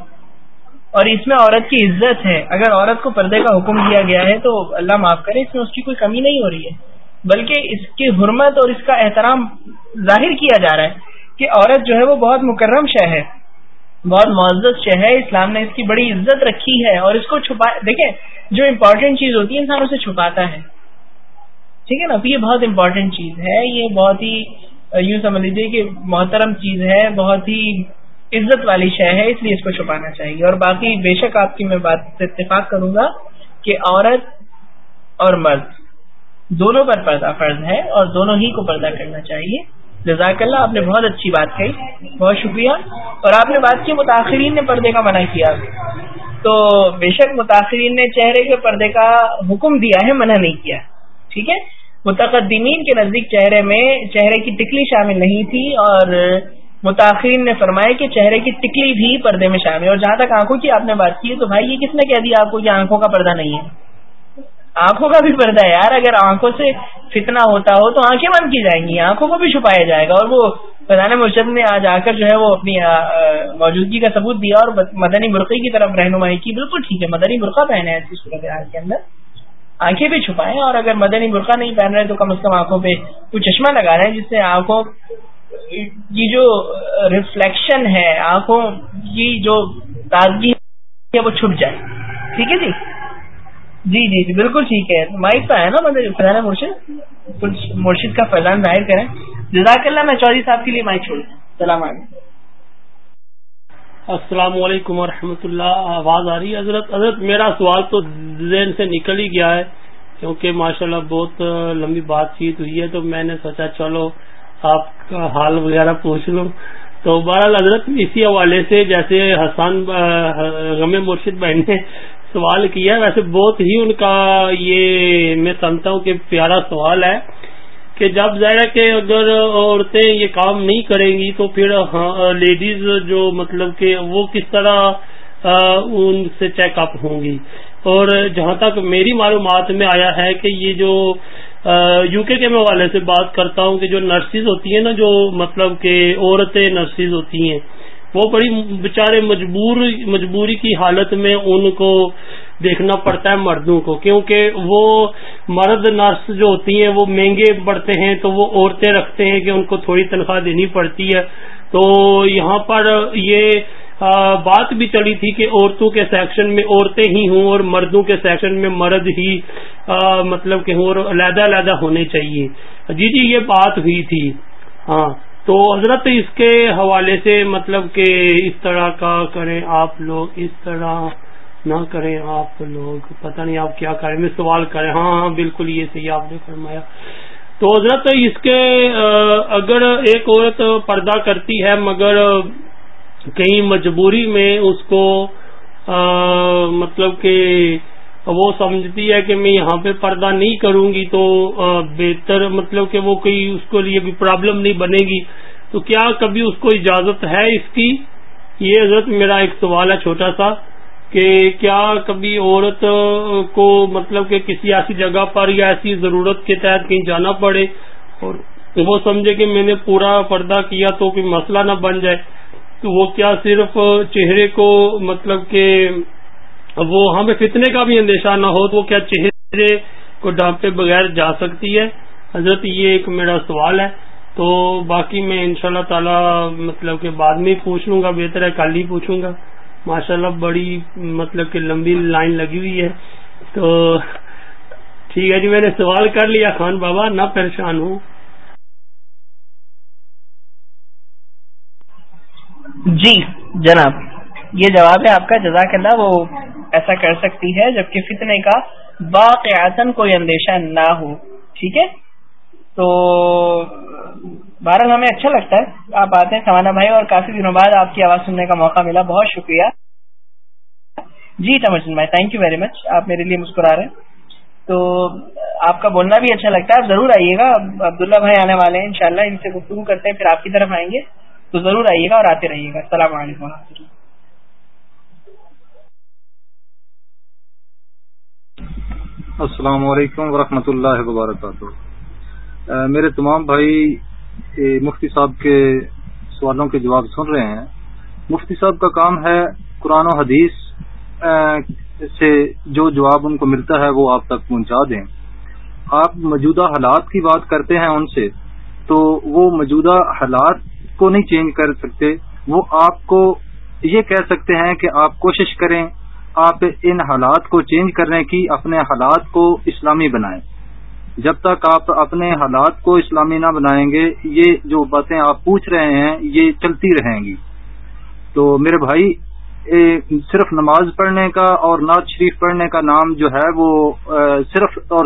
اور اس میں عورت کی عزت ہے۔ اگر عورت کو پردے کا حکم دیا گیا ہے تو اللہ معاف کرے، اس میں اس کی کوئی کمی نہیں ہو رہی ہے۔ بلکہ اس کی حرمت اور اس کا احترام ظاہر کیا جا رہا ہے کہ عورت جو ہے وہ بہت مکرم شہ ہے۔ بہت معزز شہ ہے اسلام نے اس کی بڑی عزت رکھی ہے اور اس کو چھپا، دیکھیں، جو امپورٹنٹ چیز ہوتی ہے، انسان اسے چھپاتا ہے۔ ٹھیک ہے نا؟ یہ بہت امپورٹنٹ چیز ہے۔ یہ بہت ہی، یوں سمجھ لیجیے کہ محترم چیز ہے، بہت ہی عزت والی شے ہے، اس لیے اس کو چھپانا چاہیے۔ اور باقی، بے شک آپ کی میں بات سے اتفاق کروں گا کہ عورت اور مرد، دونوں پر پردہ فرض ہے اور دونوں ہی کو پردہ کرنا چاہیے۔ جزاک اللہ، آپ نے بہت اچھی بات کہی، بہت شکریہ۔ اور آپ نے بات کی متاثرین نے پردے کا منع کیا۔ تو بے شک متاثرین نے چہرے کے پردے کا حکم دیا ہے، منع نہیں کیا۔ ٹھیک ہے؟ متقدمین کے نزدیک چہرے میں، چہرے کی ٹکلی شامل نہیں تھی اور متاثرین نے فرمایا کہ چہرے کی ٹکلی بھی پردے میں شامل اور جہاں تک آنکھوں کی آپ نے بات کی تو بھائی، یہ کس نے کہہ دیا آپ کو کہ آنکھوں کا پردہ نہیں ہے؟ آنکھوں کا بھی پردہ ہے یار، اگر آنکھوں سے فتنا ہوتا ہو تو آنکھیں بند کی جائیں گی، آنکھوں کو بھی چھپایا جائے گا اور وہ فضان مرشد نے آج آ کر جو ہے وہ اپنی موجودگی کا ثبوت دیا اور مدنی برقعی کی طرف رہنمائی کی۔ بالکل ٹھیک ہے، مدنی برقع پہنے ایسی صورت حال کے اندر۔ آنکھیں بھی چھپائیں اور اگر مدنی برقع نہیں پہن رہے تو کم از کم آنکھوں پہ کوئی چشمہ لگا رہے ہیں جس سے آنکھوں کی جو ریفلیکشن ہے، آنکھوں کی جو تازگی ہے وہ چھپ جائے۔ ٹھیک ہے جی؟ جی جی جی بالکل ٹھیک ہے۔ مائک پہ ہے نا مطلب فضان مرشد؟ مرشد کا فیضان ظاہر کریں۔ جزاک اللہ، میں چودھری صاحب کے لیے مائک چھوڑ السلام علیکم۔ السلام علیکم ورحمۃ اللہ۔ آواز آ رہی ہے حضرت؟ حضرت، میرا سوال تو ذہن سے نکل ہی گیا ہے، کیونکہ ماشاء اللہ بہت لمبی بات چیت ہوئی ہے، تو میں نے سوچا چلو آپ کا حال وغیرہ پوچھ لوں۔ تو بہرحال حضرت، اسی حوالے سے جیسے حسان غم مرشد بھائی نے سوال کیا ویسے بہت ہی ان کا یہ میں سمجھتا ہوں کہ پیارا سوال ہے کہ جب ظاہر کہ اگر عورتیں یہ کام نہیں کریں گی تو پھر ہاں، لیڈیز جو مطلب کہ وہ کس طرح ان سے چیک اپ ہوں گی۔ اور جہاں تک میری معلومات میں آیا ہے کہ یہ جو یو کے میں حوالے سے بات کرتا ہوں کہ جو نرسز ہوتی ہیں نا، جو مطلب کہ عورتیں نرسز ہوتی ہیں وہ بڑی بےچارے مجبور مجبوری کی حالت میں ان کو دیکھنا پڑتا ہے مردوں کو، کیونکہ وہ مرد نرس جو ہوتی ہیں، وہ مہنگے پڑتے ہیں، تو وہ عورتیں رکھتے ہیں کہ ان کو تھوڑی تنخواہ دینی پڑتی ہے۔ تو یہاں پر یہ بات بھی چلی تھی کہ عورتوں کے سیکشن میں عورتیں ہی ہوں اور مردوں کے سیکشن میں مرد ہی مطلب کہ ہوں اور علیحدہ علیحدہ ہونے چاہیے۔ جی جی یہ بات ہوئی تھی۔ ہاں۔ تو حضرت اس کے حوالے سے مطلب کہ اس طرح کا کریں آپ لوگ، اس طرح نہ کریں آپ لوگ، پتہ نہیں آپ کیا کریں، میں سوال کریں ہاں ہاں بالکل یہ صحیح آپ نے فرمایا۔ تو حضرت اس کے اگر ایک عورت پردہ کرتی ہے مگر کہیں مجبوری میں اس کو مطلب کہ وہ سمجھتی ہے کہ میں یہاں پہ پردہ نہیں کروں گی تو بہتر مطلب کہ وہ کوئی اس کو لیے بھی پرابلم نہیں بنے گی۔ تو کیا کبھی اس کو اجازت ہے اس کی؟ یہ حضرت میرا ایک سوال ہے چھوٹا سا کہ کیا کبھی عورت کو مطلب کہ کسی ایسی جگہ پر یا ایسی ضرورت کے تحت کہیں جانا پڑے اور وہ سمجھے کہ میں نے پورا پردہ کیا تو کوئی مسئلہ نہ بن جائے، تو وہ کیا صرف چہرے کو مطلب کہ وہ ہمیں فتنے کا بھی اندیشہ نہ ہو تو وہ کیا چہرے کو ڈانپے بغیر جا سکتی ہے؟ حضرت، یہ ایک میرا سوال ہے۔ تو باقی میں ان شاء اللہ تعالی مطلب کہ بعد میں پوچھ لوں گا، بہتر ہے کل ہی پوچھوں گا۔ ماشاء اللہ بڑی مطلب کہ لمبی لائن لگی ہوئی ہے۔ تو ٹھیک ہے جی میں نے سوال کر لیا خان بابا، نہ پریشان ہوں۔ جی جناب، یہ جواب ہے آپ کا، جزاک اللہ، وہ ایسا کر سکتی ہے جبکہ فتنے کا باقعات کوئی اندیشہ نہ ہو۔ ٹھیک ہے؟ تو بہرحال ہمیں اچھا لگتا ہے۔ آپ آتے ہیں سوانا بھائی اور کافی دنوں بعد آپ کی آواز سننے کا موقع ملا۔ بہت شکریہ۔ جی تمجن بھائی تھینک یو ویری مچ آپ میرے لیے مسکرا رہے ہیں۔ تو آپ کا بولنا بھی اچھا لگتا ہے۔ آپ ضرور آئیے گا۔ عبداللہ بھائی آنے والے ہیں، انشاءاللہ ان سے گفتگو کرتے ہیں، پھر آپ کی طرف آئیں گے۔ تو ضرور آئیے گا اور آتے رہیے گا۔ السلام علیکم و رحمۃ اللہ۔ السلام علیکم ورحمۃ اللہ وبرکاتہ۔ میرے تمام بھائی مفتی صاحب کے سوالوں کے جواب سن رہے ہیں۔ مفتی صاحب کا کام ہے قرآن و حدیث سے جو جواب ان کو ملتا ہے وہ آپ تک پہنچا دیں۔ آپ موجودہ حالات کی بات کرتے ہیں ان سے، تو وہ موجودہ حالات کو نہیں چینج کر سکتے۔ وہ آپ کو یہ کہہ سکتے ہیں کہ آپ کوشش کریں آپ ان حالات کو چینج کرنے کی اپنے حالات کو اسلامی بنائیں۔ جب تک آپ اپنے حالات کو اسلامی نہ بنائیں گے، یہ جو باتیں آپ پوچھ رہے ہیں، یہ چلتی رہیں گی۔ تو میرے بھائی صرف نماز پڑھنے کا اور نعت شریف پڑھنے کا نام جو ہے وہ صرف اور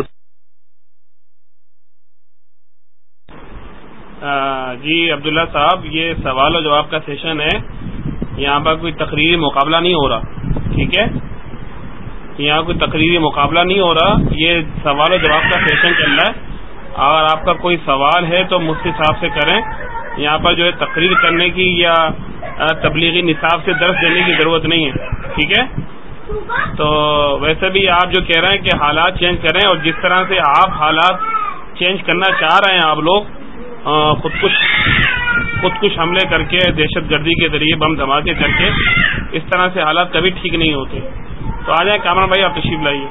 جی عبداللہ صاحب، یہ سوال و جواب کا سیشن ہے۔ یہاں پر کوئی تقریری مقابلہ نہیں ہو رہا۔ ٹھیک ہے؟ یہاں کوئی تقریری مقابلہ نہیں ہو رہا۔ یہ سوال و جواب کا سیشن چل رہا ہے۔ اگر آپ کا کوئی سوال ہے تو مفتی صاحب سے کریں۔ یہاں پر جو ہے تقریر کرنے کی یا تبلیغی نصاب سے درس دینے کی ضرورت نہیں ہے۔ ٹھیک ہے؟ تو ویسے بھی آپ جو کہہ رہے ہیں کہ حالات چینج کریں اور جس طرح سے آپ حالات چینج کرنا چاہ رہے ہیں آپ لوگ خود کش خود کش حملے کر کے، دہشت گردی کے ذریعے بم دھماکے کر کے اس طرح سے حالات کبھی ٹھیک نہیں ہوتے۔ تو آ جائیں، کامران بھائی، آپ تشریف لائیے۔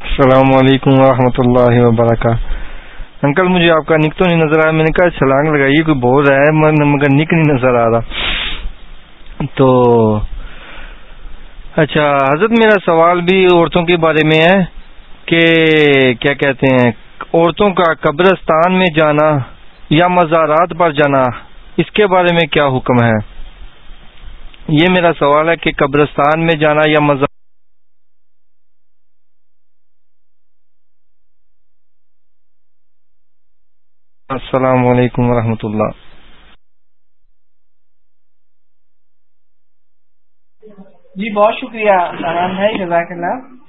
السلام علیکم ورحمۃ اللہ وبرکاتہ۔ انکل، مجھے آپ کا نک تو نہیں نظر آیا میں نے کہا چھلانگ لگائیے کوئی بول رہا ہے مگر نک نہیں نظر آ رہا۔ تو اچھا حضرت، میرا سوال بھی عورتوں کے بارے میں ہے کہ کیا کہتے ہیں؟ عورتوں کا قبرستان میں جانا یا مزارات پر جانا، اس کے بارے میں کیا حکم ہے؟ یہ میرا سوال ہے کہ قبرستان میں جانا یا مزار السلام علیکم ورحمۃ اللہ۔ جی بہت شکریہ بھائی، جزاک اللہ۔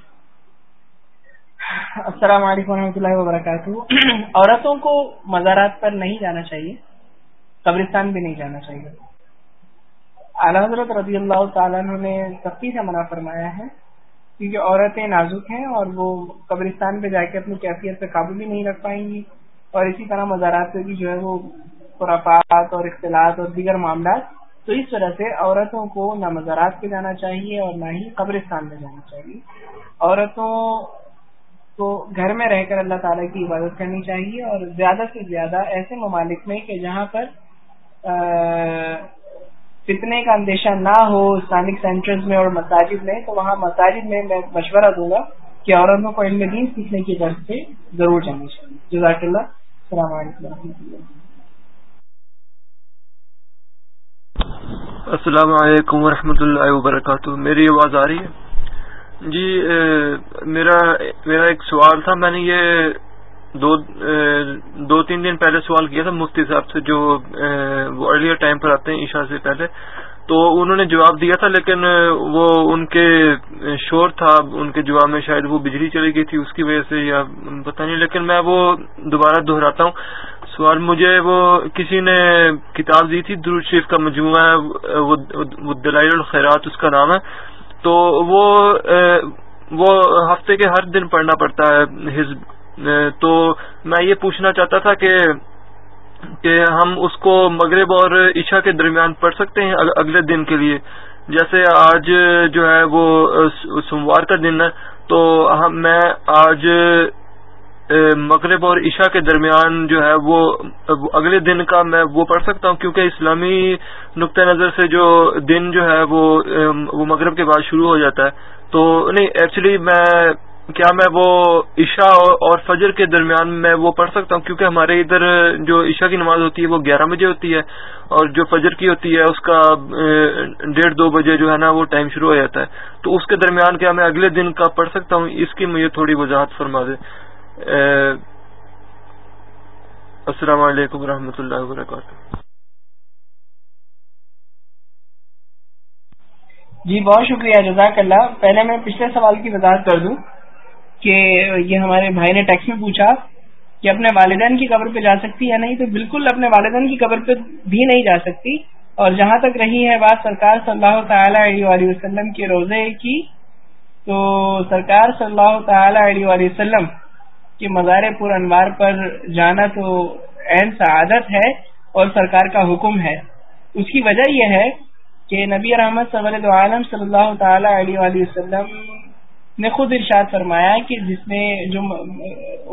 السلام علیکم ورحمۃ اللہ وبرکاتہ۔ عورتوں کو مزارات پر نہیں جانا چاہیے، قبرستان بھی نہیں جانا چاہیے۔ اعلی حضرت رضی اللہ تعالیٰ نے سختی سے منع فرمایا ہے کیونکہ عورتیں نازک ہیں اور وہ قبرستان پہ جا کے اپنی کیفیت پہ قابو بھی نہیں رکھ پائیں گی۔ اور اسی طرح مزارات سے بھی جو ہے وہ خرافات اور اختلاط اور دیگر معاملات۔ تو اس طرح سے عورتوں کو نہ مزارات پہ جانا چاہیے اور نہ ہی قبرستان میں جانا چاہیے۔ عورتوں کو گھر میں رہ کر اللہ تعالیٰ کی عبادت کرنی چاہیے اور زیادہ سے زیادہ ایسے ممالک میں کہ جہاں پر فتنے کا اندیشہ نہ ہو، اسلامک سینٹرز میں اور مساجد میں، تو وہاں مساجد میں میں مشورہ دوں گا کہ عورتوں کو علم دین سیکھنے کی طرف سے ضرور جانی چاہیے۔ جزاک اللہ۔ السلام علیکم و اللہ۔ السلام علیکم ورحمۃ اللہ وبرکاتہ۔ میری آواز آ رہی ہے؟ جی میرا میرا ایک سوال تھا، میں نے یہ دو دو تین دن پہلے سوال کیا تھا مفتی صاحب سے، جو وہ ارلیئر ٹائم پر آتے ہیں، عشاء سے پہلے۔ تو انہوں نے جواب دیا تھا، لیکن وہ ان کے شور تھا، ان کے جواب میں شاید وہ بجلی چلی گئی تھی، اس کی وجہ سے، یا پتہ نہیں، لیکن میں وہ دوبارہ دہراتا ہوں۔ سوال مجھے وہ کسی نے کتاب دی تھی، درود شریف کا مجموعہ ہے وہ دلائل الخیرات، اس کا نام ہے۔ تو وہ وہ ہفتے کے ہر دن پڑھنا پڑتا ہے حزب تو میں یہ پوچھنا چاہتا تھا کہ کہ ہم اس کو مغرب اور عشاء کے درمیان پڑھ سکتے ہیں اگلے دن کے لیے؟ جیسے آج جو ہے وہ سوموار کا دن ہے، تو میں آج مغرب اور عشاء کے درمیان جو ہے وہ اگلے دن کا میں وہ پڑھ سکتا ہوں، کیونکہ اسلامی نقطۂ نظر سے جو دن جو ہے وہ وہ مغرب کے بعد شروع ہو جاتا ہے۔ تو نہیں ایکچولی میں، کیا میں وہ عشاء اور فجر کے درمیان میں وہ پڑھ سکتا ہوں، کیونکہ ہمارے ادھر جو عشاء کی نماز ہوتی ہے وہ گیارہ بجے ہوتی ہے اور جو فجر کی ہوتی ہے اس کا ڈیڑھ دو بجے جو ہے نا وہ ٹائم شروع ہو جاتا ہے۔ تو اس کے درمیان کیا میں اگلے دن کا پڑھ سکتا ہوں، اس کی مجھے تھوڑی وضاحت فرما دے السلام علیکم و اللہ وبرکاتہ۔ جی بہت شکریہ، جزاک اللہ۔ پہلے میں پچھلے سوال کی وضاحت کر دوں کہ یہ ہمارے بھائی نے ٹیکس میں پوچھا کہ اپنے والدین کی قبر پہ جا سکتی یا نہیں، تو بالکل اپنے والدین کی قبر پہ بھی نہیں جا سکتی۔ اور جہاں تک رہی ہے بات سرکار صلی اللہ تعالی علیہ وسلم کے روزے کی، تو سرکار صلی اللہ تعالی علیہ وسلم کہ مزار پور انوار پر جانا تو عین سعادت ہے اور سرکار کا حکم ہے۔ اس کی وجہ یہ ہے کہ نبی رحمت صلی عالم صلی اللہ تعالی علیہ وآلہ وسلم نے خود ارشاد فرمایا کہ جس نے جو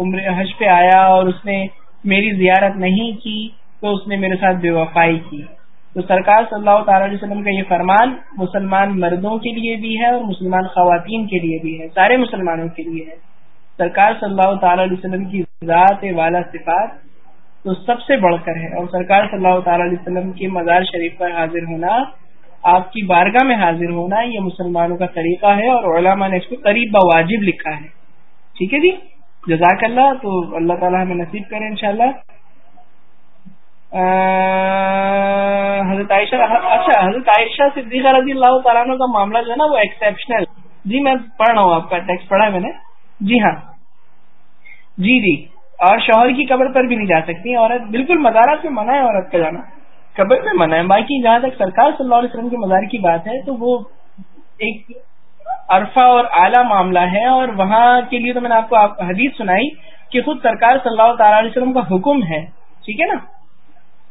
عمر حج پہ آیا اور اس نے میری زیارت نہیں کی تو اس نے میرے ساتھ بے وفائی کی۔ تو سرکار صلی اللہ تعالی علیہ وسلم کا یہ فرمان مسلمان مردوں کے لیے بھی ہے اور مسلمان خواتین کے لیے بھی ہے، سارے مسلمانوں کے لیے ہے۔ سرکار صلی اللہ تعالی علیہ وسلم کی ذات والا صفات تو سب سے بڑھ کر ہے اور سرکار صلی اللہ تعالی علیہ وسلم کی مزار شریف پر حاضر ہونا، آپ کی بارگاہ میں حاضر ہونا، یہ مسلمانوں کا طریقہ ہے اور علماء نے اس کو قریب واجب لکھا ہے۔ ٹھیک ہے جی؟ جزاک اللہ تو اللہ تعالیٰ ہمیں نصیب کرے انشاءاللہ۔ حضرت عائشہ اچھا حضرت عائشہ صدیقہ رضی اللہ تعالیٰ کا معاملہ جو ہے نا وہ ایکسیپشنل جی میں پڑھ رہا ہوں آپ کا ٹیکسٹ پڑھا ہے میں نے۔ جی ہاں۔ جی جی۔ اور شوہر کی قبر پر بھی نہیں جا سکتی، عورت بالکل مزارات میں منع ہے عورت کا جانا۔ قبر میں منع ہے۔ باقی جہاں تک سرکار صلی اللہ علیہ وسلم کے مزار کی بات ہے، تو وہ ایک عرفہ اور اعلیٰ معاملہ ہے۔ اور وہاں کے لیے تو میں نے آپ کو حدیث سنائی کہ خود سرکار صلی اللہ تعالی علیہ وسلم کا حکم ہے۔ ٹھیک ہے نا؟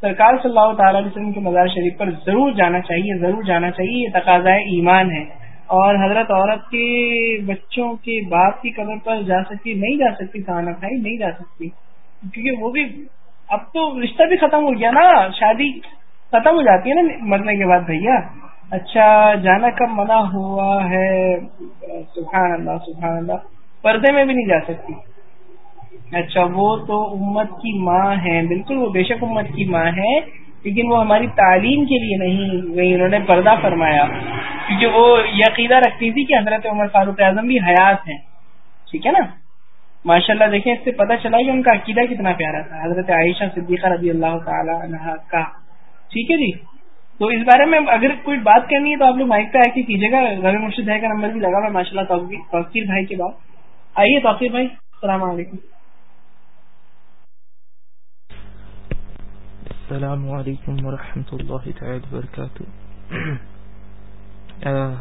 سرکار صلی اللہ تعالی علیہ وسلم کے مزار شریف پر ضرور جانا چاہیے، ضرور جانا چاہیے۔ یہ تقاضۂ ایمان ہے۔ اور حضرت عورت کے بچوں کے باپ کی قبر پر جا سکتی، نہیں جا سکتی سہانا بھائی نہیں جا سکتی۔ کیونکہ وہ بھی اب تو رشتہ بھی ختم ہو گیا نا، شادی ختم ہو جاتی ہے نا مرنے کے بعد بھیا۔ اچھا جانا کب منع ہوا ہے؟ سبحان اللہ سبحان اللہ پردے میں بھی نہیں جا سکتی۔ اچھا وہ تو امت کی ماں ہے، بالکل وہ بے شک امت کی ماں ہے۔ لیکن وہ ہماری تعلیم کے لیے نہیں گئی انہوں نے پردہ فرمایا۔ کیونکہ وہ عقیدہ رکھتی تھی کہ حضرت عمر فاروق اعظم بھی حیات ہیں۔ ٹھیک ہے نا؟ ماشاء اللہ دیکھیں، اس سے پتہ چلا کہ ان کا عقیدہ کتنا پیارا تھا۔ حضرت عائشہ صدیقہ رضی اللہ تعالی عنہ کا۔ ٹھیک ہے جی؟ تو اس بارے میں اگر کوئی بات کرنی ہے تو آپ لوگ مائک پہ آ کے کیجیے گا۔ غیر مرشد ہے کا نمبر بھی لگا ہوا ماشاء اللہ توقیر بھائی کے بعد۔ آئیے توقیر بھائی، السلام علیکم۔ السلام علیکم ورحمۃ اللہ تعالی وبرکاتہ۔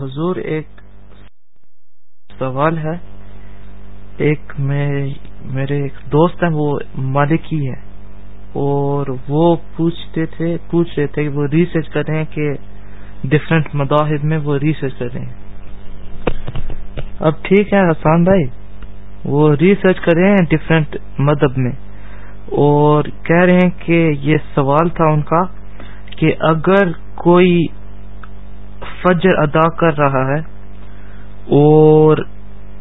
حضور، ایک سوال ہے۔ ایک میرے ایک دوست ہیں، وہ مالکی ہے اور وہ پوچھتے تھے، پوچھ رہے تھے کہ وہ ریسرچ کر رہے ہیں کہ ڈفرینٹ مداحد میں وہ ریسرچ کر رہے ہیں۔ اب ٹھیک ہے، حسان بھائی، وہ ریسرچ کر رہے ہیں ڈفرینٹ مذہب میں۔ اور کہہ رہے ہیں کہ یہ سوال تھا ان کا کہ اگر کوئی فجر ادا کر رہا ہے اور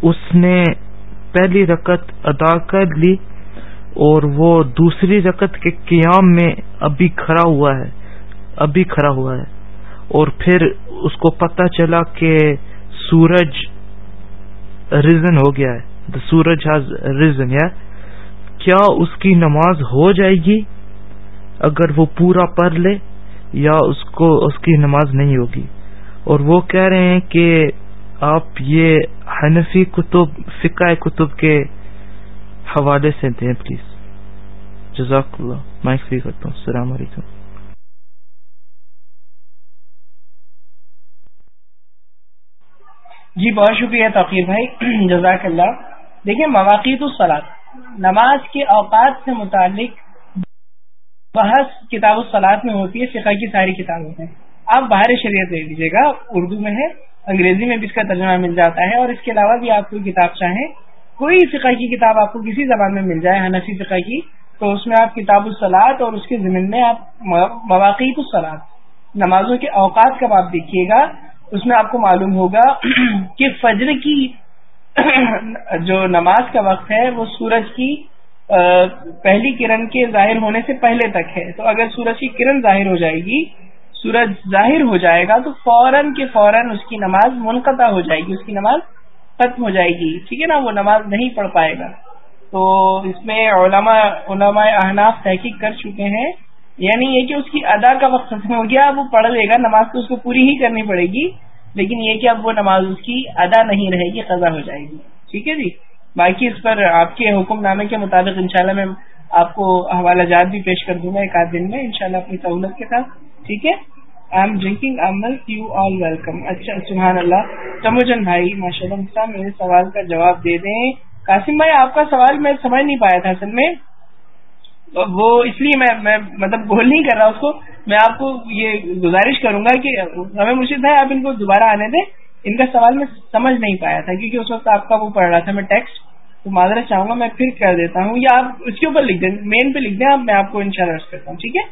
اس نے پہلی رکت ادا کر لی اور وہ دوسری رکت کے قیام میں ابھی کھڑا ہوا ہے، ابھی کھڑا ہوا ہے، اور پھر اس کو پتہ چلا کہ سورج ریزن ہو گیا ہے دا سورج ہیز ریزن یا کیا اس کی نماز ہو جائے گی؟ اگر وہ پورا پڑھ لے یا اس کو اس کی نماز نہیں ہوگی۔ اور وہ کہہ رہے ہیں کہ آپ یہ حنفی کتب، فقہ کتب کے حوالے سے دیں پلیز۔ جزاک اللہ۔ میں فری کرتا ہوں۔ السلام علیکم۔ جی بہت شکریہ توقیر بھائی۔ جزاک اللہ۔ دیکھیں، مواقع تو سلاد نماز کے اوقات سے متعلق بحث کتاب الصلاط میں ہوتی ہے، فقہ کی ساری کتابوں میں آپ باہر شریعت لے لیجیے گا، اردو میں ہے، انگریزی میں بھی اس کا ترجمہ مل جاتا ہے اور اس کے علاوہ بھی آپ کوئی کتاب چاہیں، کوئی فقہ کی کتاب آپ کو کسی زبان میں مل جائے، حنفی فقہ کی، تو اس میں آپ کتاب السلاد اور اس کے زمین میں آپ مواقع السلاد نمازوں کے اوقات کب آپ دیکھیے گا۔ اس میں آپ کو معلوم ہوگا کہ فجر کی جو نماز کا وقت ہے، وہ سورج کی پہلی کرن کے ظاہر ہونے سے پہلے تک ہے۔ تو اگر سورج کی کرن ظاہر ہو جائے گی، سورج ظاہر ہو جائے گا، تو فوراً کے فوراً اس کی نماز منقطع ہو جائے گی، اس کی نماز ختم ہو جائے گی۔ ٹھیک ہے نا؟ وہ نماز نہیں پڑھ پائے گا۔ تو اس میں علماء علماء احناف تحقیق کر چکے ہیں۔ یعنی یہ کہ اس کی ادا کا وقت ختم ہو گیا، وہ پڑھ لے گا، نماز تو اس کو پوری ہی کرنی پڑے گی۔ لیکن یہ کہ اب وہ نماز اس کی ادا نہیں رہے گی، قضا ہو جائے گی۔ ٹھیک ہے جی؟ باقی اس پر آپ کے حکم نامے کے مطابق انشاءاللہ میں آپ کو حوالہ جات بھی پیش کر دوں گا ایک آدھ دن میں، انشاءاللہ اپنی سہولت کے ساتھ۔ ٹھیک ہے؟ I am drinking you all welcome اچھا سبحان اللہ تموجن بھائی ماشاء اللہ میرے سوال کا جواب دے دیں۔ قاسم بھائی، آپ کا سوال میں سمجھ نہیں پایا تھا اصل میں۔ وہ اس لیے میں مطلب بول نہیں کر رہا اس کو، میں آپ کو یہ گزارش کروں گا کہ ہمیں مشکل ہے آپ ان کو دوبارہ آنے دیں۔ ان کا سوال میں سمجھ نہیں پایا تھا، کیونکہ اس وقت آپ کا وہ پڑھ رہا تھا، میں ٹیکسٹ تو معذرت چاہوں گا، میں پھر کر دیتا ہوں۔ یا آپ اس کے اوپر لکھ دیں مین پہ لکھ دیں آپ میں آپ کو ان شاء اللہ کرتا ہوں، ٹھیک ہے؟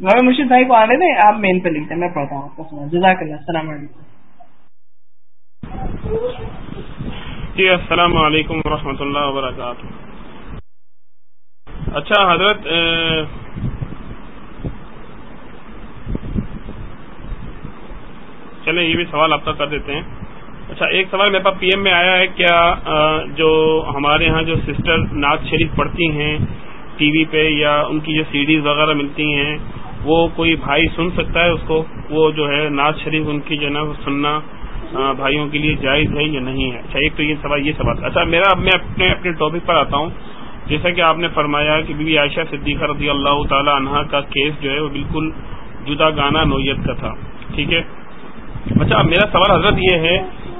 ہمیں مرشید بھائی کو آنے دیں، آپ مین پہ لکھ دیں، میں پڑھتا ہوں آپ کا سوال۔ جزاک اللہ، السلام علیکم۔ جی السلام علیکم ورحمۃ اللہ وبرکاتہ۔ اچھا حضرت چلیں، یہ بھی سوال آپ کا کر دیتے ہیں۔ اچھا ایک سوال میرے پاس پی ایم میں آیا ہے، کیا جو ہمارے ہاں جو سسٹر ناز شریف پڑھتی ہیں ٹی وی پہ یا ان کی جو سی ڈیز وغیرہ ملتی ہیں، وہ کوئی بھائی سن سکتا ہے اس کو؟ وہ جو ہے ناز شریف، ان کی جو ہے نا سننا بھائیوں کے لیے جائز ہے یا نہیں ہے؟ اچھا ایک تو یہ سوال یہ سوال۔ اچھا میرا، میں اپنے اپنے ٹاپک پر آتا ہوں۔ جیسا کہ آپ نے فرمایا کہ بی بی عائشہ صدیقہ رضی اللہ تعالی عنہ کا کیس جو ہے وہ بالکل جدا گانا نوعیت کا تھا، ٹھیک ہے؟ اچھا میرا سوال حضرت یہ ہے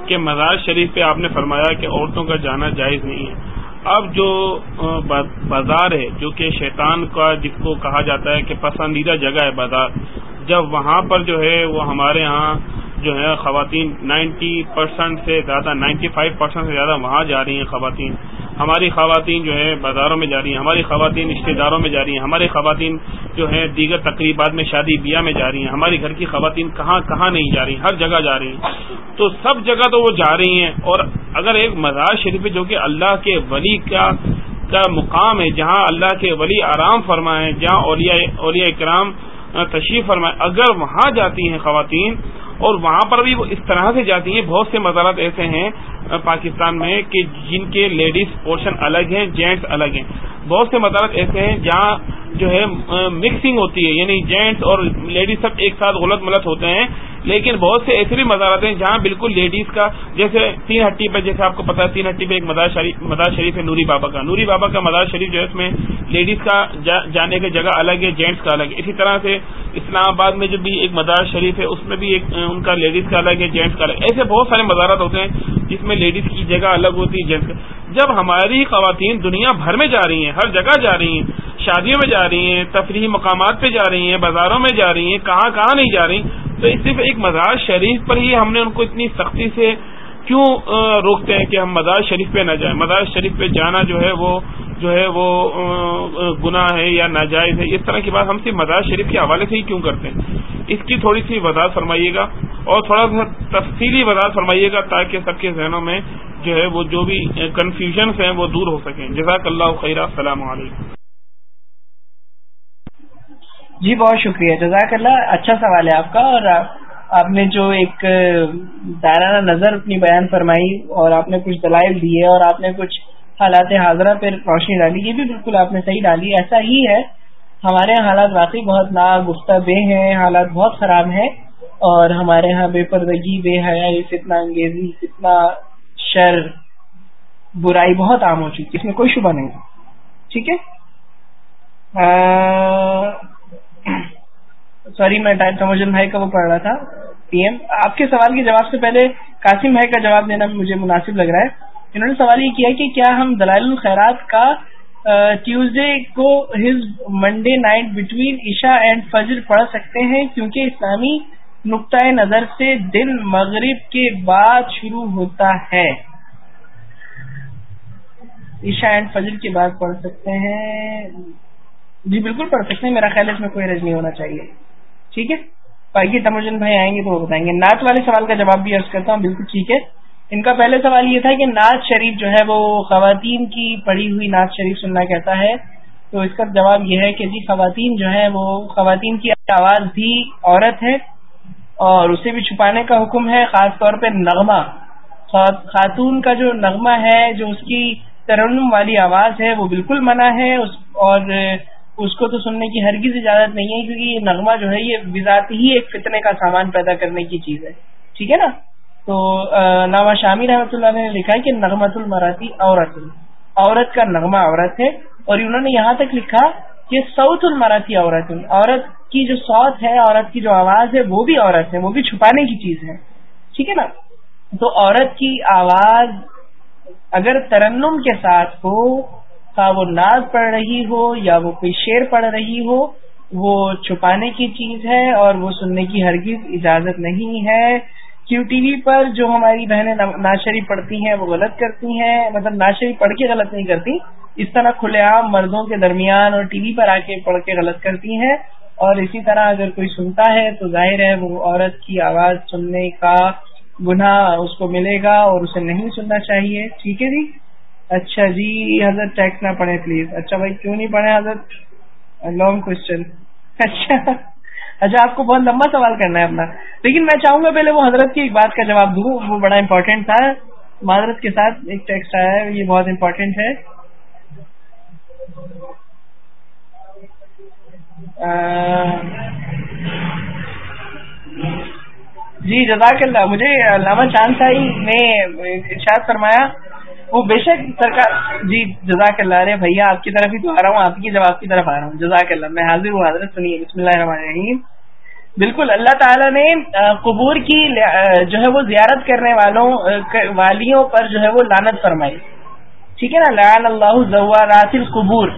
کہ مزار شریف پہ آپ نے فرمایا کہ عورتوں کا جانا جائز نہیں ہے۔ اب جو بازار ہے، جو کہ شیطان کا، جس کو کہا جاتا ہے کہ پسندیدہ جگہ ہے بازار، جب وہاں پر جو ہے وہ ہمارے ہاں جو ہے خواتین نائنٹی پرسینٹ سے زیادہ، نائنٹی فائیو پرسینٹ سے زیادہ وہاں جا رہی ہیں خواتین ہماری خواتین جو ہے بازاروں میں جا رہی ہیں، ہماری خواتین رشتے داروں میں جا رہی ہیں ہماری خواتین جو ہے دیگر تقریبات میں شادی بیاہ میں جا رہی ہیں، ہماری گھر کی خواتین کہاں کہاں نہیں جا رہی، ہر جگہ جا رہی ہیں۔ تو سب جگہ تو وہ جا رہی ہیں اور اگر ایک مزار شریف جو کہ اللہ کے ولی کا کا مقام ہے، جہاں اللہ کے ولی آرام فرمائے، جہاں اولیاء اولیاء اکرام تشریف فرمائے، اگر وہاں جاتی ہیں خواتین اور وہاں پر بھی وہ اس طرح سے جاتی ہیں، بہت سے مزارات ایسے ہیں پاکستان میں کہ جن کے لیڈیز پورشن الگ ہیں، جینٹس الگ ہیں۔ بہت سے مزارات ایسے ہیں جہاں جو ہے مکسنگ ہوتی ہے۔ یعنی جینٹس اور لیڈیز سب ایک ساتھ غلط ملت ہوتے ہیں۔ لیکن بہت سے ایسے بھی مزارات ہیں جہاں بالکل لیڈیز کا، جیسے تین ہٹی پہ، جیسے آپ کو پتا ہے، تین ہٹی پہ ایک مدار شریف مدار شریف ہے نوری بابا کا۔ نوری بابا کا مدار شریف جو ہے، اس میں لیڈیز کا جانے کی جگہ الگ ہے، جینٹس کا الگ ہے۔ اسی طرح سے اسلام آباد میں جو بھی ایک مدار شریف ہے، اس میں بھی ایک ان کا لیڈیز کا الگ ہے، جینٹس کا الگ ایسے بہت سارے مزارات ہوتے ہیں جس میں لیڈیز کی جگہ الگ ہوتی ہے جب ہماری خواتین دنیا بھر میں جا رہی ہیں، ہر جگہ جا رہی ہیں، شادیوں میں جا رہی ہیں، تفریحی مقامات پہ جا رہی ہیں، بازاروں میں جا رہی ہیں، کہاں کہاں نہیں جا رہی، تو صرف ایک مزار شریف پر ہی ہم نے ان کو اتنی سختی سے کیوں روکتے ہیں کہ ہم مزار شریف پہ نہ جائیں؟ مزار شریف پہ جانا جو ہے وہ، جو ہے وہ گناہ ہے یا ناجائز ہے، اس طرح کی بات ہم صرف مزار شریف کے حوالے سے ہی کیوں کرتے ہیں؟ اس کی تھوڑی سی وضاحت فرمائیے گا اور تھوڑا سا تفصیلی وضاحت فرمائیے گا تاکہ سب کے ذہنوں میں جو ہے وہ جو بھی کنفیوژنس ہیں وہ دور ہو سکیں۔ جزاک اللہ خیر۔ السلام علیکم۔ جی بہت شکریہ۔ جزاک اللہ اچھا سوال ہے آپ کا۔ اور آپ نے جو ایک دائرانہ نظر اپنی بیان فرمائی اور آپ نے کچھ دلائل دیے اور آپ نے کچھ حالات حاضرہ پہ روشنی ڈالی، یہ بھی بالکل آپ نے صحیح ڈالی۔ ایسا ہی ہے ہمارے یہاں حالات واقعی بہت نا گفتہ بے ہیں، حالات بہت خراب ہیں اور ہمارے یہاں بے پردگی، بے حیائی فتنا انگیزی فتنا شر، برائی بہت عام ہو چکی، اس میں کوئی شبہ نہیں ٹھیک ہے؟ سوری، میں تمجن بھائی کا وہ پڑھ رہا تھا۔ P M. آپ کے سوال کے جواب سے پہلے قاسم بھائی کا جواب دینا مجھے مناسب لگ رہا ہے۔ انہوں نے سوال یہ کیا کہ کیا ہم دلائل الخیرات کا ٹیوزڈے کو ہز منڈے نائٹ بٹوین عشاء اینڈ فجر پڑھ سکتے ہیں کیونکہ اسلامی نقطۂ نظر سے دن مغرب کے بعد شروع ہوتا ہے۔ عشاء اینڈ فجر کے بعد پڑھ سکتے ہیں۔ جی بالکل پڑھ سکتے ہیں، میرا خیال ہے اس میں کوئی رج نہیں ہونا چاہیے۔ ٹھیک ہے؟ باقی تمجن بھائی آئیں گے تو وہ بتائیں گے۔ نعت والے سوال کا جواب بھی عرض کرتا ہوں، بالکل ٹھیک ہے۔ ان کا پہلے سوال یہ تھا کہ نعت شریف جو ہے وہ خواتین کی پڑھی ہوئی نعت شریف سننا کہتا ہے؟ تو اس کا جواب یہ ہے کہ جی خواتین جو ہے وہ، خواتین کی آواز بھی عورت ہے اور اسے بھی چھپانے کا حکم ہے، خاص طور پہ نغمہ۔ خاتون کا جو نغمہ ہے، جو اس کی ترنم والی آواز ہے، وہ بالکل منع ہے۔ اور اس کو تو سننے کی ہرگز اجازت نہیں ہے، کیونکہ یہ نغمہ جو ہے، یہ بذات ہی ایک فتنے کا سامان پیدا کرنے کی چیز ہے۔ ٹھیک ہے نا؟ تو نامہ شامی رحمۃ اللہ نے لکھا ہے کہ نغمت المراتی عورت عورت کا نغمہ عورت ہے، اور انہوں نے یہاں تک لکھا کہ سعود المراتی عورت عورت کی جو سوت ہے، عورت کی جو آواز ہے، وہ بھی عورت ہے، وہ بھی چھپانے کی چیز ہے۔ ٹھیک ہے نا؟ تو عورت کی آواز اگر ترنم کے ساتھ ہو وہ ناز پڑھ رہی ہو یا وہ کوئی شعر پڑھ رہی ہو، وہ چھپانے کی چیز ہے اور وہ سننے کی ہرگز اجازت نہیں ہے۔ کیو ٹی وی پر جو ہماری بہنیں ناشری پڑھتی ہیں، وہ غلط کرتی ہیں۔ مطلب ناشری پڑھ کے غلط نہیں کرتی، اس طرح کھلے عام مردوں کے درمیان اور ٹی وی پر آ کے پڑھ کے غلط کرتی ہیں۔ اور اسی طرح اگر کوئی سنتا ہے تو ظاہر ہے وہ عورت کی آواز سننے کا گناہ اس کو ملے گا اور اسے نہیں سننا چاہیے۔ ٹھیک ہے جی؟ اچھا جی حضرت ٹیکس نہ پڑھے پلیز۔ اچھا بھائی، کیوں نہیں پڑھے حضرت؟ لانگ کوشچن اچھا۔ اچھا آپ کو بہت لمبا سوال کرنا ہے اپنا۔ لیکن میں چاہوں گا پہلے وہ حضرت کی ایک بات کا جواب دوں۔ وہ بڑا امپورٹینٹ تھا۔ معذرت کے ساتھ ایک ٹیکسٹ آیا ہے، یہ بہت امپورٹینٹ ہے۔ جی جزاک اللہ۔ مجھے علامہ چاند صاحب نے ارشاد فرمایا وہ بے شک سرکار جی جزاک اللہ ارے بھیا، آپ کی طرف ہی تو آ رہا ہوں، آپ کی جواب کی طرف آ رہا ہوں، جزاک اللہ، میں حاضر ہوں، حضرت، سنیے، بسم اللہ الرحمن الرحیم۔ بالکل، اللہ تعالیٰ نے قبور کی جو ہے وہ زیارت کرنے والوں والیوں پر جو ہے وہ لانت فرمائی۔ ٹھیک ہے نا؟ لان اللہ زوارات القبور۔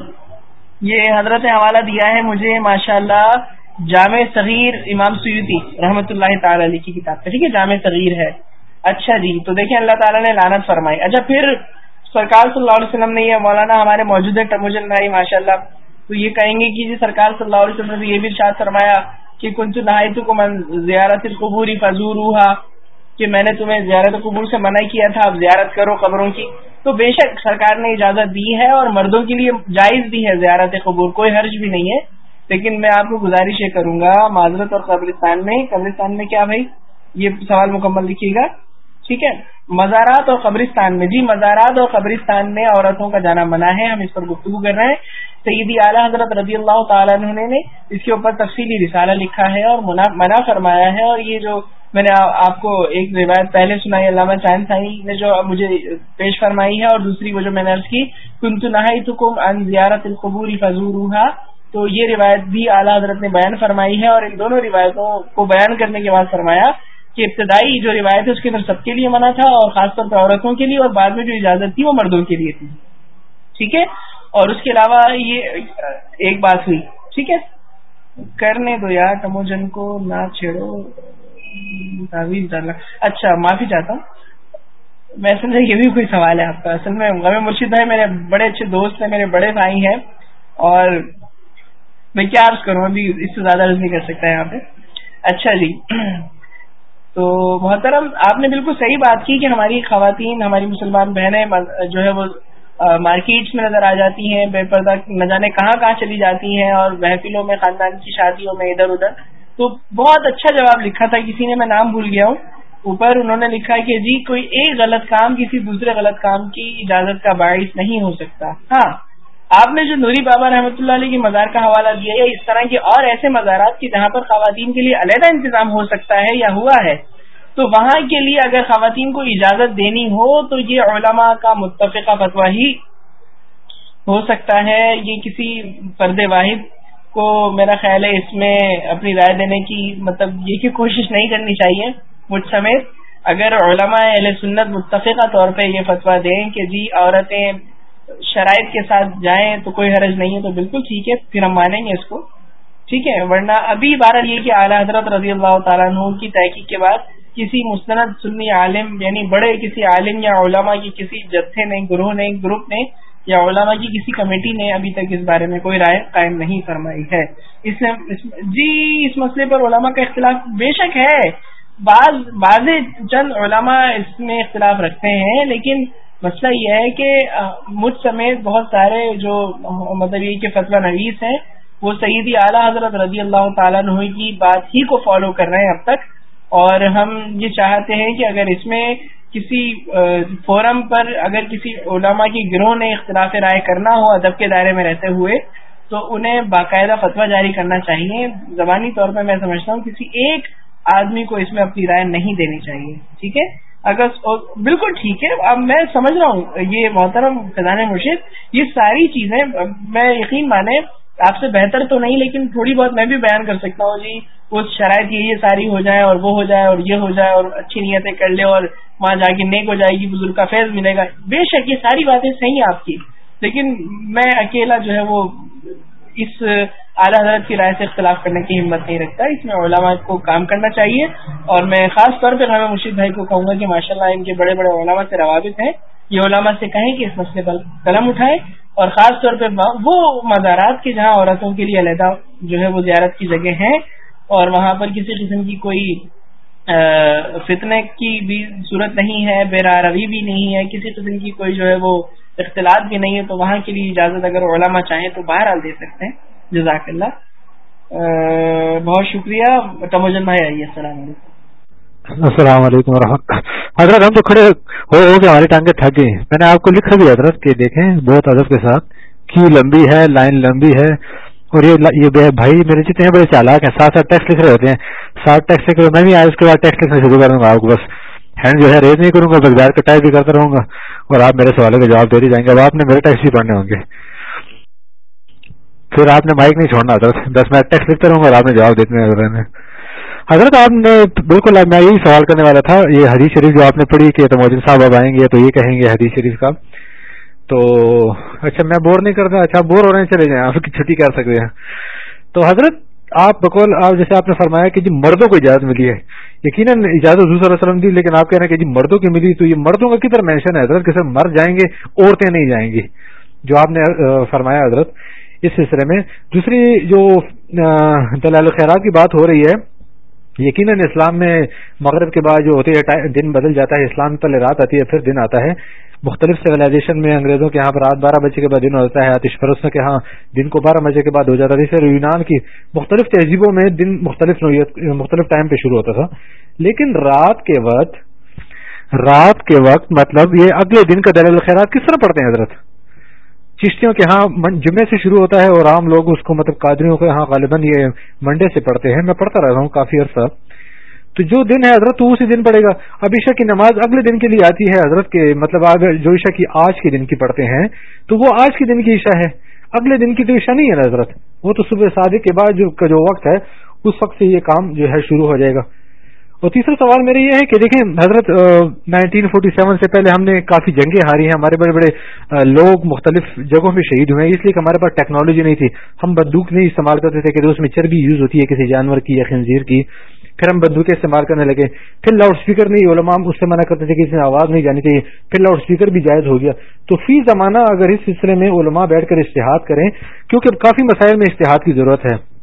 یہ حضرت حوالہ دیا ہے مجھے ماشاء اللہ جامع صغیر امام سیوتی رحمۃ اللہ تعالی علیہ کی کتاب ٹھیک ہے؟ جامع صغیر ہے۔ اچھا جی تو دیکھیں اللہ تعالیٰ نے لانت فرمائی۔ اچھا پھر سرکار صلی اللہ علیہ وسلم نے یہ، مولانا ہمارے موجود ٹموجن بھائی ماشاء اللہ تو یہ کہیں گے کہ جی سرکار صلی اللہ علیہ وسلم نے یہ بھی شاد فرمایا کہ کنچ نہایت کو من زیارت قبوری فضور کہ میں نے تمہیں زیارت قبور سے منع کیا تھا، اب زیارت کرو قبروں کی۔ تو بے شک سرکار نے اجازت دی ہے اور مردوں کے لیے جائز بھی ہے زیارت قبور، کوئی حرج بھی نہیں ہے۔ لیکن میں آپ کو گزارش یہ کروں گا، معذرت اور قبرستان میں قبرستان میں کیا بھائی؟ یہ سوال مکمل لکھیے گا۔ ٹھیک ہے؟ مزارات اور قبرستان میں۔ جی مزارات اور قبرستان میں عورتوں کا جانا منع ہے، ہم اس پر گفتگو کر رہے ہیں۔ سیدی اعلیٰ حضرت رضی اللہ تعالیٰ نے اس کے اوپر تفصیلی رسالہ لکھا ہے اور منع فرمایا ہے۔ اور یہ جو میں نے آپ کو ایک روایت پہلے سنائی، علامہ چاند سائی نے جو مجھے پیش فرمائی ہے اور دوسری وہ جو میں نے عرض کی کنت نہائی ان زیارت القبوری فضور تو یہ روایت بھی اعلیٰ حضرت نے بیان فرمائی ہے اور ان دونوں روایتوں کو بیان کرنے کے بعد فرمایا کہ ابتدائی جو روایت ہے، اس کے اندر سب کے لیے منع تھا اور خاص طور پر عورتوں کے لیے اور بعد میں جو اجازت تھی، وہ مردوں کے لیے تھی۔ ٹھیک ہے؟ اور اس کے علاوہ یہ ایک بات ہوئی۔ ٹھیک ہے؟ کرنے دو یار، تموجن کو نہ چھیڑو۔ اچھا معافی چاہتا ہوں۔ میں سمجھا یہ بھی کوئی سوال ہے آپ کا۔ اصل میں غم مرشد ہے میرے بڑے اچھے دوست ہیں، میرے بڑے بھائی ہیں۔ اور میں کیا عرض کروں، ابھی اس سے زیادہ عرض نہیں کر سکتا یہاں پہ۔ اچھا جی۔ تو محترم، آپ نے بالکل صحیح بات کی کہ ہماری خواتین، ہماری مسلمان بہنیں جو ہے وہ مارکیٹس میں نظر آ جاتی ہیں، بے پردہ نہ جانے کہاں کہاں چلی جاتی ہیں، اور محفلوں میں، خاندان کی شادیوں میں، ادھر ادھر۔ تو بہت اچھا جواب لکھا تھا، کسی نے میں نام بھول گیا ہوں۔ اوپر انہوں نے لکھا کہ جی کوئی ایک غلط کام کسی دوسرے غلط کام کی اجازت کا باعث نہیں ہو سکتا۔ ہاں آپ نے جو نوری بابا رحمۃ اللہ علیہ کی مزار کا حوالہ دیا ہے اس طرح کے اور ایسے مزارات کی جہاں پر خواتین کے لیے علیحدہ انتظام ہو سکتا ہے یا ہوا ہے، تو وہاں کے لیے اگر خواتین کو اجازت دینی ہو، تو یہ علماء کا متفقہ فتویٰ ہی ہو سکتا ہے۔ یہ کسی فرد واحد کو میرا خیال ہے اس میں اپنی رائے دینے کی مطلب یہ کہ کوشش نہیں کرنی چاہیے۔ مجھ سمیت اگر علماء اہل سنت متفقہ طور پہ یہ فتویٰ دیں کہ جی عورتیں شرائط کے ساتھ جائیں تو کوئی حرج نہیں ہے، تو بالکل ٹھیک ہے، پھر ہم مانیں گے اس کو۔ ٹھیک ہے، ورنہ ابھی بارہ یہ کہ اعلیٰ حضرت رضی اللہ تعالیٰ عنہ کی تحقیق کے بعد کسی مستند سنی عالم یعنی بڑے کسی عالم یا علماء کی کسی جتھے نے، گروہ نے، گروپ نے یا علماء کی کسی کمیٹی نے ابھی تک اس بارے میں کوئی رائے قائم نہیں فرمائی ہے۔ اس جی اس مسئلے پر علماء کا اختلاف بے شک ہے۔ بعض بعض چند علماء اس میں اختلاف رکھتے ہیں، لیکن مسئلہ یہ ہے کہ مجھ سمیت بہت سارے جو مطلب یہ کہ فتویٰ نویس ہیں، وہ سعیدی اعلیٰ حضرت رضی اللہ تعالیٰ عنہ کی بات ہی کو فالو کر رہے ہیں اب تک۔ اور ہم یہ چاہتے ہیں کہ اگر اس میں کسی فورم پر اگر کسی علماء کی گروہ نے اختلاف رائے کرنا ہو، ادب کے دائرے میں رہتے ہوئے، تو انہیں باقاعدہ فتویٰ جاری کرنا چاہیے۔ زبانی طور پہ میں سمجھتا ہوں کسی ایک آدمی کو اس میں اپنی رائے نہیں دینی چاہیے، ٹھیک ہے؟ اگر بالکل ٹھیک ہے، اب میں سمجھ رہا ہوں، یہ محترم فضان مرشد، یہ ساری چیزیں، میں یقین مانے، آپ سے بہتر تو نہیں، لیکن تھوڑی بہت میں بھی بیان کر سکتا ہوں جی وہ شرائط یہ ساری ہو جائے اور وہ ہو جائے اور یہ ہو جائے اور اچھی نیتیں کر لے اور وہاں جا کے نیک ہو جائے گی، بزرگ کا فیض ملے گا۔ بے شک یہ ساری باتیں صحیح ہیں آپ کی، لیکن میں اکیلا جو ہے وہ اس اعلیٰ حضرت کی رائے سے اختلاف کرنے کی ہمت نہیں رکھتا۔ اس میں علماء کو کام کرنا چاہیے اور میں خاص طور پہ ہمیں مرشید بھائی کو کہوں گا کہ ماشاء اللہ ان کے بڑے بڑے علماء سے روابط ہیں۔ یہ علماء سے کہیں کہ اس مسئلے پر قلم اٹھائے اور خاص طور پہ وہ مزارات کے جہاں عورتوں کے لیے علیحدہ جو ہے وہ زیارت کی جگہ ہیں اور وہاں پر کسی قسم کی کوئی فتنے کی بھی صورت نہیں ہے، بے روی بھی نہیں ہے، کسی قسم کی کوئی جو ہے وہ اختلاط بھی نہیں ہے، تو وہاں کے لیے اجازت اگر علماء چاہیں تو باہر دے سکتے ہیں۔ جزاک اللہ۔ بہت شکریہ۔ تموجن بھائی، آئیے۔ السلام علیکم۔ السلام علیکم ورحمۃ حضرت، ہم تو کھڑے ہو ہو کے ہماری ٹانگیں تھک گئی میں نے آپ کو لکھا بھی حضرت، کہ دیکھیں بہت ادب کے ساتھ۔ کیو لمبی ہے، لائن لمبی ہے۔ اور یہ بھائی میرے جتنے بڑے چالاک ہیں ساتھ ساتھ ٹیکس لکھ رہے ہوتے ہیں۔ ساتھ ٹیکس لکھ رہے، میں بھی آئے اس کے بعد ٹیکس لکھنا شروع کروں گا آپ کو، بس۔ ہینڈ جو ہے ریز نہیں کروں گا بس بیٹھ کے ٹائپ بھی کرتا رہوں گا اور آپ میرے سوالوں کے جواب دیتے جائیں گے۔ اب آپ نے میرے ٹیکس بھی پڑھنے ہوں گے۔ پھر آپ نے مائک نہیں چھوڑنا حضرت دس منٹ ٹیکس لکھتے رہوں گا اور آپ نے جواب دیتے رہے حضرت، آپ نے بالکل، میں یہی سوال کرنے والا تھا۔ یہ حدیث شریف جو آپ نے پڑھی کہ تو موجود صاحب اب آئیں گے تو یہ کہیں گے حدیث شریف کا۔ تو اچھا میں بور نہیں کرتا۔ اچھا بور ہو رہے ہیں، چلے جائیں۔ آپ کی چھٹی کر سکتے ہیں۔ تو حضرت، آپ بقول آپ جیسے آپ نے فرمایا کہ جی مردوں کو اجازت ملی ہے۔ یقیناً اجازت حضور صلی اللہ علیہ وسلم دی، لیکن آپ کہہ رہے ہیں کہ جی مردوں کی ملی تو یہ مردوں کا کدھر مینشن ہے؟ حضرت کہ سر مر جائیں گے، عورتیں نہیں جائیں گی۔ جو آپ نے فرمایا حضرت، اس سلسلے میں۔ دوسری جو دلال خیرات کی بات ہو رہی ہے، یقیناً اسلام میں مغرب کے بعد جو ہوتی ہے دن بدل جاتا ہے، اسلام پہلے رات آتی ہے، پھر دن آتا ہے۔ مختلف سویلائزیشن میں انگریزوں کے یہاں پر رات بارہ بجے کے بعد دن ہوتا ہے، آتش پرستوں کے ہاں دن کو بارہ بجے کے بعد ہو جاتا تھا۔ یونان کی مختلف تہذیبوں میں دن مختلف نوعیت، مختلف ٹائم پہ شروع ہوتا تھا۔ لیکن رات کے وقت، رات کے وقت مطلب یہ اگلے دن کا دلیل خیرات کس طرح پڑھتے ہیں حضرت؟ چشتیوں کے ہاں جمعے سے شروع ہوتا ہے اور عام لوگ اس کو مطلب قادریوں کے ہاں غالباً یہ منڈے سے پڑھتے ہیں۔ میں پڑھتا رہتا ہوں کافی عرصہ۔ تو جو دن ہے حضرت، تو اسی دن پڑے گا۔ اب عشا کی نماز اگلے دن کے لیے آتی ہے، حضرت کے مطلب اگر جو عشا کی آج کے دن کی پڑھتے ہیں، تو وہ آج کے دن کی عشا ہے۔ اگلے دن کی تو عشا نہیں ہے حضرت۔ وہ تو صبح صادق کے بعد جو وقت ہے، اس وقت سے یہ کام جو ہے شروع ہو جائے گا۔ اور تیسرا سوال میرا یہ ہے کہ دیکھیں، حضرت نائنٹین فورٹی سیون سے پہلے ہم نے کافی جنگیں ہاری ہیں، ہمارے بڑے بڑے لوگ مختلف جگہوں میں شہید ہوئے ہیں، اس لیے کہ ہمارے پاس ٹیکنالوجی نہیں تھی۔ ہم بندوق نہیں استعمال کرتے تھے کہ اس میں چربی یوز ہوتی ہے کسی جانور کی یا خنزیر کی۔ پھر ہم بندوقیں استعمال کرنے لگے۔ پھر لاؤڈ اسپیکر نہیں، علماء اس سے منع کرتے تھے کہ اس میں آواز نہیں جانی چاہیے۔ پھر لاؤڈ اسپیکر بھی جائز ہو گیا۔ تو فی زمانہ اگر اس سلسلے میں علماء بیٹھ کر اشتہاد کریں، کیونکہ کافی مسائل میں اشتہاد کی ضرورت ہے۔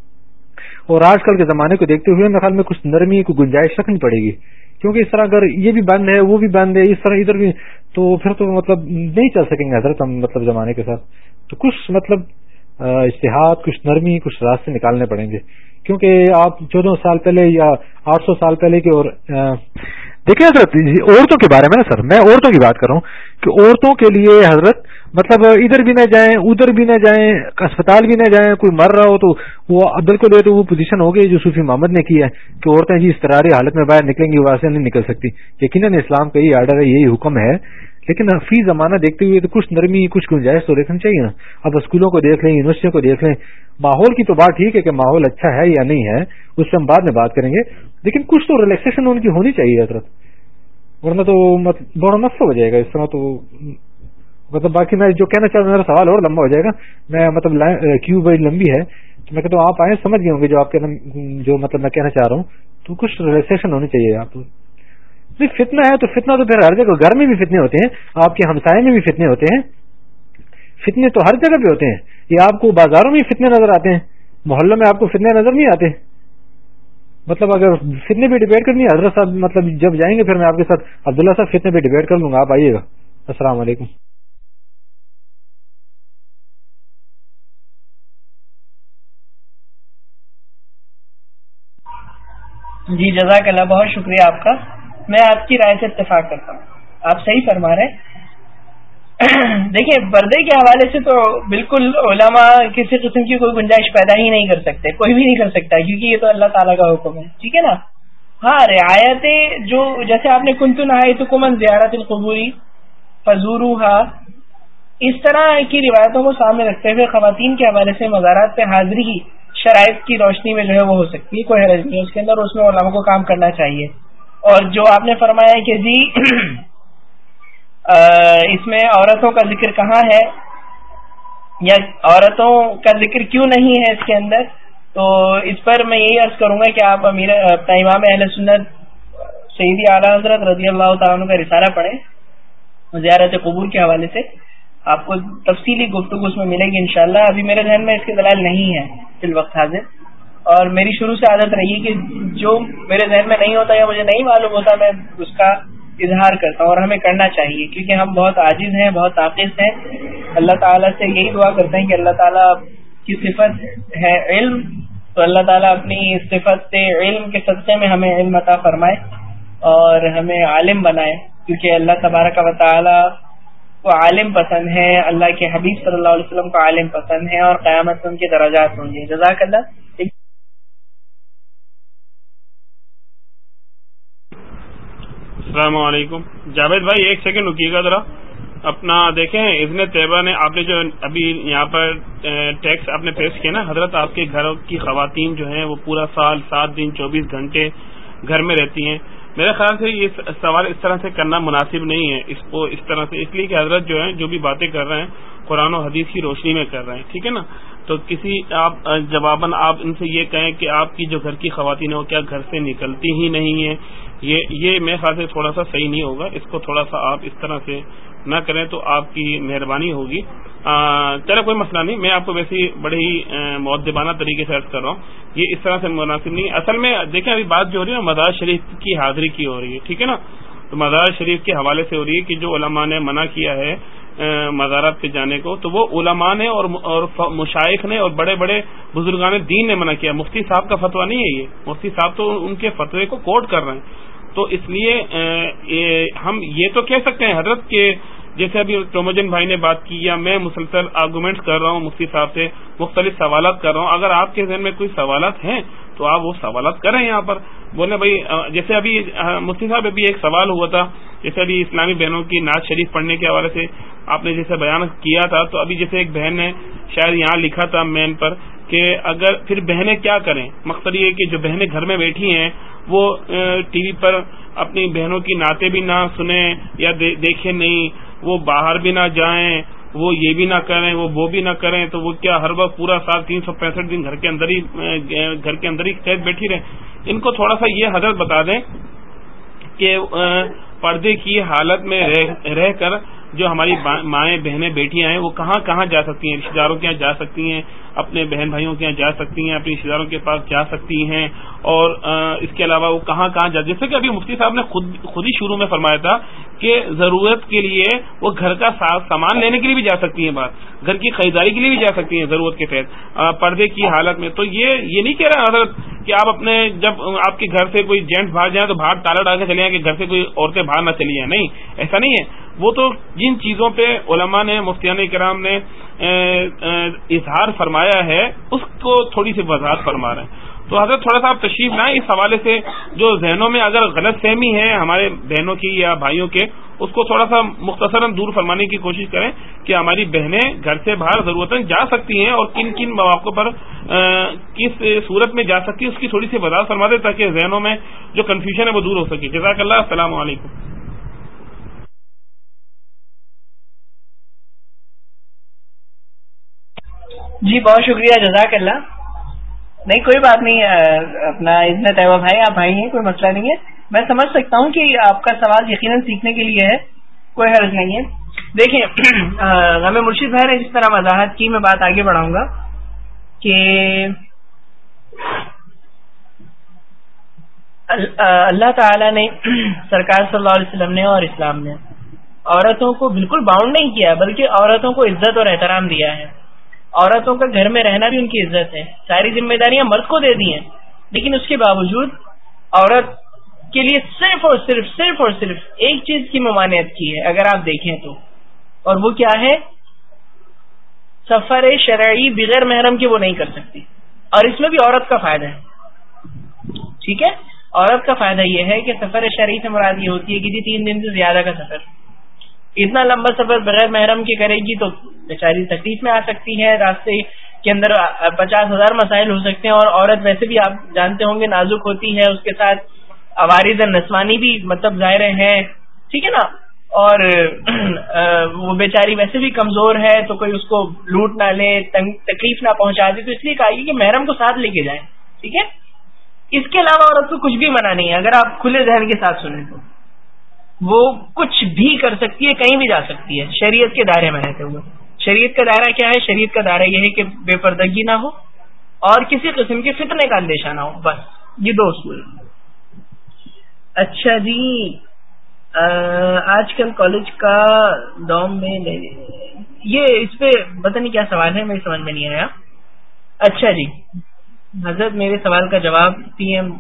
اور آج کل کے زمانے کو دیکھتے ہوئے میرے خیال میں کچھ نرمی کو گنجائش رکھنی پڑے گی۔ کیونکہ اس طرح اگر یہ بھی بند ہے، وہ بھی بند ہے، اس طرح ادھر بھی، تو پھر تو مطلب نہیں چل سکیں گے حضرت ہم مطلب زمانے کے ساتھ۔ تو کچھ مطلب اشتہاد، کچھ نرمی، کچھ راستے نکالنے پڑیں گے۔ کیونکہ آپ چودہ سال پہلے یا آٹھ سو سال پہلے کے اور دیکھیں حضرت، عورتوں کے بارے میں نا سر، میں عورتوں کی بات کر رہا ہوں کہ عورتوں کے لیے حضرت مطلب ادھر بھی نہ جائیں، ادھر بھی نہ جائیں، اسپتال بھی نہ جائیں، کوئی مر رہا ہو تو وہ بالکل تو وہ پوزیشن ہو گئی جو صوفی محمد نے کی ہے کہ عورتیں جی استراری حالت میں باہر نکلیں گی، وہاں سے نہیں نکل سکتی۔ یقیناً اسلام کا یہ آرڈر ہے، یہی حکم ہے۔ لیکن فی زمانہ دیکھتے ہوئے تو کچھ نرمی، کچھ گنجائش تو دیکھنا چاہیے۔ نا اب اسکولوں کو دیکھ لیں، یونیورسٹیوں کو دیکھ لیں ماحول کی تو بات ٹھیک ہے کہ ماحول اچھا ہے یا نہیں ہے، اس سے ہم بعد میں بات کریں گے، لیکن کچھ تو ریلیکسیشن ان کی ہونی چاہیے حضرت۔ ورنہ تو بڑا مسئلہ ہو جائے گا، اس طرح تو مطلب باقی میں جو کہنا چاہتا ہوں، میرا سوال اور لمبا ہو جائے گا۔ میں مطلب کیو بڑی لمبی ہے، تو میں کہتا ہوں آپ آئے سمجھ گئے ہوں گے جو آپ کے جو مطلب میں کہنا چاہ رہا ہوں۔ تو کچھ ریلیکسیشن ہونی چاہیے آپ نہیں فتنا ہے تو فتنا تو پھر ہر جگہ، گھر میں بھی فتنے ہوتے ہیں، آپ کے ہمسائے میں بھی فتنے ہوتے ہیں۔ فتنے تو ہر جگہ پہ ہوتے ہیں۔ یہ آپ کو بازاروں میں فتنے نظر آتے ہیں۔ محلوں میں آپ کو فتنے نظر نہیں آتے۔ مطلب اگر فتنے پہ ڈبیٹ کرنی ہے، حضرت صاحب مطلب جب جائیں گے، پھر میں آپ کے ساتھ عبداللہ صاحب فتنے پہ ڈبیٹ کر لوں گا۔ آپ آئیے گا۔ السلام علیکم۔ جی جزاک اللہ، بہت شکریہ آپ کا۔ میں آپ کی رائے سے اتفاق کرتا ہوں۔ آپ صحیح فرما رہے ہیں۔ دیکھیے پردے کے حوالے سے تو بالکل علماء کسی قسم کی کوئی گنجائش پیدا ہی نہیں کر سکتے، کوئی بھی نہیں کر سکتا، کیونکہ یہ تو اللہ تعالیٰ کا حکم ہے، ٹھیک ہے نا؟ ہاں رعایتیں جو، جیسے آپ نے کنتن آئے تو کمن زیارت القبوری فضور اس طرح کی روایتوں کو سامنے رکھتے ہوئے خواتین کے حوالے سے مزارات پہ حاضری ہی شرائط کی روشنی میں جو ہے وہ ہو سکتی ہے، کوئی حرض نہیں، اس کے اندر اس میں علماء کو کام کرنا چاہیے۔ اور جو آپ نے فرمایا کہ جی اس میں عورتوں کا ذکر کہاں ہے؟ یا عورتوں کا ذکر کیوں نہیں ہے اس کے اندر؟ تو اس پر میں یہی عرض کروں گا کہ آپ امیر، اپنا امام اہل سنت سعیدی اعلیٰ حضرت رضی اللہ تعالیٰ کا رسالہ پڑھیں، زیارت قبور کے حوالے سے۔ آپ کو تفصیلی گفتگو اس میں ملے گی انشاءاللہ۔ ابھی میرے ذہن میں اس کے دلائل نہیں ہے فی الوقت حاضر۔ اور میری شروع سے عادت رہی کہ جو میرے ذہن میں نہیں ہوتا یا مجھے نہیں معلوم ہوتا، میں اس کا اظہار کرتا ہوں اور ہمیں کرنا چاہیے، کیونکہ ہم بہت عاجز ہیں، بہت عاقص ہیں۔ اللہ تعالیٰ سے یہی دعا کرتے ہیں کہ اللہ تعالیٰ کی صفت ہے علم، تو اللہ تعالیٰ اپنی صفت سے علم کے صدقے میں ہمیں علم عطا فرمائے اور ہمیں عالم بنائے۔ کیونکہ اللہ تبارک و تعالیٰ کو عالم پسند ہے، اللہ کے حبیب صلی اللہ علیہ وسلم کو عالم پسند ہے اور قیامت ان کے دراجات ہوں گے۔ جزاک اللہ۔ السلام علیکم۔ جاوید بھائی، ایک سیکنڈ رکیے گا ذرا۔ اپنا دیکھیں، ابن طیبہ نے آپ نے جو ابھی یہاں پر ٹیکس آپ نے پیش کیا نا، حضرت آپ کے گھر کی خواتین جو ہیں، وہ پورا سال، سات دن، چوبیس گھنٹے گھر میں رہتی ہیں۔ میرے خیال سے یہ سوال اس طرح سے کرنا مناسب نہیں ہے۔ اس کو اس طرح سے، اس لیے کہ حضرت جو ہے جو بھی باتیں کر رہے ہیں، قرآن و حدیث کی روشنی میں کر رہے ہیں۔ ٹھیک ہے نا؟ تو کسی آپ جواباً آپ ان سے یہ کہیں کہ آپ کی جو گھر کی خواتین ہیں، وہ کیا گھر سے نکلتی ہی نہیں ہیں؟ یہ یہ میرے خیال سے تھوڑا سا صحیح نہیں ہوگا۔ اس کو تھوڑا سا آپ اس طرح سے نہ کریں تو آپ کی مہربانی ہوگی۔ چلے کوئی مسئلہ نہیں، میں آپ کو ویسے بڑے ہی معدبانہ طریقے سے عرض کر رہا ہوں۔ یہ اس طرح سے مناسب نہیں، اصل میں دیکھیں ابھی بات جو ہو رہی ہے مزار شریف کی حاضری کی ہو رہی ہے، ٹھیک ہے نا؟ تو مزار شریف کے حوالے سے ہو رہی ہے کہ جو علماء نے منع کیا ہے مزارات پہ جانے کو، تو وہ علماء نے اور مشائق نے اور بڑے بڑے بزرگان دین نے منع کیا۔ مفتی صاحب کا فتویٰ نہیں ہے یہ۔ مفتی صاحب تو ان کے فتوے کو کوٹ کر رہے ہیں۔ تو اس لیے ہم یہ تو کہہ سکتے ہیں حضرت کے جیسے ابھی ٹوموجن بھائی نے بات کی یا میں مسلسل آرگومنٹ کر رہا ہوں، مفتی صاحب سے مختلف سوالات کر رہا ہوں، اگر آپ کے ذہن میں کوئی سوالات ہیں تو آپ وہ سوالات کریں یہاں پر۔ بولے بھائی جیسے ابھی مفتی صاحب ابھی ایک سوال ہوا تھا، جیسے ابھی اسلامی بہنوں کی ناز شریف پڑھنے کے حوالے سے آپ نے جیسے بیان کیا تھا، تو ابھی جیسے ایک بہن نے شاید یہاں لکھا تھا مین پر کہ اگر پھر بہنیں کیا کریں؟ مقصد یہ کہ جو بہنیں گھر میں بیٹھی ہیں، وہ ٹی وی پر اپنی بہنوں کی نعتیں بھی نہ سنیں یا دیکھیں نہیں، وہ باہر بھی نہ جائیں، وہ یہ بھی نہ کریں، وہ وہ بھی نہ کریں، تو وہ کیا ہر وقت پورا سال تین سو پینسٹھ دن گھر کے اندر ہی گھر کے اندر ہی قید بیٹھی رہیں؟ ان کو تھوڑا سا یہ حضرت بتا دیں کہ پردے کی حالت میں رہ کر جو ہماری مائیں، بہنیں، بیٹیاں ہیں وہ کہاں کہاں جا سکتی ہیں؟ رشتے داروں کے یہاں جا سکتی ہیں، اپنے بہن بھائیوں کے یہاں جا سکتی ہیں، اپنے رشتے داروں کے پاس جا سکتی ہیں، اور اس کے علاوہ وہ کہاں کہاں جا جیسے کہ ابھی مفتی صاحب نے خود خود ہی شروع میں فرمایا تھا کہ ضرورت کے لیے وہ گھر کا سامان لینے کے لیے بھی جا سکتی ہیں بات، گھر کی خریداری کے لیے بھی جا سکتی ہیں ضرورت کے تحت پردے کی حالت میں۔ تو یہ یہ نہیں کہہ رہا حضرت کہ آپ اپنے، جب آپ کے گھر سے کوئی جینٹس باہر جائیں تو باہر تالا ڈال کے چلے جائیں کہ گھر سے کوئی عورتیں باہر نہ چلی جائیں۔ نہیں، ایسا نہیں ہے۔ وہ تو جن چیزوں پہ علماء نے، مفتیان کرام نے اظہار فرمایا ہے، اس کو تھوڑی سی وضاحت فرما رہے ہیں۔ تو حضرت تھوڑا سا آپ تشریف نہ اس حوالے سے جو ذہنوں میں اگر غلط فہمی ہے ہمارے بہنوں کی یا بھائیوں کے، اس کو تھوڑا سا مختصر دور فرمانے کی کوشش کریں کہ ہماری بہنیں گھر سے باہر ضرورت جا سکتی ہیں اور کن کن مواقع پر کس صورت میں جا سکتی ہے اس کی تھوڑی سی وضاحت فرما دیں تاکہ ذہنوں میں جو کنفیوژن ہے وہ دور ہو سکے۔ جزاک اللہ، السلام علیکم۔ جی بہت شکریہ، جزاک اللہ۔ نہیں، کوئی بات نہیں اپنا اتنا طیبہ بھائی آپ بھائی ہیں کوئی مسئلہ نہیں ہے۔ میں سمجھ سکتا ہوں کہ آپ کا سوال یقیناً سیکھنے کے لیے ہے، کوئی حرض نہیں ہے۔ دیکھیں ہمیں مرشید بھائی نے جس طرح وضاحت کی، میں بات آگے بڑھاؤں گا کہ اللہ تعالی نے سرکار صلی اللہ علیہ وسلم نے اور اسلام نے عورتوں کو بالکل باؤنڈ نہیں کیا، بلکہ عورتوں کو عزت اور احترام دیا ہے۔ عورتوں کا گھر میں رہنا بھی ان کی عزت ہے۔ ساری ذمہ داریاں مرد کو دے دی ہیں۔ لیکن اس کے باوجود عورت کے لیے صرف اور صرف صرف اور صرف ایک چیز کی ممانعت کی ہے، اگر آپ دیکھیں تو۔ اور وہ کیا ہے؟ سفر شرعی بغیر محرم کے وہ نہیں کر سکتی۔ اور اس میں بھی عورت کا فائدہ ہے۔ ٹھیک ہے؟ عورت کا فائدہ یہ ہے کہ سفر شرعی سے مراد یہ ہوتی ہے کہ جی تین دن سے زیادہ کا سفر۔ اتنا لمبا سفر بغیر محرم کے کرے گی تو بیچاری تکلیف میں آ سکتی ہے، راستے کے اندر پچاس ہزار مسائل ہو سکتے ہیں اور عورت ویسے بھی آپ جانتے ہوں گے نازک ہوتی ہے، اس کے ساتھ عوارض نسوانی بھی مطلب ظاہر ہیں۔ ٹھیک ہے نا؟ اور وہ بیچاری ویسے بھی کمزور ہے تو کوئی اس کو لوٹ نہ لے تکلیف نہ پہنچا دے، تو اس لیے کہا کہ محرم کو ساتھ لے کے جائیں۔ ٹھیک ہے؟ اس کے علاوہ عورت کو کچھ بھی منع نہیں ہے، اگر آپ کھلے ذہن کے ساتھ سنیں تو۔ وہ کچھ بھی کر سکتی ہے، کہیں بھی جا سکتی ہے۔ شریعت کے دائرے میں رہتے ہوئے۔ شریعت کا دائرہ کیا ہے؟ شریعت کا دائرہ یہ ہے کہ بے پردگی نہ ہو اور کسی قسم کے فتنے کا اندیشہ نہ ہو، بس۔ یہ دو اصول اچھا جی آج کل کالج کا دوم میں یہ اس پہ پتہ نہیں کیا سوال ہے، میری سمجھ میں نہیں آیا۔ اچھا جی۔ حضرت میرے سوال کا جواب پی ایم۔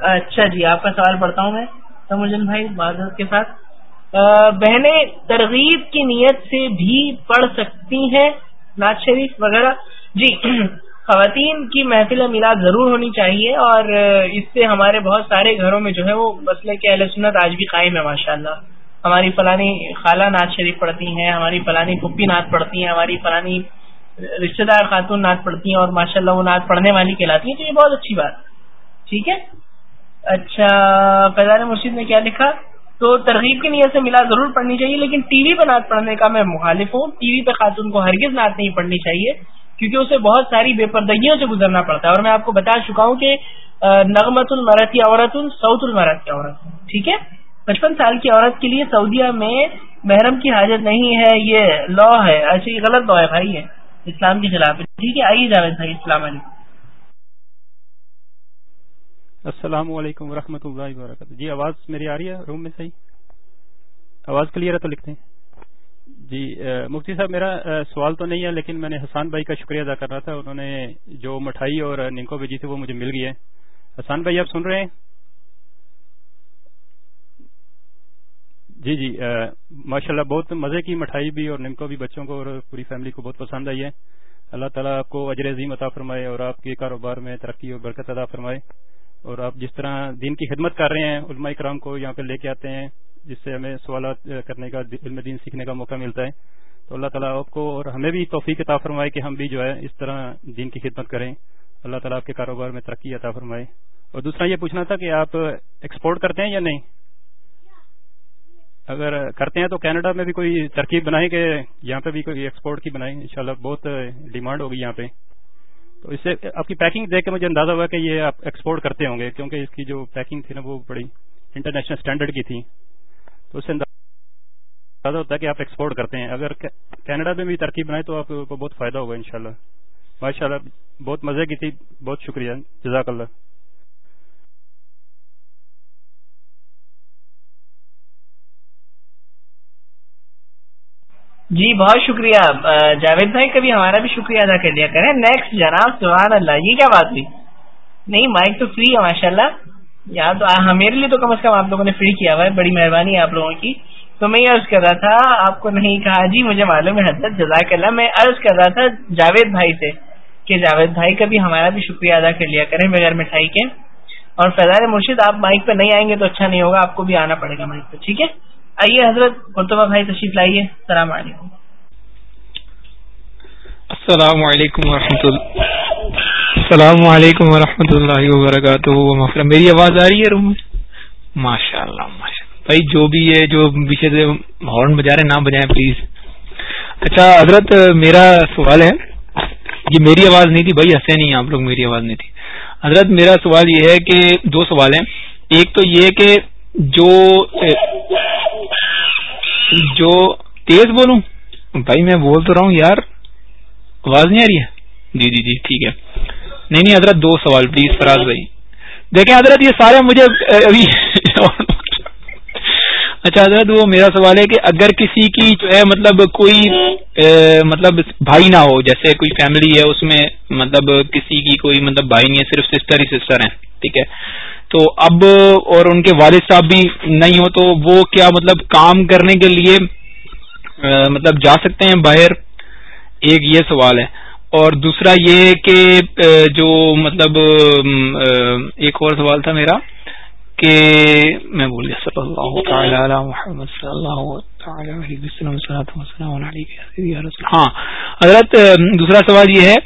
اچھا جی آپ کا سوال پڑھتا ہوں میں۔ سمجھن بھائی معذرت کے ساتھ بہنیں ترغیب کی نیت سے بھی پڑھ سکتی ہیں، ناز شریف وغیرہ۔ جی خواتین کی محفل میلاد ضرور ہونی چاہیے اور اس سے ہمارے بہت سارے گھروں میں جو ہے وہ مسئلے کے اہل سنت آج بھی قائم ہے ماشاء اللہ ہماری فلانی خالہ ناز شریف پڑھتی ہیں، ہماری فلانی پھپھی نعت پڑھتی ہیں، ہماری فلانی رشتے دار خاتون نعت پڑھتی ہیں اور ماشاء اللہ وہ نعت پڑھنے والی کہلاتی ہیں، تو یہ بہت اچھی بات۔ ٹھیک ہے؟ اچھا فیضان مرشید نے کیا لکھا؟ تو ترغیب کی نیت سے ملا ضرور پڑھنی چاہیے، لیکن ٹی وی پہ نعت پڑھنے کا میں مخالف ہوں۔ ٹی وی پہ خاتون کو ہرگز نعت نہیں پڑھنی چاہیے، کیونکہ اسے بہت ساری بے پردگیوں سے گزرنا پڑتا ہے۔ اور میں آپ کو بتا چکا ہوں کہ نغمت المرتی عورت سعود المرت کی عورت، ٹھیک ہے؟ پچپن سال کی عورت کے لیے سعودیہ میں محرم کی حاجت نہیں ہے، یہ لا ہے۔ اچھا یہ غلط لا ہے بھائی ہے اسلام کے خلاف ٹھیک ہے، آئیے جاوید بھائی، السلام علیکم۔ السلام علیکم ورحمۃ اللہ وبرکاتہ۔ جی آواز میری آ رہی ہے روم میں صحیح؟ آواز کلیئر ہے تو لکھتے ہیں۔ جی مفتی صاحب، میرا سوال تو نہیں ہے، لیکن میں نے حسان بھائی کا شکریہ ادا کر رہا تھا۔ انہوں نے جو مٹھائی اور ننکو بھیجی تھی وہ مجھے مل گئی ہے۔ حسان بھائی، آپ سن رہے ہیں؟ جی جی ماشاء اللہ بہت مزے کی مٹھائی بھی اور نمکو بھی بچوں کو اور پوری فیملی کو بہت پسند آئی ہے۔ اللہ تعالیٰ آپ کو اجر عظیم عطا فرمائے اور آپ کے کاروبار میں ترقی اور برکت ادا فرمائے۔ اور آپ جس طرح دین کی خدمت کر رہے ہیں، علماء کرام کو یہاں پہ لے کے آتے ہیں، جس سے ہمیں سوالات کرنے کا، علم دین سیکھنے کا موقع ملتا ہے۔ تو اللہ تعالیٰ آپ کو اور ہمیں بھی توفیق عطا فرمائے کہ ہم بھی جو ہے اس طرح دین کی خدمت کریں۔ اللہ تعالیٰ آپ کے کاروبار میں ترقی عطا فرمائے۔ اور دوسرا یہ پوچھنا تھا کہ آپ ایکسپورٹ کرتے ہیں یا نہیں؟ اگر کرتے ہیں تو کینیڈا میں بھی کوئی ترکیب بنائیں کہ یہاں پہ بھی کوئی ایکسپورٹ کی بنائیں انشاءاللہ بہت ڈیمانڈ ہوگی یہاں پہ۔ تو اس سے آپ کی پیکنگ دیکھ کے مجھے اندازہ ہوا کہ یہ آپ ایکسپورٹ کرتے ہوں گے، کیونکہ اس کی جو پیکنگ تھی نا وہ بڑی انٹرنیشنل اسٹینڈرڈ کی تھی۔ تو اس سے اندازہ ہوتا ہے کہ آپ ایکسپورٹ کرتے ہیں۔ اگر کینیڈا میں بھی ترکیب بنائے تو آپ کو بہت فائدہ ہوگا انشاءاللہ۔ ماشاءاللہ، بہت مزے کی تھی، بہت شکریہ، جزاک اللہ۔ جی بہت شکریہ۔ جاوید بھائی، کبھی ہمارا بھی شکریہ ادا کر دیا کریں۔ نیکسٹ جناب، سبحان اللہ، یہ کیا بات ہوئی؟ نہیں مائک تو فری ہے ماشاء اللہ یہاں تو ہاں، میرے لیے تو کم از کم آپ لوگوں نے فری کیا ہوا ہے۔ بڑی مہربانی آپ لوگوں کی۔ تو میں یہ عرض کر رہا تھا، آپ کو نہیں کہا جی مجھے معلوم ہے حضرت، جزاک اللہ۔ میں عرض کر رہا تھا جاوید بھائی سے کہ جاوید بھائی کا بھی ہمارا بھی شکریہ ادا کر لیا کریں بغیر مٹھائی کے۔ اور فیضان مرشد، آپ مائک پہ نہیں آئیں گے تو اچھا نہیں ہوگا، آپ کو بھی آنا پڑے گا مائک پہ، ٹھیک ہے؟ آئیے حضرت قرطبہ بھائی تشریف لائیے، السلام علیکم۔ السلام علیکم ورحمۃ اللہ، السلام علیکم ورحمۃ اللہ وبرکاتہ۔ میری آواز آ رہی ہے روم ماشاء اللہ ماشاء اللہ بھائی، جو بھی ہے، جو پیچھے سے ہارن بجا رہے نہ بجائیں پلیز اچھا حضرت، میرا سوال ہے۔ یہ میری آواز نہیں تھی، بھائی ہنسے نہیں آپ لوگ میری آواز نہیں تھی۔ حضرت، میرا سوال یہ ہے کہ دو سوال ہیں۔ ایک تو یہ کہ جو جو تیز بولوں؟ بھائی میں بول تو رہا ہوں یار، آواز نہیں آ رہی ہے؟ جی جی جی ٹھیک ہے۔ نہیں نہیں، حضرت، دو سوال پلیز فراز بھائی۔ دیکھیں حضرت، یہ سارے مجھے ابھی اچھا حضرت، وہ میرا سوال ہے کہ اگر کسی کی جو ہے مطلب کوئی مطلب بھائی نہ ہو، جیسے کوئی فیملی ہے، اس میں مطلب کسی کی کوئی مطلب بھائی نہیں ہے، صرف سسٹر ہی سسٹر ہیں، ٹھیک ہے۔ تو اب اور ان کے والد صاحب بھی نہیں ہو تو وہ کیا مطلب کام کرنے کے لیے مطلب جا سکتے ہیں باہر؟ ایک یہ سوال ہے۔ اور دوسرا یہ کہ جو مطلب ایک اور سوال تھا میرا کہ میں بول گیا صلی اللہ محمد، صلی اللہ ہاں حضرت دوسرا سوال یہ ہے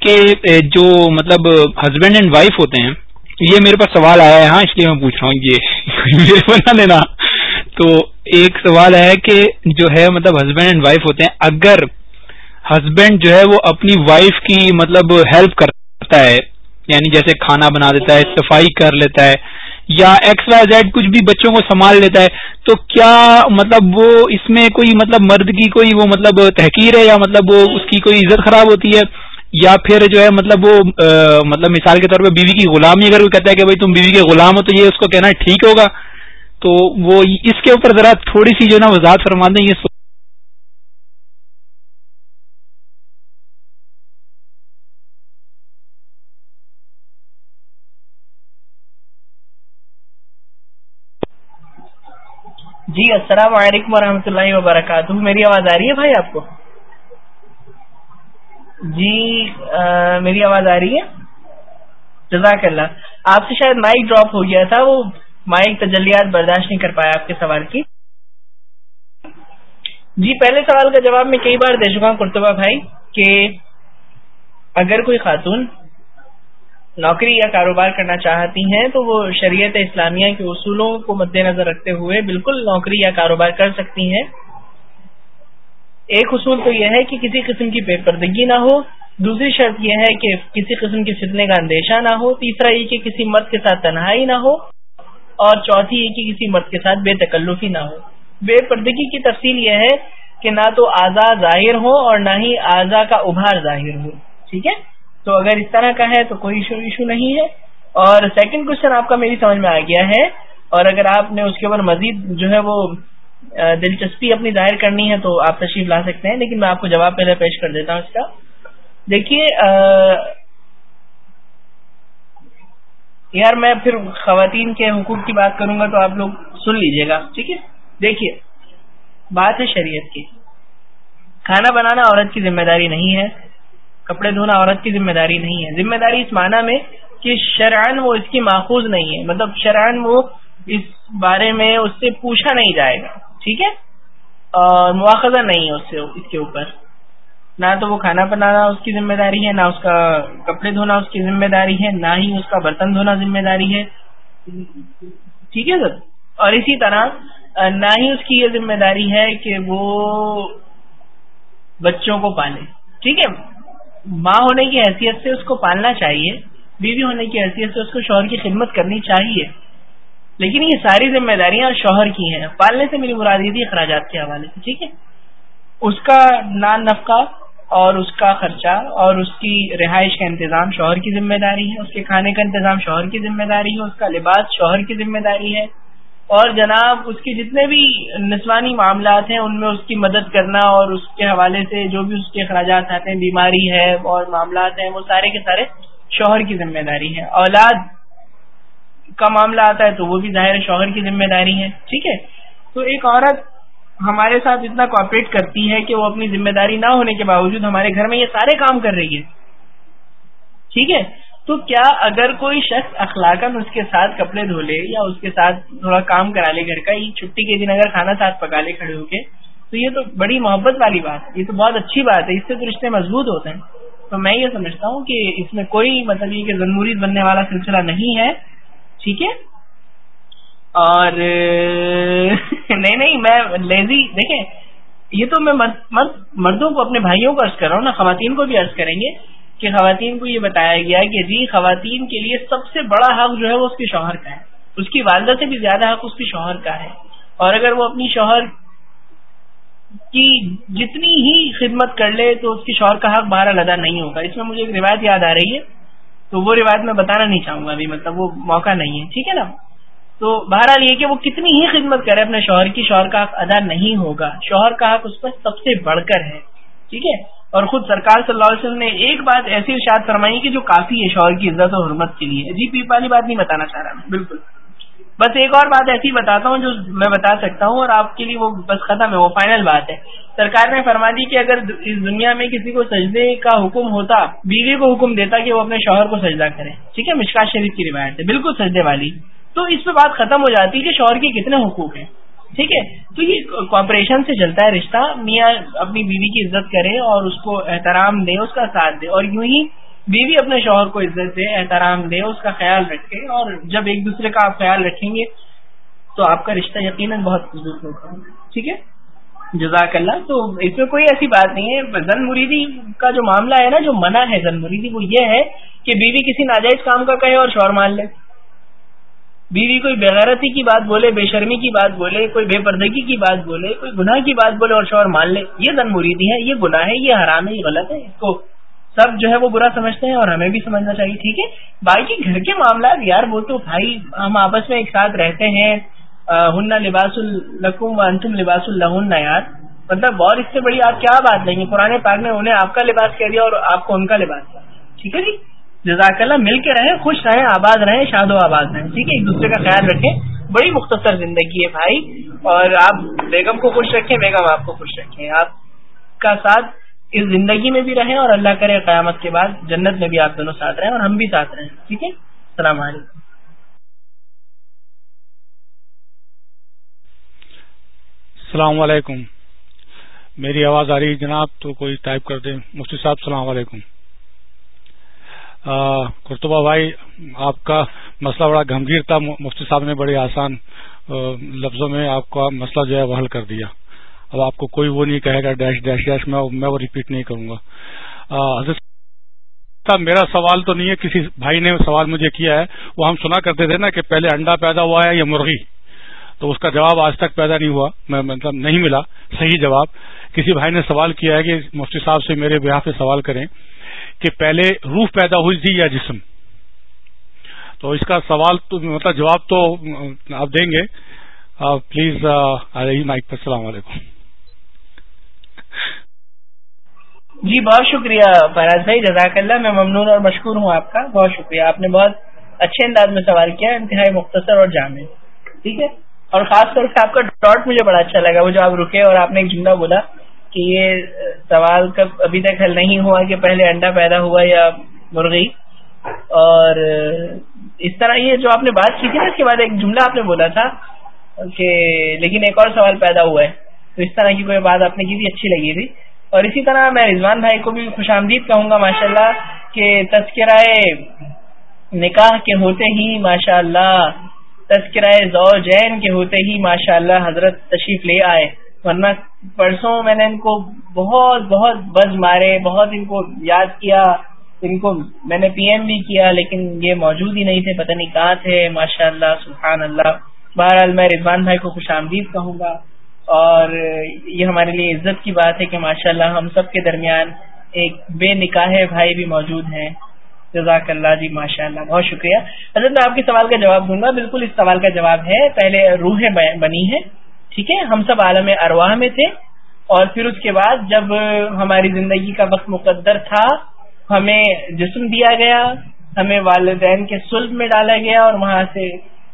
کہ جو مطلب ہسبینڈ اینڈ وائف ہوتے ہیں یہ میرے پاس سوال آیا ہے ہاں اس لیے میں پوچھ رہا ہوں، یہ میرے بنا لینا تو ایک سوال ہے کہ جو ہے مطلب ہسبینڈ اینڈ وائف ہوتے ہیں، اگر ہسبینڈ جو ہے، وہ اپنی وائف کی مطلب ہیلپ کرتا ہے یعنی جیسے کھانا بنا دیتا ہے، صفائی کر لیتا ہے، یا ایکس وائی زیڈ کچھ بھی بچوں کو سنبھال لیتا ہے، تو کیا مطلب وہ اس میں کوئی مطلب مرد کی کوئی وہ مطلب تحقیر ہے، یا مطلب وہ اس کی کوئی عزت خراب ہوتی ہے؟ یا پھر جو ہے مطلب وہ مطلب مثال کے طور پہ بیوی کی غلامی اگر وہ کہتا ہے کہ بھائی تم بیوی کے غلام ہو تو یہ اس کو کہنا ٹھیک ہوگا۔ تو وہ اس کے اوپر ذرا تھوڑی سی جو نا وضاحت فرما دیں، یہ جی السلام علیکم ورحمۃ اللہ وبرکاتہ۔ میری آواز آ رہی ہے بھائی آپ کو؟ جی میری آواز آ رہی ہے؟ جزاک اللہ۔ آپ سے شاید مائک ڈراپ ہو گیا تھا، وہ مائک تجلیات برداشت نہیں کر پایا آپ کے سوال کی۔ جی پہلے سوال کا جواب میں کئی بار دے چکا ہوں کرتبہ بھائی، کہ اگر کوئی خاتون نوکری یا کاروبار کرنا چاہتی ہیں، تو وہ شریعت اسلامیہ کے اصولوں کو مد نظر رکھتے ہوئے بالکل نوکری یا کاروبار کر سکتی ہیں۔ ایک اصول تو یہ ہے کہ کسی قسم کی بے پردگی نہ ہو، دوسری شرط یہ ہے کہ کسی قسم کے فتنے کا اندیشہ نہ ہو، تیسرا یہ کہ کسی مرد کے ساتھ تنہائی نہ ہو، اور چوتھی یہ کہ کسی مرد کے ساتھ بے تکلفی نہ ہو۔ بے پردگی کی تفصیل یہ ہے کہ نہ تو اعضا ظاہر ہو اور نہ ہی اعضا کا ابھار ظاہر ہو۔ ٹھیک ہے؟ تو اگر اس طرح کا ہے تو کوئی ایشو ایشو نہیں ہے۔ اور سیکنڈ کوشچن آپ کا میری سمجھ میں آ گیا ہے۔ اور اگر آپ نے اس کے اوپر مزید جو ہے وہ دلچسپی اپنی ظاہر کرنی ہے تو آپ تشریف لا سکتے ہیں، لیکن میں آپ کو جواب پہلے پیش کر دیتا ہوں اس کا۔ دیکھیے یار میں پھر خواتین کے حقوق کی بات کروں گا تو آپ لوگ سن لیجیے گا، ٹھیک ہے؟ دیکھیے، بات ہے شریعت کی۔ کھانا بنانا عورت کی ذمہ داری نہیں ہے، کپڑے دھونا عورت کی ذمہ داری نہیں ہے۔ ذمہ داری اس معنی میں کہ شرعن وہ اس کی ماخوذ نہیں ہے مطلب شرعن وہ اس بارے میں اس سے پوچھا نہیں جائے گا۔ ٹھیک ہے؟ اور مواخذہ نہیں ہے اس سے، اس کے اوپر۔ نہ تو وہ کھانا بنانا اس کی ذمہ داری ہے، نہ اس کا کپڑے دھونا اس کی ذمہ داری ہے، نہ ہی اس کا برتن دھونا ذمہ داری ہے۔ ٹھیک ہے سر؟ اور اسی طرح نہ ہی اس کی یہ ذمہ داری ہے کہ وہ بچوں کو پالے۔ ٹھیک ہے؟ ماں ہونے کی حیثیت سے اس کو پالنا چاہیے، بیوی ہونے کی حیثیت سے اس کو شوہر کی خدمت کرنی چاہیے۔ لیکن یہ ساری ذمہ داریاں شوہر کی ہیں، پالنے سے میری مراد یہ تھی اخراجات کے حوالے سے، ٹھیک ہے؟ اس کا نان نفقہ اور اس کا خرچہ اور اس کی رہائش کا انتظام شوہر کی ذمہ داری ہے، اس کے کھانے کا انتظام شوہر کی ذمہ داری ہے، اس کا لباس شوہر کی ذمہ داری ہے اور جناب اس کے جتنے بھی نسوانی معاملات ہیں، ان میں اس کی مدد کرنا اور اس کے حوالے سے جو بھی اس کے اخراجات آتے ہیں، بیماری ہے اور معاملات ہیں، وہ سارے کے سارے شوہر کی ذمہ داری ہے۔ اولاد کا معاملہ آتا ہے تو وہ بھی ظاہر شوہر کی ذمہ داری ہے۔ ٹھیک ہے؟ تو ایک عورت ہمارے ساتھ اتنا کوپریٹ کرتی ہے کہ وہ اپنی ذمہ داری نہ ہونے کے باوجود ہمارے گھر میں یہ سارے کام کر رہی ہے۔ ٹھیک ہے؟ تو کیا اگر کوئی شخص اخلاقاً اس کے ساتھ کپڑے دھو لے یا اس کے ساتھ تھوڑا کام کرا لے گھر کا، یہ چھٹی کے دن اگر کھانا ساتھ پکا لے کھڑے ہو کے، تو یہ تو بڑی محبت والی بات ہے یہ تو بہت اچھی بات ہے، اس سے تو رشتے مضبوط ہوتے ہیں۔ تو میں یہ سمجھتا ہوں کہ اس میں کوئی مطلب یہ کہ ضروری بننے والا سلسلہ نہیں ہے۔ ٹھیک ہے؟ اور نہیں نہیں، میں لیزی، دیکھیں، یہ تو میں مردوں کو، اپنے بھائیوں کو عرض کر رہا ہوں نا، خواتین کو بھی عرض کریں گے کہ خواتین کو یہ بتایا گیا کہ جی خواتین کے لیے سب سے بڑا حق جو ہے وہ اس کے شوہر کا ہے۔ اس کی والدہ سے بھی زیادہ حق اس کے شوہر کا ہے۔ اور اگر وہ اپنی شوہر کی جتنی ہی خدمت کر لے، تو اس کی شوہر کا حق باہر ادا نہیں ہوگا۔ اس میں مجھے ایک روایت یاد آ رہی ہے۔ تو وہ روایت میں بتانا نہیں چاہوں گا ابھی مطلب وہ موقع نہیں ہے، ٹھیک ہے نا؟ تو بہرحال یہ کہ وہ کتنی ہی خدمت کرے، اپنے شوہر کی شوہر کا حق ادا نہیں ہوگا، شوہر کا حق اس پر سب سے بڑھ کر ہے، ٹھیک ہے؟ اور خود سرکار صلی اللہ علیہ وسلم نے ایک بات ایسی ارشاد فرمائی کہ جو کافی ہے شوہر کی عزت و حرمت کے لیے جی پی والی بات نہیں بتانا چاہ رہا بالکل۔ بس ایک اور بات ایسی بتاتا ہوں جو میں بتا سکتا ہوں اور آپ کے لیے وہ بس ختم ہے، وہ فائنل بات ہے۔ سرکار نے فرما دی کہ اگر اس دنیا میں کسی کو سجدے کا حکم ہوتا، بیوی کو حکم دیتا کہ وہ اپنے شوہر کو سجدہ کرے۔ ٹھیک ہے مشکا شریف کی روایت ہے، بالکل سجدے والی۔ تو اس پہ بات ختم ہو جاتی ہے کہ شوہر کے کتنے حقوق ہیں۔ ٹھیک ہے، تو یہ کوپریشن سے چلتا ہے رشتہ۔ میاں اپنی بیوی کی عزت کرے اور اس کو احترام دے، اس کا ساتھ دے۔ اور یوں ہی بیوی اپنے شوہر کو عزت دے، احترام دے، اس کا خیال رکھے اور جب ایک دوسرے کا آپ خیال رکھیں گے تو آپ کا رشتہ یقیناً بہت مضبوط ہوگا۔ ٹھیک ہے؟ جزاک اللہ۔ تو اس میں کوئی ایسی بات نہیں ہے۔ زن مریدی کا جو معاملہ ہے نا، جو منع ہے زن مریدی، وہ یہ ہے کہ بیوی کسی ناجائز کام کا کہے اور شور مان لے۔ بیوی کوئی بغیرتی کی بات بولے، بے شرمی کی بات بولے، کوئی بے پردگی کی بات بولے، کوئی گناہ کی بات بولے اور شوہر مان لے۔ یہ دن مریدی ہے، یہ گناہ ہے، یہ حرام ہے، یہ غلط ہے۔ اس کو سب جو ہے وہ برا سمجھتے ہیں اور ہمیں بھی سمجھنا چاہیے، ٹھیک ہے؟ باقی گھر کے معاملات، یار وہ تو بھائی ہم آپس میں ایک ساتھ رہتے ہیں ہن لباس القم و انتم لباس اللہ یار۔ مطلب اور اس سے بڑی آپ کیا بات نہیں ہے؟ پرانے پاک نے انہیں آپ کا لباس کہہ دیا اور آپ کو ان کا لباس کیا ٹھیک ہے جی؟ جزاک اللہ، مل کے رہیں، خوش رہیں، آباد رہیں، شاد و آباد رہیں۔ ٹھیک ہے؟ ایک دوسرے کا خیال رکھیں۔ بڑی مختصر زندگی ہے بھائی۔ اور آپ بیگم کو خوش رکھیں، بیگم آپ کو خوش رکھیں۔ آپ کا ساتھ اس زندگی میں بھی رہیں اور اللہ کرے قیامت کے بعد جنت میں بھی آپ دونوں ساتھ رہیں اور ہم بھی ساتھ رہیں۔ ٹھیک ہے؟ السلام علیکم۔ السلام علیکم۔ میری آواز آ رہی جناب، تو کوئی ٹائپ کر دیں۔ مفتی صاحب، السلام علیکم۔ قرطبہ بھائی، آپ کا مسئلہ بڑا گمبھیر تھا۔ مفتی صاحب نے بڑے آسان لفظوں میں آپ کا مسئلہ جو ہے وہ حل کر دیا۔ اب آپ کو کوئی وہ نہیں کہے گا ڈیش ڈیش ڈیش، میں میں وہ ریپیٹ نہیں کروں گا۔ حضرت صاحب، میرا سوال تو نہیں ہے، کسی بھائی نے سوال مجھے کیا ہے، وہ ہم سنا کرتے تھے نا کہ پہلے انڈا پیدا ہوا ہے یا مرغی؟ تو اس کا جواب آج تک پیدا نہیں ہوا، میں مطلب نہیں ملا، صحیح جواب۔ کسی بھائی نے سوال کیا ہے کہ مفتی صاحب سے میرے بیاہ پہ سوال کریں کہ پہلے روح پیدا ہوئی تھی یا جسم؟ تو اس کا سوال تو مطلب جواب تو آپ دیں گے۔ پلیز، آ رہی مائک پر، السلام علیکم۔ جی بہت شکریہ فراز بھائی، جزاک اللہ، میں ممنون اور مشکور ہوں آپ کا، بہت شکریہ۔ آپ نے بہت اچھے انداز میں سوال کیا، انتہائی مختصر اور جامع۔ ٹھیک ہے؟ اور خاص طور سے آپ کا ڈاٹ مجھے بڑا اچھا لگا، وہ جو آپ رکے اور آپ نے ایک جملہ بولا کہ یہ سوال کب ابھی تک حل نہیں ہوا کہ پہلے انڈا پیدا ہوا یا مرغی۔ اور اس طرح یہ جو آپ نے بات کی تھی نا، اس کے بعد ایک جملہ آپ نے بولا تھا کہ لیکن ایک اور سوال پیدا ہوا ہے۔ تو اس طرح کی کوئی بات آپ نے کی تھی، اچھی لگی تھی۔ اور اسی طرح میں رضوان بھائی کو بھی خوش آمدید کہوں گا ماشاء اللہ کہ تذکرائے نکاح کے ہوتے ہی ماشاء اللہ تذکرائے زوجین کے ہوتے ہی ماشاء اللہ حضرت تشریف لے آئے۔ ورنہ پرسوں میں نے ان کو بہت بہت بز مارے، بہت ان کو یاد کیا۔ ان کو میں نے پی ایم بھی کیا، لیکن یہ موجود ہی نہیں تھے، پتہ نہیں کہاں تھے ماشاء اللہ سبحان اللہ۔ بہرحال میں رضوان بھائی کو خوش آمدید کہوں گا۔ اور یہ ہمارے لیے عزت کی بات ہے کہ ماشاء اللہ ہم سب کے درمیان ایک بے نکاح بھائی بھی موجود ہیں۔ جزاک اللہ جی ماشاء اللہ بہت شکریہ۔ حضرت، میں آپ کے سوال کا جواب دوں گا۔ بالکل اس سوال کا جواب ہے، پہلے روحیں بنی ہیں، ٹھیک ہے؟ ہم سب عالم ارواح میں تھے۔ اور پھر اس کے بعد جب ہماری زندگی کا وقت مقدر تھا، ہمیں جسم دیا گیا، ہمیں والدین کے سلب میں ڈالا گیا اور وہاں سے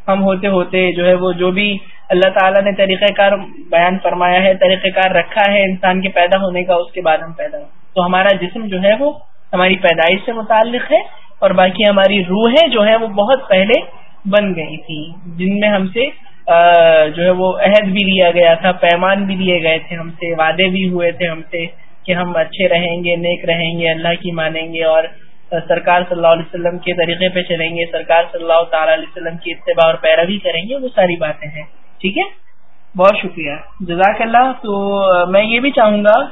ہم ہوتے ہوتے جو ہے وہ جو بھی اللہ تعالیٰ نے طریقہ کار بیان فرمایا ہے، طریقہ کار رکھا ہے انسان کے پیدا ہونے کا، اس کے بعد ہم پیدا تو ہمارا جسم جو ہے وہ ہماری پیدائش سے متعلق ہے اور باقی ہماری روحیں جو ہے وہ بہت پہلے بن گئی تھی۔ جن میں ہم سے جو ہے وہ عہد بھی لیا گیا تھا، پیمان بھی دیے گئے تھے۔ ہم سے وعدے بھی ہوئے تھے ہم سے کہ ہم اچھے رہیں گے، نیک رہیں گے، اللہ کی مانیں گے اور سرکار صلی اللہ علیہ وسلم کے طریقے پہ چلیں گے، سرکار صلی اللہ تعالی علیہ وسلم کی اتباع اور پیروی کریں گے، وہ ساری باتیں ہیں۔ ٹھیک ہے؟ بہت شکریہ۔ جزاک اللہ۔ تو میں یہ بھی چاہوں گا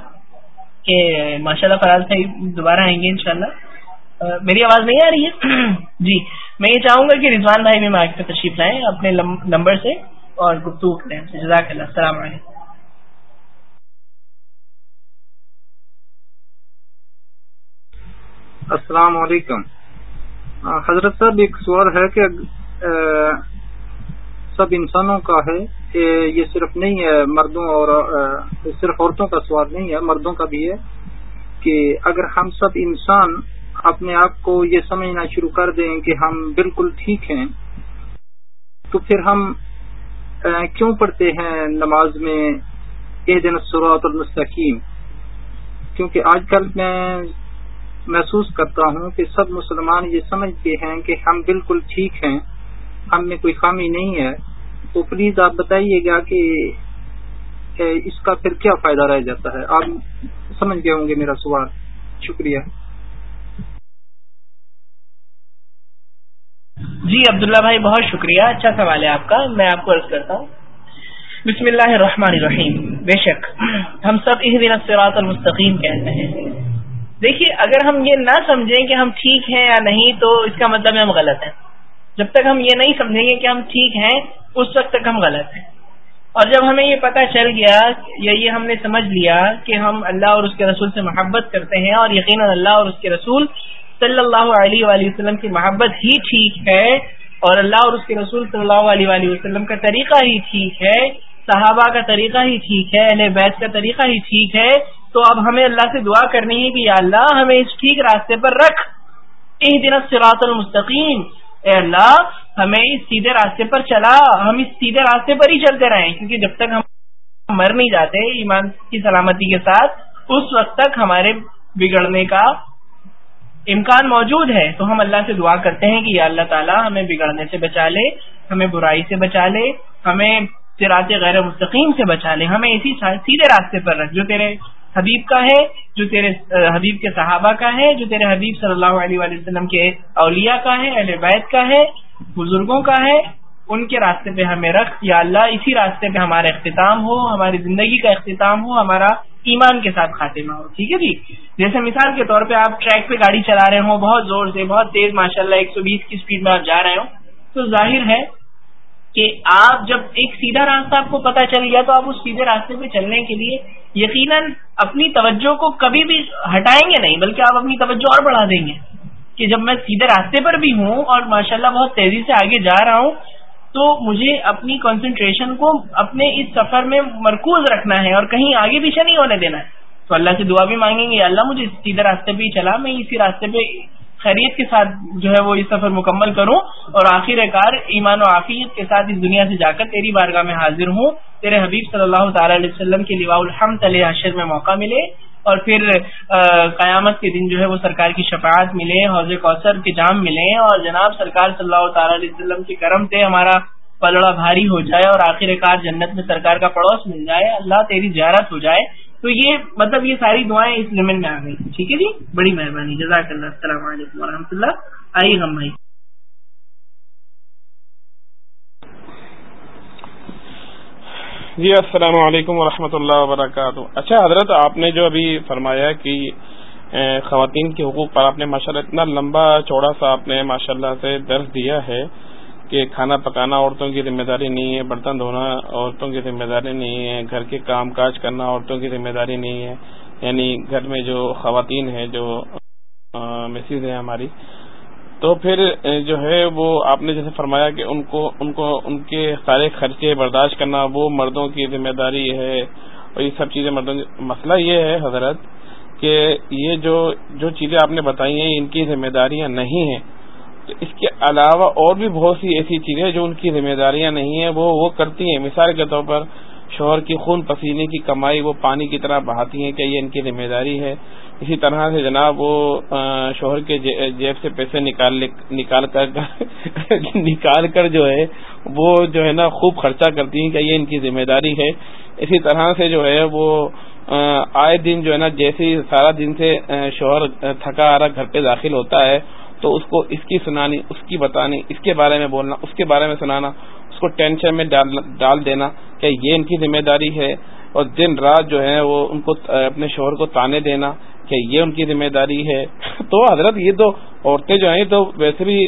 کہ ماشاء اللہ فراز بھائی دوبارہ آئیں گے انشاءاللہ۔ میری آواز نہیں آ رہی ہے؟ جی میں یہ چاہوں گا کہ رضوان بھائی بھی مارکیٹ پہ تشریف لائیں اپنے نمبر سے اور گفتگو کریں۔ جزاک اللہ۔ السلام علیکم۔ السلام علیکم۔ حضرت صاحب، ایک سوال ہے کہ سب انسانوں کا ہے یہ صرف نہیں ہے مردوں اور صرف عورتوں کا سوال نہیں ہے، مردوں کا بھی ہے کہ اگر ہم سب انسان اپنے آپ کو یہ سمجھنا شروع کر دیں کہ ہم بالکل ٹھیک ہیں، تو پھر ہم کیوں پڑھتے ہیں نماز میں اے دن سرات المستقیم؟ کیونکہ آج کل میں محسوس کرتا ہوں کہ سب مسلمان یہ سمجھتے ہیں کہ ہم بالکل ٹھیک ہیں، ہم میں کوئی خامی نہیں ہے۔ تو پلیز آپ بتائیے گا کہ اس کا پھر کیا فائدہ رہ جاتا ہے؟ آپ سمجھ گئے ہوں گے میرا سوال۔ شکریہ۔ جی عبداللہ بھائی، بہت شکریہ۔ اچھا سوال ہے آپ کا۔ میں آپ کو عرض کرتا ہوں۔ بسم اللہ الرحمن الرحیم۔ بے شک، ہم سب اس دن سرات المستقیم کہتے ہیں۔ دیکھیے، اگر ہم یہ نہ سمجھیں کہ ہم ٹھیک ہیں یا نہیں، تو اس کا مطلب ہم غلط ہیں۔ جب تک ہم یہ نہیں سمجھیں گے کہ ہم ٹھیک ہیں، اس وقت تک ہم غلط ہیں۔ اور جب ہمیں یہ پتہ چل گیا یا یہ ہم نے سمجھ لیا کہ ہم اللہ اور اس کے رسول سے محبت کرتے ہیں اور یقیناً اللہ اور اس کے رسول صلی اللہ علیہ وآلہ وسلم کی محبت ہی ٹھیک ہے اور اللہ اور اس کے رسول صلی اللہ علیہ وآلہ وسلم کا طریقہ ہی ٹھیک ہے، صحابہ کا طریقہ ہی ٹھیک ہے، اہل بیت کا طریقہ ہی ٹھیک ہے تو اب ہمیں اللہ سے دعا کرنی ہے کہ یا اللہ ہمیں اس ٹھیک راستے پر رکھ۔ ایک دن سراط المستقیم۔ اے اللہ، ہمیں اس سیدھے راستے پر چلا۔ ہم اس سیدھے راستے پر ہی چلتے رہیں کیونکہ جب تک ہم مر نہیں جاتے ایمان کی سلامتی کے ساتھ، اس وقت تک ہمارے بگڑنے کا امکان موجود ہے۔ تو ہم اللہ سے دعا کرتے ہیں کہ یا اللہ تعالیٰ ہمیں بگڑنے سے بچا لے، ہمیں برائی سے بچا لے، ہمیں سراط غیر مستقیم سے بچا لے۔ ہمیں اسی سیدھے راستے پر رکھ جو تیرے حبیب کا ہے، جو تیرے حبیب کے صحابہ کا ہے، جو تیرے حبیب صلی اللہ علیہ وسلم کے اولیاء کا ہے، اہل بیت کا ہے، بزرگوں کا ہے، ان کے راستے پہ ہمیں رکھ، یا اللہ، اسی راستے پہ ہمارا اختتام ہو، ہماری زندگی کا اختتام ہو، ہمارا ایمان کے ساتھ خاتمہ ہو، ٹھیک ہے جی؟ جیسے مثال کے طور پہ آپ ٹریک پہ گاڑی چلا رہے ہوں، بہت زور سے، بہت تیز ماشاء اللہ ایک سو بیس کی اسپیڈ میں آپ جا رہے ہوں، تو ظاہر ہے کہ آپ جب ایک سیدھا راستہ آپ کو پتا چل گیا تو آپ اس سیدھے راستے پہ چلنے کے لیے یقیناً اپنی توجہ کو کبھی بھی ہٹائیں گے نہیں، بلکہ آپ اپنی توجہ اور بڑھا دیں گے کہ جب میں سیدھے راستے پر بھی ہوں اور ماشاءاللہ بہت تیزی سے آگے جا رہا ہوں، تو مجھے اپنی کنسنٹریشن کو اپنے اس سفر میں مرکوز رکھنا ہے اور کہیں آگے پیچھے نہیں ہونے دینا ہے۔ تو اللہ سے دعا بھی مانگیں گے اللہ مجھے سیدھے راستے پہ ہی چلا، میں اسی راستے پہ خیریت کے ساتھ جو ہے وہ یہ سفر مکمل کروں اور آخر کار ایمان و عافیت کے ساتھ اس دنیا سے جا کر تیری بارگاہ میں حاضر ہوں۔ تیرے حبیب صلی اللہ تعالی علیہ وسلم کے لیوا الحمد علیہ حشر میں موقع ملے اور پھر قیامت کے دن جو ہے وہ سرکار کی شفاعت ملے، حوض کوثر کے جام ملے اور جناب سرکار صلی اللہ تعالی علیہ وسلم کے کرم سے ہمارا پلڑا بھاری ہو جائے اور آخر کار جنت میں سرکار کا پڑوس مل جائے۔ اللہ تیری زیارت ہو جائے۔ تو یہ مطلب یہ ساری دعائیں اس زمین میں آ گئی۔ ٹھیک ہے جی؟ بڑی مہربانی۔ جزاک اللہ السلام علیکم و اللہ آئیے ہم بھائی جی السلام علیکم ورحمۃ اللہ وبرکاتہ۔ اچھا حضرت، آپ نے جو ابھی فرمایا کہ خواتین کے حقوق پر آپ نے ماشاء اللہ اتنا لمبا چوڑا سا آپ نے ماشاء اللہ سے درس دیا ہے۔ کہ کھانا پکانا عورتوں کی ذمہ داری نہیں ہے، برتن دھونا عورتوں کی ذمہ داری نہیں ہے، گھر کے کام کاج کرنا عورتوں کی ذمہ داری نہیں ہے۔ یعنی گھر میں جو خواتین ہیں، جو مسز ہیں ہماری۔ تو پھر جو ہے وہ آپ نے جیسے فرمایا کہ ان کو ان کو، ان کے سارے خرچے برداشت کرنا، وہ مردوں کی ذمہ داری ہے۔ اور یہ سب چیزیں مردوں مسئلہ یہ ہے حضرت کہ یہ جو جو چیزیں آپ نے بتائی ہیں، ان کی ذمہ داریاں نہیں ہیں۔ تو اس کے علاوہ اور بھی بہت سی ایسی چیزیں جو ان کی ذمہ داریاں نہیں ہیں، وہ وہ کرتی ہیں۔ مثال کے طور پر شوہر کی خون پسینے کی کمائی، وہ پانی کی طرح بہاتی ہیں کہ یہ ان کی ذمہ داری ہے۔ اسی طرح سے جناب وہ شوہر کے جیب سے پیسے نکال نکال کر نکال کر جو ہے، وہ جو ہے نا خوب خرچہ کرتی ہیں کہ یہ ان کی ذمہ داری ہے۔ اسی طرح سے جو ہے وہ آئے دن جو ہے نا، جیسے سارا دن سے شوہر تھکا آ رہا، گھر پہ داخل ہوتا ہے تو اس کو اس کی سنانی، اس کی بتانی، اس کے بارے میں بولنا، اس کے بارے میں سنانا، اس کو ٹینشن میں ڈال دینا کہ یہ ان کی ذمہ داری ہے اور دن رات جو ہے وہ ان کو اپنے شوہر کو تانے دینا کہ یہ ان کی ذمہ داری ہے۔ تو حضرت یہ تو عورتیں جو ہیں تو ویسے بھی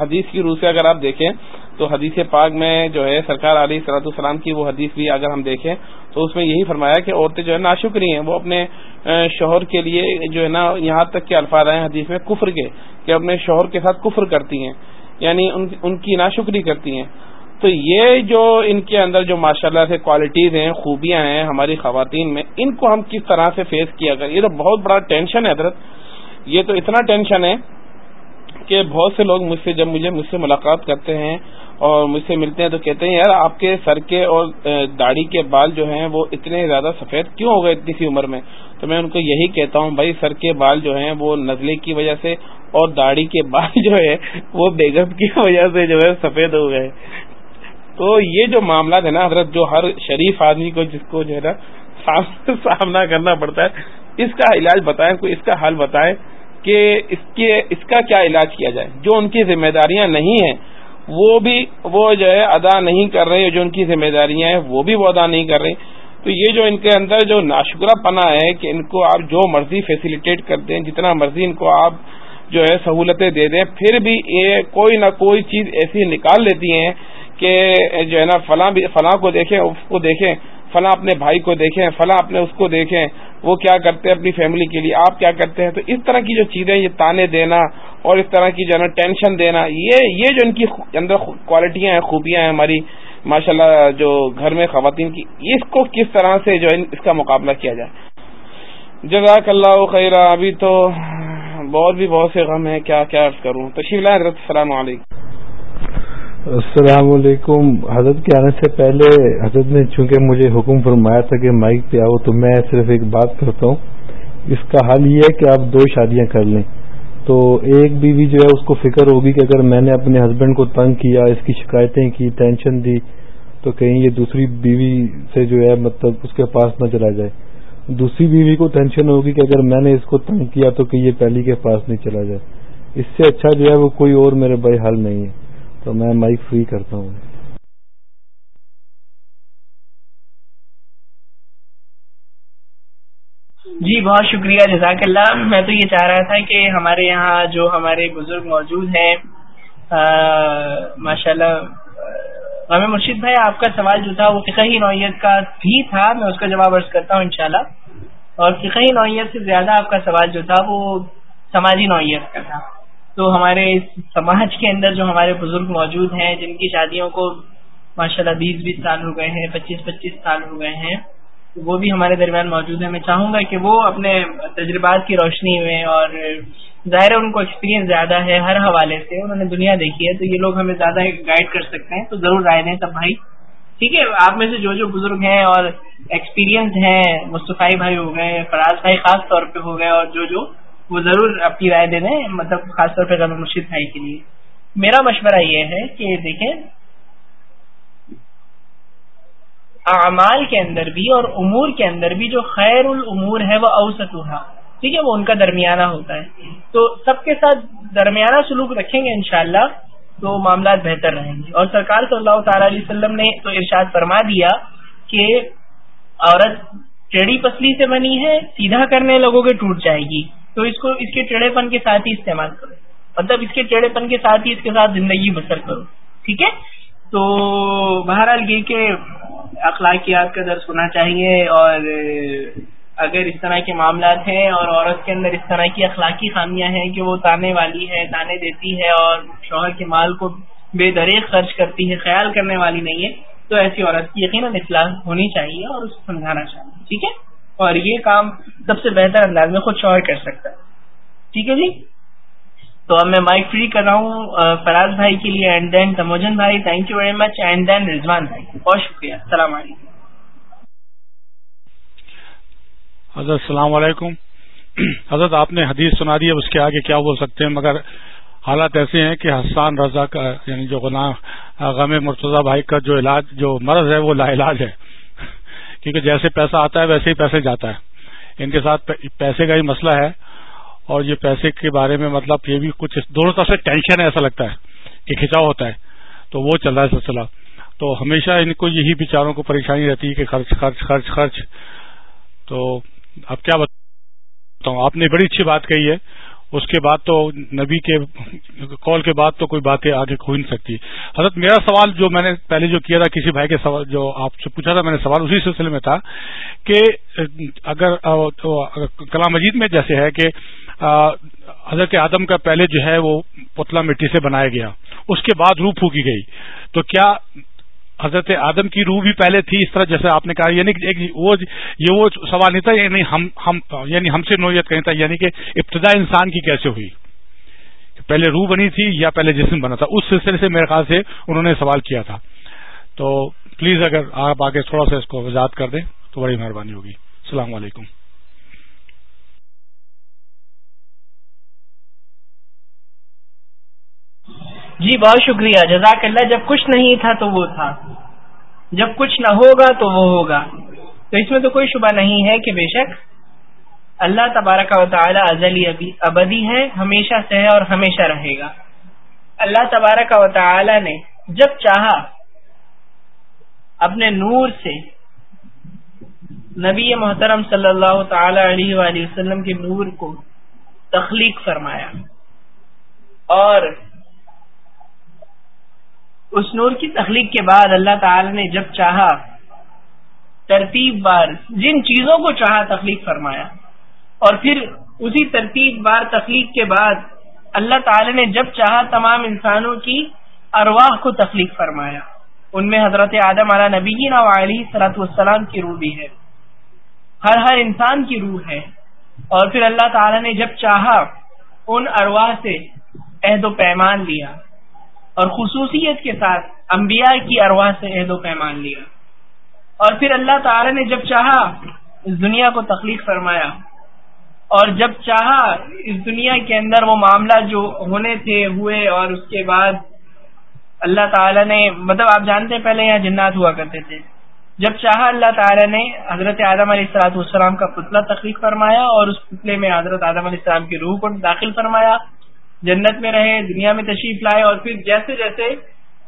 حدیث کی روح سے اگر آپ دیکھیں تو حدیث پاک میں جو ہے سرکار علی صلاحت السلام کی وہ حدیث بھی اگر ہم دیکھیں تو اس میں یہی فرمایا کہ عورتیں جو ہے ناشکری ہیں، وہ اپنے شوہر کے لیے جو ہے نا یہاں تک کے الفاظ ہیں حدیث میں کفر کے، کہ اپنے شوہر کے ساتھ کفر کرتی ہیں یعنی ان کی ناشکری کرتی ہیں۔ تو یہ جو ان کے اندر جو ماشاء اللہ سے کوالٹیز ہیں، خوبیاں ہیں ہماری خواتین میں، ان کو ہم کس طرح سے فیس کیا کر یہ تو بہت بڑا ٹینشن ہے حضرت۔ یہ تو اتنا ٹینشن ہے کہ بہت سے لوگ مجھ سے، جب مجھے، مجھ سے ملاقات کرتے ہیں اور مجھ سے ملتے ہیں تو کہتے ہیں، یار، آپ کے سر کے اور داڑھی کے بال جو ہیں وہ اتنے زیادہ سفید کیوں ہو گئے اتنی سی عمر میں؟ تو میں ان کو یہی کہتا ہوں، بھائی، سر کے بال جو ہیں وہ نزلے کی وجہ سے اور داڑھی کے بال جو ہے وہ بیگم کی وجہ سے جو ہے سفید ہو گئے. تو یہ جو معاملات ہے نا حضرت، جو ہر شریف آدمی کو جس کو جو ہے نا سامنا کرنا پڑتا ہے، اس کا علاج بتائیں، کوئی اس کا حل بتائیں کہ اس کے، اس کا کیا علاج کیا جائے؟ جو ان کی ذمہ داریاں نہیں ہیں وہ بھی وہ جو ہے ادا نہیں کر رہے جو ان کی ذمہ داریاں ہیں، وہ بھی وہ ادا نہیں کر رہے۔ تو یہ جو ان کے اندر جو ناشکرہ پنا ہے کہ ان کو آپ جو مرضی فیسیلیٹیٹ کر دیں، جتنا مرضی ان کو آپ جو ہے سہولتیں دے دیں، پھر بھی یہ کوئی نہ کوئی چیز ایسی نکال لیتی ہیں کہ جو ہے نا فلاں فلاں کو دیکھیں اس کو دیکھیں۔ فلاں اپنے بھائی کو دیکھیں، فلاں اپنے اس کو دیکھیں، وہ کیا کرتے ہیں اپنی فیملی کے لیے، آپ کیا کرتے ہیں؟ تو اس طرح کی جو چیزیں یہ تانے دینا اور اس طرح کی جو ہے نا ٹینشن دینا، یہ یہ جو ان کی اندر کوالٹیاں ہیں، خوبیاں ہیں ہماری ماشاء اللہ جو گھر میں خواتین کی، اس کو کس طرح سے جو اس کا مقابلہ کیا جائے؟ جزاک اللہ خیر ابھی تو بہت بھی بہت سے غم ہیں، کیا کیا کروں؟ تشریف لائیں حضرت، السلام علیکم۔ السلام علیکم۔ حضرت کے آنے سے پہلے حضرت نے چونکہ مجھے حکم فرمایا تھا کہ مائک پہ آؤ تو میں صرف ایک بات کرتا ہوں۔ اس کا حل یہ ہے کہ آپ دو شادیاں کر لیں۔ تو ایک بیوی جو ہے اس کو فکر ہوگی کہ اگر میں نے اپنے ہسبینڈ کو تنگ کیا، اس کی شکایتیں کی ٹینشن دی، تو کہیں یہ دوسری بیوی سے جو ہے مطلب اس کے پاس نہ چلا جائے۔ دوسری بیوی کو ٹینشن ہوگی کہ اگر میں نے اس کو تنگ کیا تو کہ یہ پہلی کے پاس نہیں چلا جائے۔ اس سے اچھا جو ہے وہ کوئی اور میرے بھائی حل نہیں ہے۔ تو میں مائک فری کرتا ہوں۔ جی بہت شکریہ، جزاک اللہ۔ میں تو یہ چاہ رہا تھا کہ ہمارے یہاں جو ہمارے بزرگ موجود ہیں ماشاء اللہ غم مرشید بھائی، آپ کا سوال جو تھا، وہ فقہی نوعیت کا بھی تھا، میں اس کا جواب عرض کرتا ہوں انشاءاللہ۔ اور فقہی نوعیت سے زیادہ آپ کا سوال جو تھا، وہ سماجی نوعیت کا تھا۔ تو ہمارے سماج کے اندر جو ہمارے بزرگ موجود ہیں، جن کی شادیوں کو ماشاء اللہ بیس بیس سال ہو گئے ہیں، پچیس پچیس سال ہو گئے ہیں وہ بھی ہمارے درمیان موجود ہیں۔ میں چاہوں گا کہ وہ اپنے تجربات کی روشنی میں اور ظاہر ان کو ایکسپیرینس زیادہ ہے ہر حوالے سے، انہوں نے دنیا دیکھی ہے، تو یہ لوگ ہمیں زیادہ گائیڈ کر سکتے ہیں۔ تو ضرور رائے دیں سب بھائی۔ ٹھیک ہے، آپ میں سے جو جو بزرگ ہیں اور ایکسپیرینس ہیں، مصطفی بھائی ہو گئے، فراز بھائی خاص طور پہ ہو گئے اور جو جو وہ ضرور اپنی رائے دے دیں مطلب خاص طور پہ غم مرشید بھائی کے لیے۔ میرا مشورہ یہ ہے کہ دیکھیں، اعمال کے اندر بھی اور امور کے اندر بھی جو خیر العمور ہے، وہ اوسط ٹھیک ہے، وہ ان کا درمیانہ ہوتا ہے۔ تو سب کے ساتھ درمیانہ سلوک رکھیں گے انشاءاللہ تو معاملات بہتر رہیں گے۔ اور سرکار صلی اللہ تعالی علیہ وسلم نے تو ارشاد فرما دیا کہ عورت ٹیڑھی پسلی سے بنی ہے، سیدھا کرنے لگوں گے ٹوٹ جائے گی۔ تو اس کو اس کے ٹیڑھے پن کے ساتھ ہی استعمال کرو۔ مطلب اس کے ٹیڑھے پن کے ساتھ ہی اس کے ساتھ زندگی بسر کرو۔ ٹھیک ہے؟ تو بہرحال یہ کہ اخلاقیات کا درس ہونا چاہیے اور اگر اس طرح کے معاملات ہیں اور عورت کے اندر اس طرح کی اخلاقی خامیاں ہیں کہ وہ تانے والی ہے، تانے دیتی ہے اور شوہر کے مال کو بے دریک خرچ کرتی ہے، خیال کرنے والی نہیں ہے، تو ایسی عورت کی یقیناً اصلاح ہونی چاہیے اور اس کو سمجھانا چاہیے۔ ٹھیک ہے؟ اور یہ کام سب سے بہتر انداز میں خود شوہر کر سکتا ہے۔ ٹھیک ہے جی؟ تو اب میں مائک فری کر رہا ہوں فراز بھائی کے لیے اینڈ دین تموجن بھائی thank you very much and then Rizwan بھائی۔ بہت شکریہ، السلام علیکم۔ حضرت، السلام علیکم۔ حضرت، آپ نے حدیث سنا دی ہے اس کے آگے کیا بول سکتے ہیں؟ مگر حالات ایسے ہیں کہ حسان رضا کا یعنی جو غلام غم مرتضی بھائی کا جو علاج، جو مرض ہے، وہ لا علاج ہے۔ کیونکہ جیسے پیسہ آتا ہے ویسے ہی پیسے جاتا ہے۔ ان کے ساتھ پیسے کا ہی مسئلہ ہے۔ اور یہ پیسے کے بارے میں مطلب یہ بھی کچھ دونوں طرف سے ٹینشن ہے ایسا لگتا ہے کہ کھچاؤ ہوتا ہے۔ تو وہ چل رہا ہے سلسلہ۔ تو ہمیشہ ان کو یہی بیچاروں کو پریشانی رہتی ہے کہ خرچ خرچ خرچ خرچ۔ تو اب کیا بتاؤں؟ آپ نے بڑی اچھی بات کہی ہے۔ اس کے بعد تو نبی کے کال کے بعد تو کوئی باتیں آگے ہو نہیں سکتی۔ حضرت، میرا سوال جو میں نے پہلے جو کیا تھا، کسی بھائی کے سوال جو آپ سے پوچھا تھا، میں نے سوال اسی سلسلے میں تھا کہ اگر کلام مجید میں جیسے ہے کہ حضرت آدم کا پہلے جو ہے وہ پتلا مٹی سے بنایا گیا، اس کے بعد روح پھونکی گئی۔ تو کیا حضرت آدم کی روح بھی پہلے تھی، اس طرح جیسے آپ نے کہا یعنی وہ یہ وہ سوال نہیں تھا یعنی ہم ہم یعنی ہم سے نوعیت کہیں تھا یعنی کہ ابتدا انسان کی کیسے ہوئی؟ پہلے روح بنی تھی یا پہلے جسم بنا تھا؟ اس سلسلے سے میرے خیال سے انہوں نے سوال کیا تھا۔ تو پلیز اگر آپ آگے تھوڑا سا اس کو وضاحت کر دیں، تو بڑی مہربانی ہوگی۔ السلام علیکم۔ جی بہت شکریہ، جزاک اللہ، جب کچھ نہیں تھا تو وہ تھا۔ جب کچھ نہ ہوگا تو وہ ہوگا۔ تو اس میں تو کوئی شبہ نہیں ہے کہ بے شک اللہ تبارک و تعالی ازلی ابدی ہے، ہمیشہ سے ہے اور ہمیشہ رہے گا۔ اللہ تبارک و تعالی نے جب چاہا اپنے نور سے نبی محترم صلی اللہ تعالی علیہ وآلہ وسلم کے نور کو تخلیق فرمایا اور اس نور کی تخلیق کے بعد اللہ تعالی نے جب چاہا، ترتیب بار جن چیزوں کو چاہا تخلیق فرمایا۔ اور پھر اسی ترتیب بار تخلیق کے بعد اللہ تعالی نے جب چاہا، تمام انسانوں کی ارواح کو تخلیق فرمایا۔ ان میں حضرت آدم علیہ نبی علیہ صلاحت والسلام کی روح بھی ہے۔ ہر ہر انسان کی روح ہے۔ اور پھر اللہ تعالی نے جب چاہا، ان ارواح سے عہد و پیمان لیا۔ اور خصوصیت کے ساتھ انبیاء کی ارواح سے عہد و پیمان لیا۔ اور پھر اللہ تعالی نے جب چاہا اس دنیا کو تخلیق فرمایا، اور جب چاہا اس دنیا کے اندر وہ معاملہ جو ہونے تھے، ہوئے، اور اس کے بعد اللہ تعالی نے مطلب آپ جانتے ہیں پہلے یہاں جنات ہوا کرتے تھے۔ جب چاہا اللہ تعالی نے حضرت آدم علیہ السلاط والسلام کا پتلا تخلیق فرمایا، اور اس پتلے میں حضرت آدم علیہ السلام کی روح کو داخل فرمایا جنت میں رہے، دنیا میں تشریف لائے اور پھر جیسے جیسے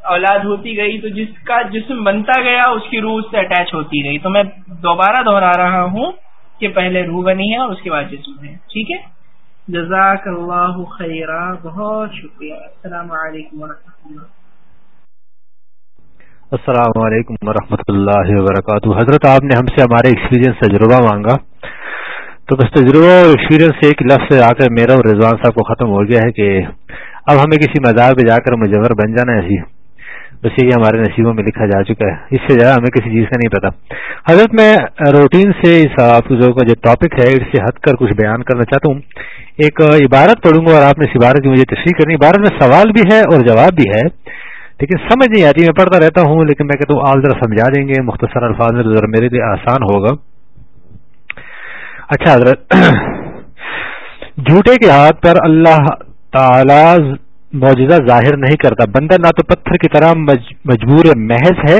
اولاد ہوتی گئی تو جس کا جسم بنتا گیا، اس کی روح سے اٹیچ ہوتی گئی۔ تو میں دوبارہ دہرا رہا ہوں کہ پہلے روح بنی ہے اور اس کے بعد جسم ہے۔ ٹھیک ہے؟ جزاک اللہ خیرہ بہت شکریہ۔ السلام علیکم ورحمۃ اللہ۔ السلام علیکم ورحمۃ اللہ وبرکاتہ۔ حضرت، آپ نے ہم سے ہمارے ایکسپیرینس تجربہ مانگا۔ تو بس تجربہ اور ایکسپیرینس سے ایک لفظ آ کر میرا اور رضوان صاحب کو ختم ہو گیا ہے کہ اب ہمیں کسی مزار پہ جا کر مجور بن جانا ہے ایسی بس یہ ہمارے نصیبوں میں لکھا جا چکا ہے۔ اس سے زیادہ ہمیں کسی چیز کا نہیں پتا حضرت میں روٹین سے اس حافظوں کا جو ٹاپک ہے، اس سے ہٹ کر کچھ بیان کرنا چاہتا ہوں۔ ایک عبارت پڑھوں گا اور آپ نے اس عبارت کی مجھے تشریح کرنی۔ عبارت میں سوال بھی ہے اور جواب بھی ہے۔ لیکن سمجھ نہیں آتی، میں پڑھتا رہتا ہوں، لیکن میں کہتا ہوں، آپ ذرا سمجھا دیں گے، مختصر الفاظ میں ذرا میرے لیے آسان ہوگا۔ اچھا حضرت، جھوٹے کے ہاتھ پر اللہ تعالی معجزہ ظاہر نہیں کرتا۔ بندہ نہ تو پتھر کی طرح مجبور محض ہے،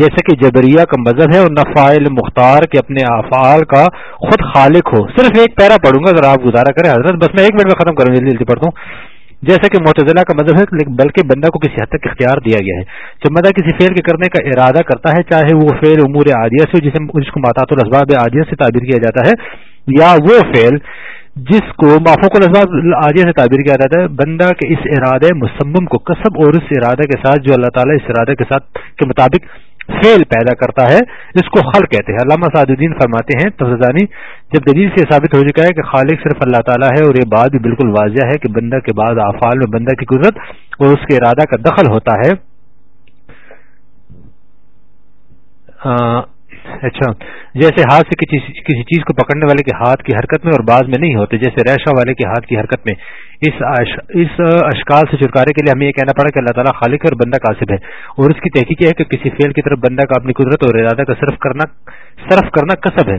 جیسے کہ جبریہ کا مذہب ہے، اور نہ فائل مختار کے اپنے افعال کا خود خالق ہو۔ صرف ایک پیرا پڑھوں گا اگر آپ گزارا کریں۔ حضرت، بس میں ایک منٹ میں ختم کروں، جلدی جلدی پڑھتا ہوں۔ جیسا کہ معتزلہ کا مذہب ہے بلکہ بندہ کو کسی حد تک اختیار دیا گیا ہے۔ جب بندہ کسی فیل کے کرنے کا ارادہ کرتا ہے، چاہے وہ فیل امور عادیہ سے جسے جس کو ماتات الاسباب عادیہ سے تعبیر کیا جاتا ہے یا وہ فعل جس کو معفوق الزباب آجے سے تعبیر کیا جاتا ہے بندہ کے اس ارادے مسمم کو کسب اور اس ارادے کے ساتھ جو اللہ تعالیٰ اس ارادے کے ساتھ کے مطابق فیل پیدا کرتا ہے، اس کو خل کہتے ہیں۔ علامہ سعد الدین فرماتے ہیں تفزانی جب دلیل سے ثابت ہو چکا ہے کہ خالق صرف اللہ تعالیٰ ہے اور یہ بات بھی بالکل واضح ہے کہ بندہ کے بعد افعال میں بندہ کی قدرت اور اس کے ارادہ کا دخل ہوتا ہے۔ اچھا جیسے ہاتھ سے کسی چیز کو پکڑنے والے کے ہاتھ کی حرکت میں اور بعض میں نہیں ہوتے، جیسے ریشا والے کے ہاتھ کی حرکت میں۔ اس اس اشکال سے چھٹکارے کے لیے ہمیں یہ کہنا پڑا کہ اللہ تعالیٰ خالق اور بندہ قاصب ہے۔ اور اس کی تحقیق ہے کہ کسی فیل کی طرف بندہ کا اپنی قدرت اور ارادہ کا صرف کرنا صرف کرنا کسب ہے۔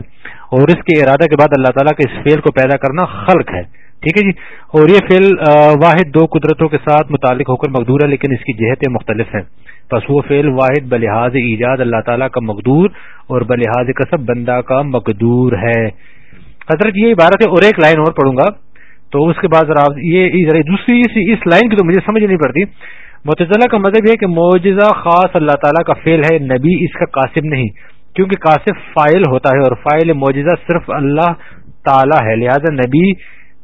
اور اس کے ارادہ کے بعد اللہ تعالیٰ کے اس فیل کو پیدا کرنا خلق ہے۔ ٹھیک ہے جی۔ اور یہ فیل واحد دو قدرتوں کے ساتھ متعلق ہو کر مقدور ہے، لیکن اس کی جہتیں مختلف ہیں پس وہ فعل، واحد، بلحاظ، ایجاد، اللہ تعالیٰ کا مقدور اور بلحاظ کسب بندہ کا مقدور ہے۔ حضرت، یہ عبارت ہے اور ایک لائن اور پڑھوں گا۔ تو اس کے بعد ذرا یہ دوسری اس لائن کی تو مجھے سمجھ نہیں پڑتی۔ متضلہ کا مطلب یہ کہ معجزہ خاص اللہ تعالیٰ کا فیل ہے، نبی اس کا قاسم نہیں، کیونکہ قاسف فائل ہوتا ہے اور فائل معجزہ صرف اللہ تعالیٰ ہے۔ لہذا نبی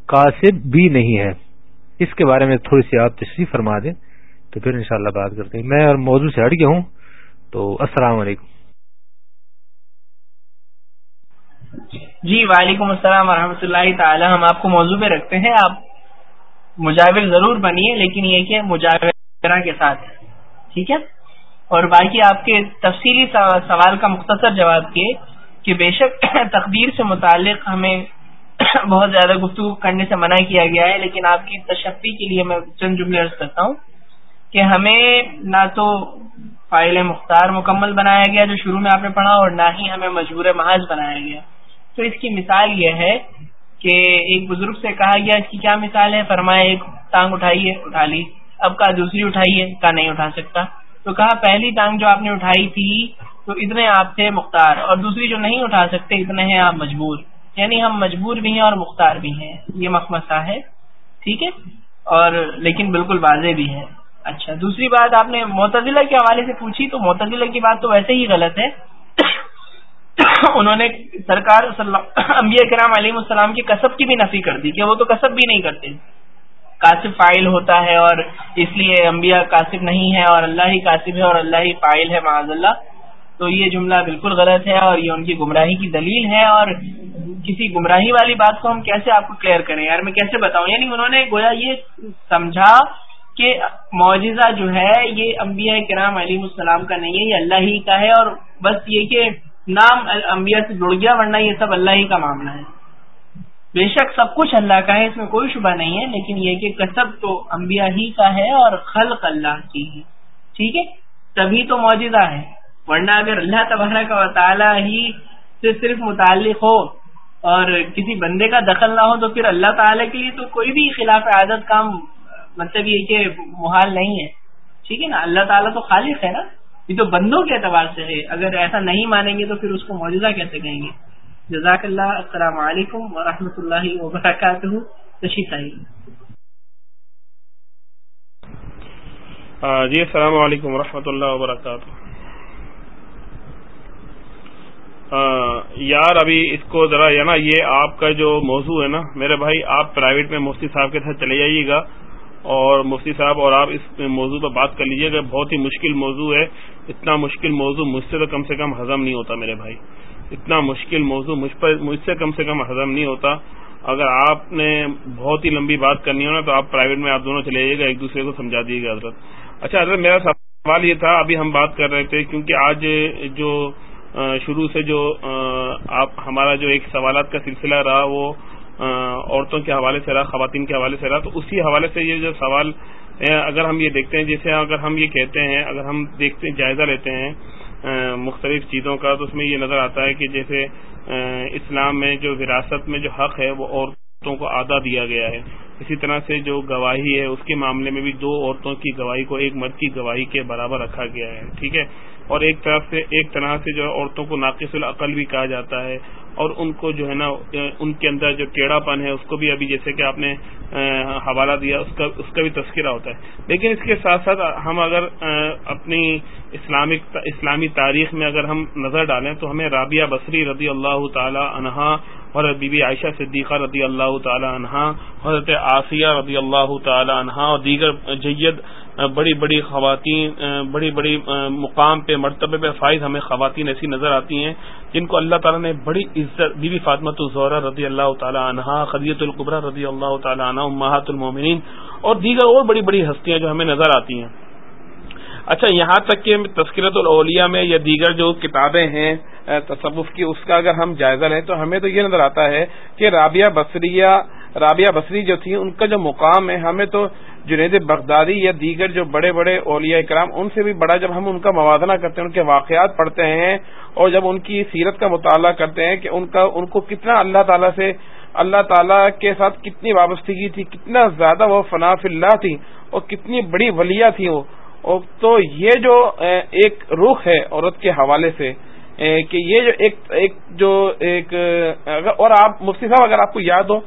قاسب بھی نہیں ہے۔ اس کے بارے میں تھوڑی سی آپ تشریف فرما دیں تو پھر انشاءاللہ بات کرتے ہیں۔ میں اور موضوع سے ہٹ گیا ہوں تو السلام علیکم۔ جی وعلیکم السلام ورحمۃ اللہ تعالی۔ ہم آپ کو موضوع پہ رکھتے ہیں۔ آپ مجاور ضرور بنیے، لیکن یہ کہ مجاورہ کے ساتھ۔ ٹھیک ہے؟ اور باقی آپ کے تفصیلی سوال کا مختصر جواب یہ کہ بے شک تقدیر سے متعلق ہمیں بہت زیادہ گفتگو کرنے سے منع کیا گیا ہے، لیکن آپ کی تشفی کے لیے میں چند جملے عرض کرتا ہوں کہ ہمیں نہ تو فائل مختار مکمل بنایا گیا جو شروع میں آپ نے پڑھا اور نہ ہی ہمیں مجبور محاذ بنایا گیا۔ تو اس کی مثال یہ ہے کہ ایک بزرگ سے کہا گیا، اس کی کیا مثال ہے؟ فرمایا، ایک ٹانگ اٹھائیے اٹھا لی۔ اب کہا، دوسری اٹھائیے کہا، نہیں اٹھا سکتا۔ تو کہا، پہلی ٹانگ جو آپ نے اٹھائی تھی تو اتنے آپ تھے مختار اور دوسری جو نہیں اٹھا سکتے، اتنے ہیں آپ مجبور۔ یعنی ہم مجبور بھی ہیں اور مختار بھی ہیں، یہ مخمسہ ہے ٹھیک ہے؟ اور لیکن بالکل واضح بھی ہے اچھا دوسری بات آپ نے معتزلہ کے حوالے سے پوچھی، تو معتزلہ کی بات تو ویسے ہی غلط ہے۔ انہوں نے سرکار انبیاء کرام علیہ السلام کی کسب کی بھی نفی کر دی، کہ وہ تو کسب بھی نہیں کرتے۔ کاسب فائل ہوتا ہے اور اس لیے انبیاء کاسب نہیں ہے اور اللہ ہی کاسب ہے اور اللہ ہی فائل ہے معاذ اللہ۔ تو یہ جملہ بالکل غلط ہے اور یہ ان کی گمراہی کی دلیل ہے اور کسی گمراہی والی بات کو ہم کیسے آپ کو کلیئر کریں؟ یار میں کیسے بتاؤں؟ یعنی انہوں نے گویا یہ سمجھا کہ معجزہ جو ہے، یہ انبیاء کرام علیہ السلام کا نہیں ہے، یہ اللہ ہی کا ہے اور بس یہ کہ نام انبیاء سے جڑ گیا، ورنہ یہ سب اللہ ہی کا معاملہ ہے۔ بے شک سب کچھ اللہ کا ہے، اس میں کوئی شبہ نہیں ہے، لیکن یہ کہ کسب تو انبیاء ہی کا ہے اور خلق اللہ کی ہے۔ ٹھیک ہے؟ تبھی تو معجزہ ہے۔ ورنہ اگر اللہ تبارک کا تعالیٰ ہی سے صرف متعلق ہو اور کسی بندے کا دخل نہ ہو تو پھر اللہ تعالیٰ کے لیے تو کوئی بھی خلاف عادت کام مطلب یہ کہ محال نہیں ہے۔ ٹھیک ہے نا؟ اللہ تعالیٰ تو خالص ہے نا؟ یہ تو بندوں کے اعتبار سے ہے۔ اگر ایسا نہیں مانیں گے تو پھر اس کو موجودہ کیسے کہیں گے؟ جزاک اللہ السلام علیکم ورحمۃ اللہ وبرکاتہ۔ تشریف جی السلام علیکم ورحمۃ اللہ وبرکاتہ۔ یار، ابھی اس کو ذرا ہے نا، یہ آپ کا جو موضوع ہے نا، میرے بھائی، آپ پرائیویٹ میں مفتی صاحب کے ساتھ چلے جائیے گا۔ اور مفتی صاحب، اور آپ اس موضوع پر بات کر لیجیے گا بہت ہی مشکل موضوع ہے۔ اتنا مشکل موضوع مجھ سے تو کم سے کم ہضم نہیں ہوتا میرے بھائی۔ اتنا مشکل موضوع مجھ پر، مجھ سے کم سے کم ہضم نہیں ہوتا۔ اگر آپ نے بہت ہی لمبی بات کرنی ہو نا، تو آپ پرائیویٹ میں آپ دونوں چلے جائیے گا، ایک دوسرے کو سمجھا دیجیے گا، حضرت۔ اچھا حضرت، میرا سوال یہ تھا، ابھی ہم بات کر رہے تھے، کیونکہ آج جو شروع سے جو آپ، ہمارا جو ایک سوالات کا سلسلہ رہا، وہ عورتوں کے حوالے سے رہا، خواتین کے حوالے سے رہا، تو اسی حوالے سے یہ جو سوال اگر ہم یہ دیکھتے ہیں، جیسے اگر ہم یہ کہتے ہیں، اگر ہم دیکھتے جائزہ لیتے ہیں مختلف چیزوں کا، تو اس میں یہ نظر آتا ہے کہ جیسے اسلام میں جو وراثت میں جو حق ہے، وہ عورتوں کو آدھا دیا گیا ہے۔ اسی طرح سے جو گواہی ہے، اس کے معاملے میں بھی دو عورتوں کی گواہی کو ایک مرد کی گواہی کے برابر رکھا گیا ہے۔ ٹھیک ہے؟ اور ایک طرف سے ایک طرح سے جو عورتوں کو ناقص العقل بھی کہا جاتا ہے اور ان کو جو ہے نا، ان کے اندر جو ٹیڑھا پن ہے، اس کو بھی ابھی جیسے کہ آپ نے حوالہ دیا، اس کا اس کا بھی تذکرہ ہوتا ہے۔ لیکن اس کے ساتھ ساتھ ہم اگر اپنی اسلامک، اسلامی تاریخ میں اگر ہم نظر ڈالیں تو ہمیں رابعہ بصری رضی اللہ تعالی عنہا اور بی بی عائشہ صدیقہ رضی اللہ تعالی عنہا، حضرت آسیہ رضی اللہ تعالی عنہا، اور دیگر جید بڑی بڑی خواتین بڑی بڑی مقام پہ، مرتبے پہ فائز ہمیں خواتین ایسی نظر آتی ہیں جن کو اللہ تعالیٰ نے بڑی عزت، بی بی فاطمت الزورہ رضی اللہ تعالیٰ عنہا خدیت القبرہ رضی اللہ تعالیٰ عنہ محت المومنین اور دیگر اور بڑی بڑی ہستیاں جو ہمیں نظر آتی ہیں۔ اچھا یہاں تک کہ تذکرت الاولیاء میں یا دیگر جو کتابیں ہیں تصوف کی، اس کا اگر ہم جائزہ لیں تو ہمیں تو یہ نظر آتا ہے کہ رابعہ بصریہ رابعہ بصری جو تھی ان کا جو مقام ہے، ہمیں تو جنید بغدادی یا دیگر جو بڑے بڑے اولیاء اکرام ان سے بھی بڑا جب ہم ان کا موازنہ کرتے ہیں، ان کے واقعات پڑھتے ہیں، اور جب ان کی سیرت کا مطالعہ کرتے ہیں کہ ان کا، ان کو کتنا اللہ تعالیٰ سے، اللہ تعالیٰ کے ساتھ کتنی وابستگی تھی، کتنا زیادہ وہ فناف اللہ تھی، اور کتنی بڑی ولیہ تھی وہ۔ تو یہ جو ایک رخ ہے عورت کے حوالے سے کہ یہ جو ایک ایک جو ایک اور آپ مفتی صاحب، اگر آپ کو یاد ہو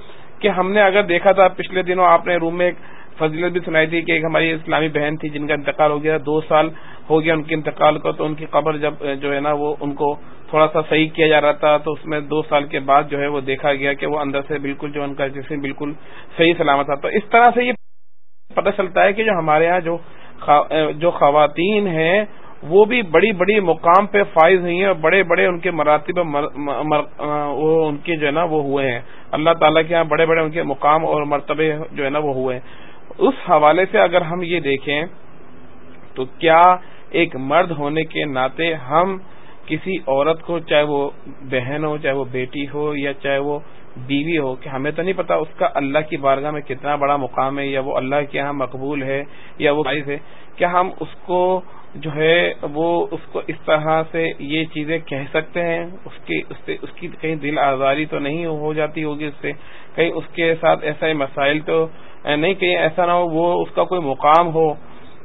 کہ ہم نے اگر دیکھا تھا پچھلے دنوں آپ نے روم میں ایک فضیلت بھی سنائی تھی کہ ایک ہماری اسلامی بہن تھی جن کا انتقال ہو گیا، دو سال ہو گیا ان کے انتقال کو، تو ان کی قبر جب جو ہے نا وہ ان کو تھوڑا سا صحیح کیا جا رہا تھا، تو اس میں دو سال کے بعد جو ہے وہ دیکھا گیا کہ وہ اندر سے بالکل جو ان کا جسم بالکل صحیح سلامت تھا۔ تو اس طرح سے یہ پتہ چلتا ہے کہ جو ہمارے یہاں جو جو خواتین ہیں وہ بھی بڑی بڑی مقام پہ فائز ہوئی ہیں اور بڑے بڑے ان کے مراتب وہ ان کے جو ہے نا وہ ہوئے ہیں۔ اللہ تعالیٰ کے یہاں بڑے بڑے ان کے مقام اور مرتبے جو ہے نا وہ ہوئے ہیں۔ اس حوالے سے اگر ہم یہ دیکھیں تو کیا ایک مرد ہونے کے ناطے ہم کسی عورت کو چاہے وہ بہن ہو، چاہے وہ بیٹی ہو یا چاہے وہ بیوی ہو، کہ ہمیں تو نہیں پتا اس کا اللہ کی بارگاہ میں کتنا بڑا مقام ہے یا وہ اللہ کے یہاں مقبول ہے یا وہ ہے، کیا ہم اس کو جو ہے وہ اس کو اس طرح سے یہ چیزیں کہہ سکتے ہیں، اس کی، اس سے، اس کی کہیں دل آزاری تو نہیں ہو جاتی ہوگی اس سے، کہیں اس کے ساتھ ایسا مسائل تو نہیں، کہیں ایسا نہ ہو وہ اس کا کوئی مقام ہو۔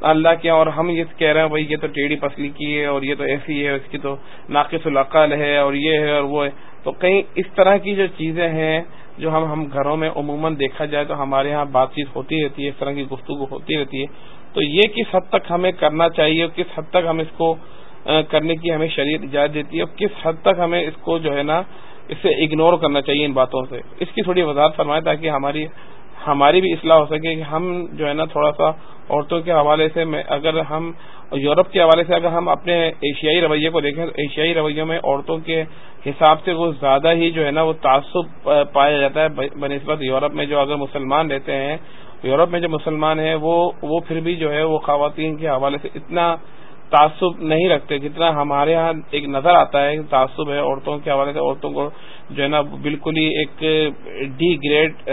اللہ کے اور ہم یہ کہہ رہے ہیں، بھائی یہ تو ٹیڑھی پسلی کی ہے اور یہ تو ایسی ہے، اس کی تو ناقص العقل ہے اور یہ ہے اور وہ ہے۔ تو کہیں اس طرح کی جو چیزیں ہیں جو ہم ہم گھروں میں عموماً دیکھا جائے تو ہمارے ہاں بات چیت ہوتی رہتی ہے، اس طرح کی گفتگو ہوتی رہتی ہے۔ تو یہ کس حد تک ہمیں کرنا چاہیے اور کس حد تک ہم اس کو کرنے کی ہمیں شریعت اجازت دیتی ہے اور کس حد تک ہمیں اس کو جو ہے نا، اسے اگنور کرنا چاہیے ان باتوں سے۔ اس کی تھوڑی وضاحت فرمائے تاکہ ہماری ہماری بھی اصلاح ہو سکے کہ ہم جو ہے نا تھوڑا سا عورتوں کے حوالے سے اگر ہم یورپ کے حوالے سے اگر ہم اپنے ایشیائی رویے کو دیکھیں تو ایشیائی رویوں میں عورتوں کے حساب سے وہ زیادہ ہی جو ہے نا وہ تعصب پایا جاتا ہے بنسبت یورپ میں جو اگر مسلمان رہتے ہیں یورپ میں جو مسلمان ہیں، وہ وہ پھر بھی جو ہے، وہ خواتین کے حوالے سے اتنا تعصب نہیں رکھتے جتنا ہمارے ہاں ایک نظر آتا ہے، تعصب ہے عورتوں کے حوالے سے، عورتوں کو جو ہے نا بالکل ہی ایک ڈی گریڈ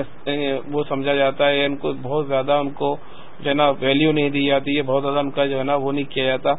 وہ سمجھا جاتا ہے، ان کو بہت زیادہ ان کو جو ہے نا ویلیو نہیں دی جاتی ہے بہت زیادہ ان کا جو ہے نا وہ نہیں کیا جاتا۔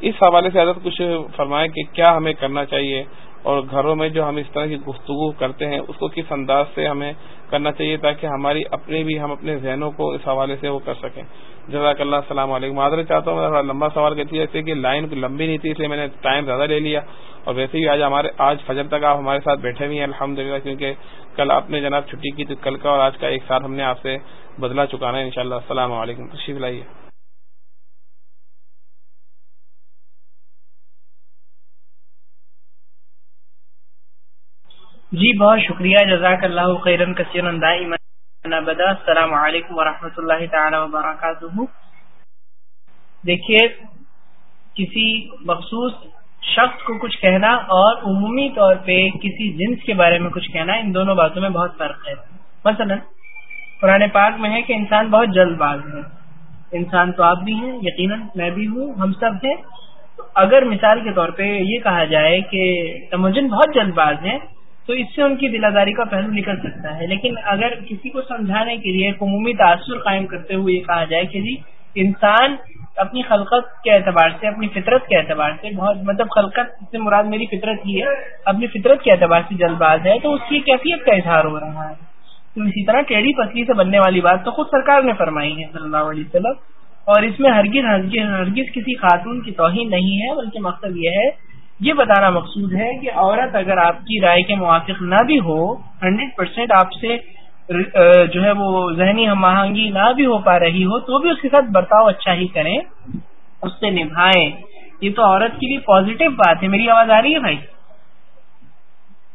اس حوالے سے حضرت کچھ فرمائے کہ کیا ہمیں کرنا چاہیے؟ اور گھروں میں جو ہم اس طرح کی گفتگو کرتے ہیں، اس کو کس انداز سے ہمیں کرنا چاہیے تاکہ ہماری اپنے بھی ہم اپنے ذہنوں کو اس حوالے سے وہ کر سکیں۔ جزاک اللہ، السلام علیکم۔ معذرت چاہتا ہوں تھوڑا لمبا سوال کرتی ہے جیسے کہ لائن لمبی نہیں تھی، اس لیے میں نے ٹائم زیادہ لے لیا۔ اور ویسے بھی آج ہمارے، آج فجر تک آپ ہمارے ساتھ بیٹھے ہوئے ہیں الحمد کیونکہ کل آپ نے جناب چھٹی کی تو کل کا اور آج کا ایک ساتھ ہم نے آپ سے بدلا چکانا ہے انشاءاللہ۔ السلام علیکم، تشریف لائیے۔ جی بہت شکریہ، جزاک اللہ خیرن کثیر بدا السلام علیکم ورحمۃ اللہ تعالی وبرکاتہ۔ دیکھیے، کسی مخصوص شخص کو کچھ کہنا اور عمومی طور پہ کسی جنس کے بارے میں کچھ کہنا، ان دونوں باتوں میں بہت فرق ہے۔ مثلا، قرآن پاک میں ہے کہ انسان بہت جلد باز ہے۔ انسان تو آپ بھی ہیں، یقیناً میں بھی ہوں، ہم سب ہیں۔ اگر مثال کے طور پہ یہ کہا جائے کہ تمجن بہت جلد باز ہیں تو اس سے ان کی دلاداری کا پہلو نکل سکتا ہے۔ لیکن اگر کسی کو سمجھانے کے لیے عمومی تاثر قائم کرتے ہوئے یہ کہا جائے کہ جی انسان اپنی خلقت کے اعتبار سے، اپنی فطرت کے اعتبار سے بہت مطلب خلقت سے مراد میری فطرت ہی ہے، اپنی فطرت کے اعتبار سے جلد باز ہے، تو اس کی کیفیت کا اظہار ہو رہا ہے۔ تو اسی طرح ٹیڑھی پسلی سے بننے والی بات تو خود سرکار نے فرمائی ہے صلی اللہ علیہ وسلم۔ اور اس میں ہرگز ہرگز کسی خاتون کی توہین نہیں ہے، بلکہ مقصد یہ ہے یہ بتانا مقصود ہے کہ عورت اگر آپ کی رائے کے موافق نہ بھی ہو ہنڈریڈ پرسینٹ آپ سے جو ہے وہ ذہنی ہم آہنگی نہ بھی ہو پا رہی ہو، تو بھی اس کے ساتھ برتاؤ اچھا ہی کریں، اس سے نبھائیں۔ یہ تو عورت کے لیے پازیٹو بات ہے۔ میری آواز آ رہی ہے بھائی؟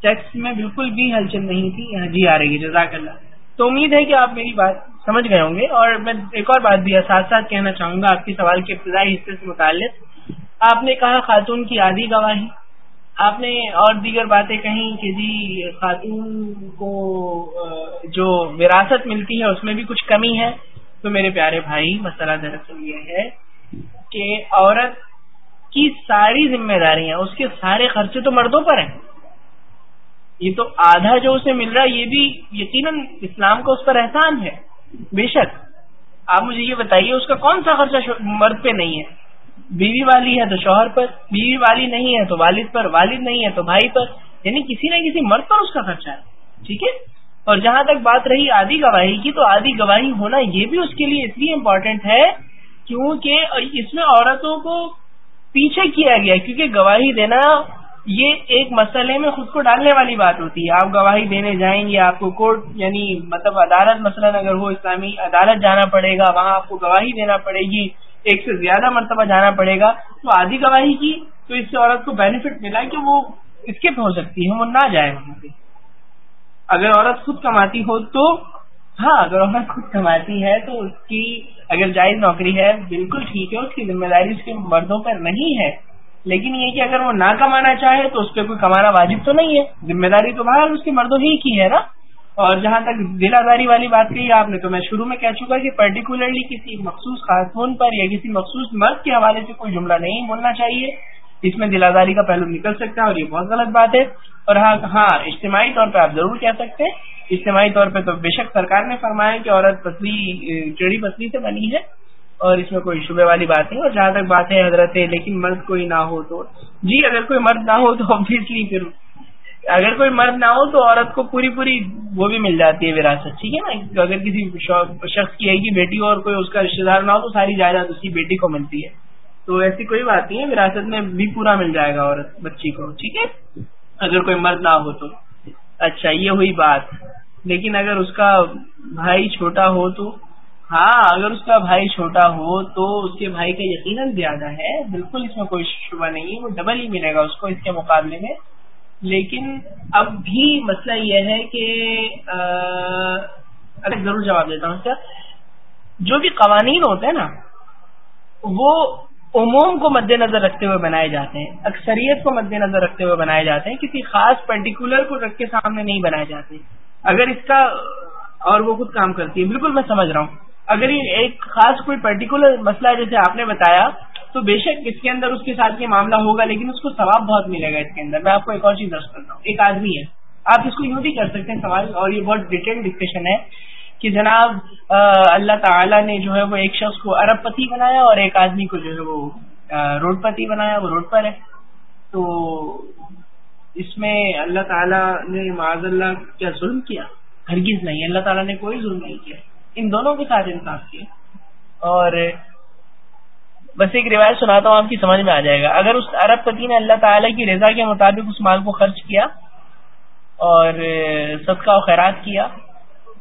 ٹیکس میں بالکل بھی ہلچل نہیں تھی۔ ہاں جی آ رہی ہے۔ جزاک اللہ۔ تو امید ہے کہ آپ میری بات سمجھ گئے ہوں گے۔ اور میں ایک اور بات بھی ساتھ ساتھ کہنا چاہوں گا آپ کے سوال کے ابتدائی حصے سے متعلق۔ آپ نے کہا خاتون کی آدھی گواہی۔ آپ نے اور دیگر باتیں کہیں کہ جی خاتون کو جو وراثت ملتی ہے اس میں بھی کچھ کمی ہے؟ تو میرے پیارے بھائی، مسئلہ دراصل یہ ہے کہ عورت کی ساری ذمہ داریاں، اس کے سارے خرچے تو مردوں پر ہیں۔ یہ تو آدھا جو اسے مل رہا ہے، یہ بھی یقیناً اسلام کا اس پر احسان ہے۔ بے شک، آپ مجھے یہ بتائیے، اس کا کون سا خرچہ مرد پہ نہیں ہے؟ بیوی والی ہے تو شوہر پر، بیوی والی نہیں ہے تو والد پر، والد نہیں ہے تو بھائی پر۔ یعنی کسی نہ کسی مرد پر اس کا خرچہ ہے، ٹھیک ہے؟ اور جہاں تک بات رہی آدھی گواہی کی، تو آدھی گواہی ہونا یہ بھی اس کے لیے اس لیے امپورٹینٹ ہے کیونکہ اس میں عورتوں کو پیچھے کیا گیا، کیونکہ گواہی دینا یہ ایک مسئلے میں خود کو ڈالنے والی بات ہوتی ہے۔ آپ گواہی دینے جائیں گے، آپ کو کورٹ یعنی مطلب عدالت مثلاً اگر وہ اسلامی عدالت جانا پڑے گا، وہاں آپ کو گواہی دینا پڑے گی۔ ایک سے زیادہ مرتبہ جانا پڑے گا، تو آدھی گواہی کی تو اس سے عورت کو بینیفٹ ملا کہ وہ اسکپ ہو سکتی ہے، وہ نہ جائے وہاں پہ۔ اگر عورت خود کماتی ہو تو ہاں اگر عورت خود کماتی ہے تو اس کی اگر جائز نوکری ہے، بالکل ٹھیک ہے، اس کی ذمہ داری اس کے مردوں پر نہیں ہے۔ لیکن یہ کہ اگر وہ نہ کمانا چاہے تو اس پہ کوئی کمانا واجب تو نہیں ہے۔ ذمہ داری تو بہرحال اس کے مردوں ہی کی ہے نا؟ اور جہاں تک دل آزاری والی بات کہی آپ نے، تو میں شروع میں کہہ چکا کہ پرٹیکولرلی کسی مخصوص خاتون پر یا کسی مخصوص مرد کے حوالے سے کوئی جملہ نہیں بولنا چاہیے۔ اس میں دل آزاری کا پہلو نکل سکتا ہے اور یہ بہت غلط بات ہے۔ اور ہاں ہاں اجتماعی طور پہ آپ ضرور کہہ سکتے ہیں۔ اجتماعی طور پہ تو بے شک سرکار نے فرمایا کہ عورت پتلی، چڑی پتلی سے بنی ہے اور اس میں کوئی شبے والی بات نہیں۔ اور جہاں تک بات ہے حضرت، لیکن مرد کوئی نہ ہو تو جی اگر کوئی مرد نہ ہو تو آبیسلی پھر اگر کوئی مرد نہ ہو تو عورت کو پوری پوری وہ بھی مل جاتی ہے وراثت، ٹھیک ہے نا؟ اگر کسی شخص کی ایک ہی بیٹی ہو اور کوئی اس کا رشتے دار نہ ہو تو ساری جائیداد اس کی بیٹی کو ملتی ہے۔ تو ایسی کوئی بات نہیں ہے، وراثت میں بھی پورا مل جائے گا عورت، بچی کو، ٹھیک ہے؟ اگر کوئی مرد نہ ہو تو۔ اچھا یہ ہوئی بات۔ لیکن اگر اس کا بھائی چھوٹا ہو تو؟ ہاں اگر اس کا بھائی چھوٹا ہو تو اس کے بھائی کا یقیناً زیادہ ہے۔ بالکل اس میں کوئی شبہ نہیں ہے، وہ ڈبل ہی ملے گا اس کو اس کے مقابلے میں۔ لیکن اب بھی مسئلہ یہ ہے کہ ارے ضرور جواب دیتا ہوں اس کا جو بھی قوانین ہوتے ہیں نا، وہ عموم کو مد نظر رکھتے ہوئے بنائے جاتے ہیں، اکثریت کو مد نظر رکھتے ہوئے بنائے جاتے ہیں، کسی خاص پرٹیکولر کو رکھ کے سامنے نہیں بنائے جاتے۔ اگر اس کا اور وہ خود کام کرتی ہے، بالکل میں سمجھ رہا ہوں۔ اگر یہ ایک خاص کوئی پرٹیکولر مسئلہ ہے، جیسے آپ نے بتایا تو بے شک اس کے اندر اس کے ساتھ یہ معاملہ ہوگا، لیکن اس کو ثواب بہت ملے گا اس کے اندر۔ میں آپ کو ایک اور چیز درج کرتا ہوں۔ ایک آدمی ہے۔ آپ اس کو یوں بھی کر سکتے ہیں سوال، اور یہ بہت ڈیٹیل ڈسکشن ہے کہ جناب اللہ تعالیٰ نے جو ہے وہ ایک شخص کو ارب پتی بنایا اور ایک آدمی کو جو ہے وہ روڈ پتی بنایا، وہ روڈ پر ہے۔ تو اس میں اللہ تعالیٰ نے معاذ اللہ کیا ظلم کیا؟ ہرگز نہیں۔ اللہ تعالیٰ نے کوئی ظلم نہیں کیا۔ ان دونوں کے ساتھ انصاف کیا۔ اور بس ایک روایت سناتا ہوں، آپ کی سمجھ میں آ جائے گا۔ اگر اس ارب پتی نے اللہ تعالیٰ کی رضا کے مطابق اس مال کو خرچ کیا اور صدقہ و خیرات کیا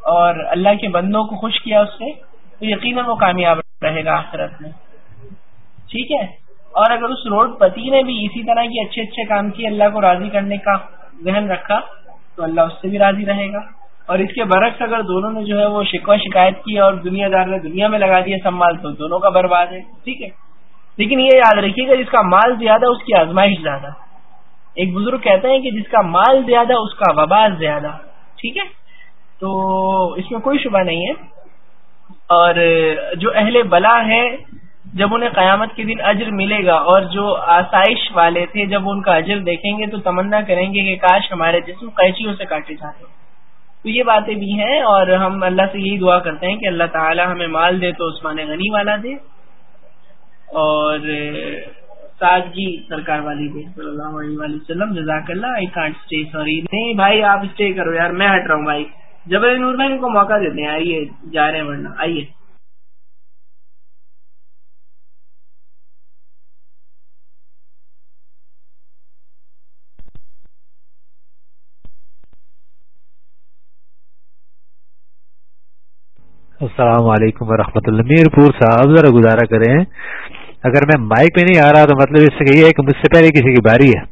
اور اللہ کے بندوں کو خوش کیا اس سے تو یقیناً وہ کامیاب رہے گا آخرت میں۔ ٹھیک ہے؟ اور اگر اس روڈ پتی نے بھی اسی طرح کی اچھے اچھے کام کیے، اللہ کو راضی کرنے کا ذہن رکھا، تو اللہ اس سے بھی راضی رہے گا۔ اور اس کے برعکس اگر دونوں نے جو ہے وہ شکوہ شکایت کی اور دنیا دار نے دنیا میں لگا دیا سب مال، تو دونوں کا برباد ہے۔ ٹھیک ہے؟ لیکن یہ یاد رکھیے گا جس کا مال زیادہ اس کی آزمائش زیادہ۔ ایک بزرگ کہتے ہیں کہ جس کا مال زیادہ اس کا وبا زیادہ۔ ٹھیک ہے؟ تو اس میں کوئی شبہ نہیں ہے۔ اور جو اہل بلا ہے، جب انہیں قیامت کے دن اجر ملے گا اور جو آسائش والے تھے، جب ان کا اجر دیکھیں گے تو تمنا کریں گے کہ کاش ہمارے جسم قیچیوں سے کاٹے جاتے۔ تو یہ باتیں بھی ہیں اور ہم اللہ سے یہی دعا کرتے ہیں کہ اللہ تعالی ہمیں مال دے تو عثمان غنی والا دے۔ اور سادگی سرکار والی دے صلی اللہ علیہ وآلہ وسلم، جزاک اللہ آئی کانٹ اسٹے سوری نہیں بھائی، آپ اسٹے کرو یار، میں ہٹ رہا ہوں بھائی۔ جبل نور بھائی کو موقع دیتے ہیں آئیے، جا رہے ہیں ورنہ۔ آئیے۔ السلام علیکم ورحمۃ اللہ۔ میر پور صاحب، ذرا گزارا کریں۔ اگر میں مائک پہ نہیں آ رہا تو مطلب اس سے یہ ہے کہ مجھ سے پہلے کسی کی باری ہے۔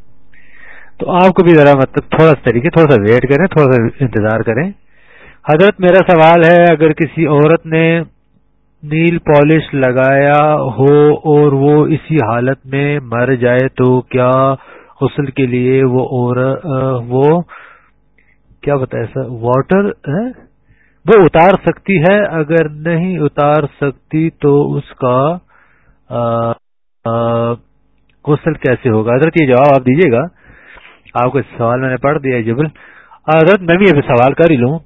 تو آپ کو بھی ذرا مطلب تھوڑا سا طریقے تھوڑا سا ویٹ کریں، تھوڑا سا انتظار کریں۔ حضرت، میرا سوال ہے، اگر کسی عورت نے نیل پالش لگایا ہو اور وہ اسی حالت میں مر جائے تو کیا غسل کے لیے وہ وہ کیا بتایا سر واٹر وہ اتار سکتی ہے؟ اگر نہیں اتار سکتی تو اس کا غسل کیسے ہوگا؟ حضرت یہ جواب آپ دیجیے گا۔ آپ کو سوال میں نے پڑھ دیا جبل۔ حضرت، میں بھی سوال کر ہی لوں۔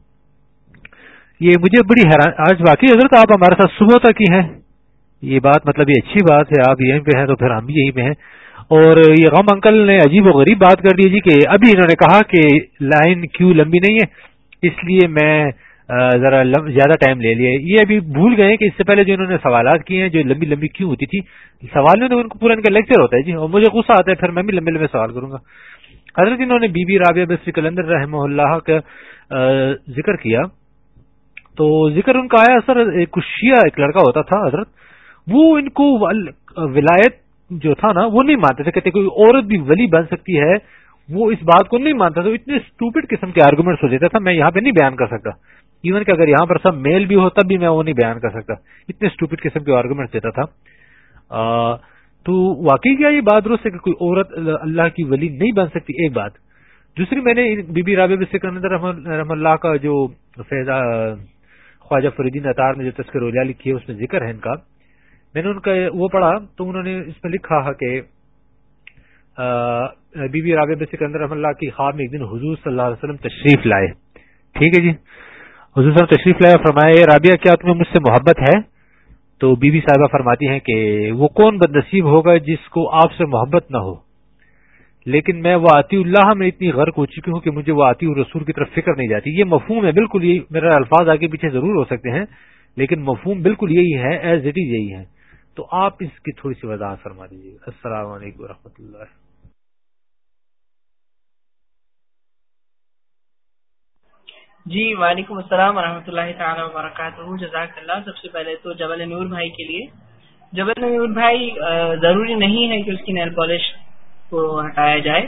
یہ مجھے بڑی حیران، آج واقعی حضرت آپ ہمارے ساتھ صبح تک ہی ہیں۔ یہ بات مطلب یہ اچھی بات ہے، آپ یہیں پہ ہیں تو پھر ہم بھی یہیں پہ ہیں۔ اور یہ غم انکل نے عجیب و غریب بات کر دی جی کہ ابھی انہوں نے کہا کہ لائن کیوں لمبی نہیں ہے، اس لیے میں ذرا زیادہ ٹائم لے لیا یہ ابھی بھول گئے کہ اس سے پہلے جو انہوں نے سوالات کیے ہیں، جو لمبی لمبی کیوں ہوتی تھی، سوال میں تو ان کو پورا ان کا لیکچر ہوتا ہے۔ جی اور مجھے غصہ آتا ہے، پھر میں بھی لمبے لمبے سوال کروں گا۔ حضرت انہوں نے بی بی رابعہ بصری کلندر رحمہ اللہ کا ذکر کیا۔ تو ذکر ان کا آیا سر ایک شیعہ، ایک لڑکا ہوتا تھا، حضرت۔ وہ ان کو ولایت جو تھا نا، وہ نہیں مانتے تھے۔ کہتے کوئی عورت بھی ولی بن سکتی ہے، وہ اس بات کو نہیں مانتا تھا۔ اتنے اسٹوپڈ قسم کے آرگومنٹس ہو دیتا تھا، میں یہاں پہ نہیں بیان کر سکتا۔ ایون کہ اگر یہاں پر سب میل بھی ہو تب بھی میں وہ نہیں بیان کر سکتا۔ اتنے اسٹوپڈ قسم کے آرگومنٹ دیتا تھا۔ تو واقعی کیا یہ بات درست ہے کہ کوئی عورت اللہ کی ولی نہیں بن سکتی؟ ایک بات۔ دوسری، میں نے بی بی رابع سکندر رحم اللہ کا جو فیضا خواجہ فریدین اطار نے جو تذکر اولیا لکھی ہے، اس میں ذکر ہے ان کا۔ میں نے ان کا وہ پڑھا تو انہوں نے اس میں لکھا کہ بی بی رابع سکندر رحم اللہ کی خواب میں ایک دن حضور صلی اللہ علیہ وسلم تشریف لائے۔ ٹھیک ہے جی؟ حضور صاحب تشریف لائے فرمایا رابعہ کیا تمہیں مجھ سے محبت ہے؟ تو بی بی صاحبہ فرماتی ہیں کہ وہ کون بد نصیب ہوگا جس کو آپ سے محبت نہ ہو؟ لیکن میں وہ آتی اللہ میں اتنی غرق ہو چکی ہوں کہ مجھے وہ آتی رسول کی طرف فکر نہیں جاتی۔ یہ مفہوم ہے، بالکل یہ میرا الفاظ آگے پیچھے ضرور ہو سکتے ہیں، لیکن مفہوم بالکل یہی ہے ایز اٹ از یہی ہے۔ تو آپ اس کی تھوڑی سی وضاحت فرما دیجیے۔ السلام علیکم و اللہ۔ جی وعلیکم السلام ورحمۃ اللہ تعالیٰ وبرکاتہ۔ جزاک اللہ۔ سب سے پہلے تو جبل نور بھائی کے لیے۔ جبل نور بھائی ضروری نہیں ہے کہ اس کی نیل پالش کو ہٹایا جائے۔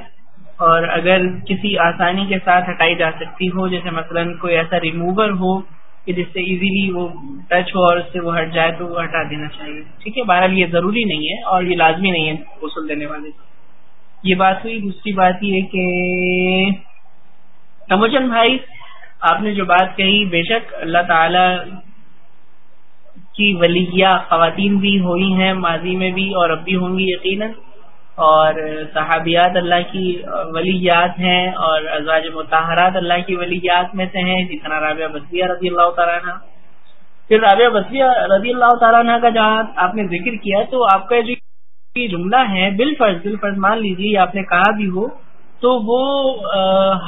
اور اگر کسی آسانی کے ساتھ ہٹائی جا سکتی ہو، جیسے مثلا کوئی ایسا ریموور ہو کہ جس سے ایزیلی وہ ٹچ ہو اور اس سے وہ ہٹ جائے، تو وہ ہٹا دینا چاہیے۔ ٹھیک ہے، بہرحال یہ ضروری نہیں ہے اور یہ لازمی نہیں ہے غسل دینے والے۔ یہ بات ہوئی۔ دوسری بات یہ کہ، تموجن بھائی آپ نے جو بات کہی، بے شک اللہ تعالی کی ولیہ خواتین بھی ہوئی ہیں، ماضی میں بھی اور اب بھی ہوں گی یقیناً۔ اور صحابیات اللہ کی ولیات ہیں اور ازواج متحرات اللہ کی ولیات میں سے ہیں جس طرح رابعہ بصریہ رضی اللہ تعالیٰ عنہ۔ پھر رابعہ بصریہ رضی اللہ تعالیٰ عنہ کا جہاں آپ نے ذکر کیا، تو آپ کا جو جملہ ہے، بالفرض بالفرض مان لیجیے آپ نے کہا بھی ہو تو وہ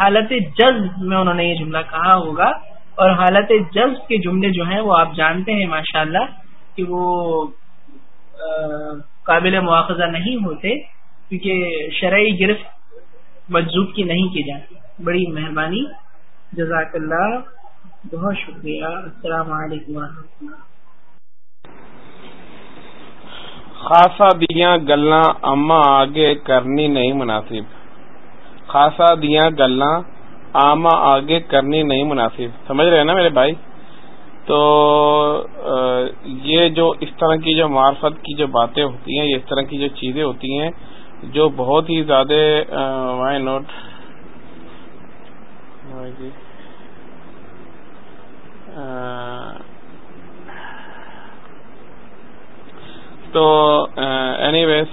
حالت جذب میں انہوں نے یہ جملہ کہا ہوگا۔ اور حالت جذب کے جملے جو ہیں وہ آپ جانتے ہیں، ماشاءاللہ، کہ وہ قابل مواخذہ نہیں ہوتے، کیونکہ شرعی گرفت مجزوب کی نہیں کی جاتی۔ بڑی مہربانی۔ جزاک اللہ بہت شکریہ۔ السلام علیکم و اللہ۔ خاصا دیا گلا اما آگے کرنی نہیں مناسب۔ خاصا دیا گلا آما آگے کرنی نہیں مناسب۔ سمجھ رہے ہیں نا میرے بھائی؟ تو یہ جو اس طرح کی جو معرفت کی جو باتیں ہوتی ہیں، یہ اس طرح کی جو چیزیں ہوتی ہیں، جو بہت ہی زیادہ وائی نوٹ تو اینی ویز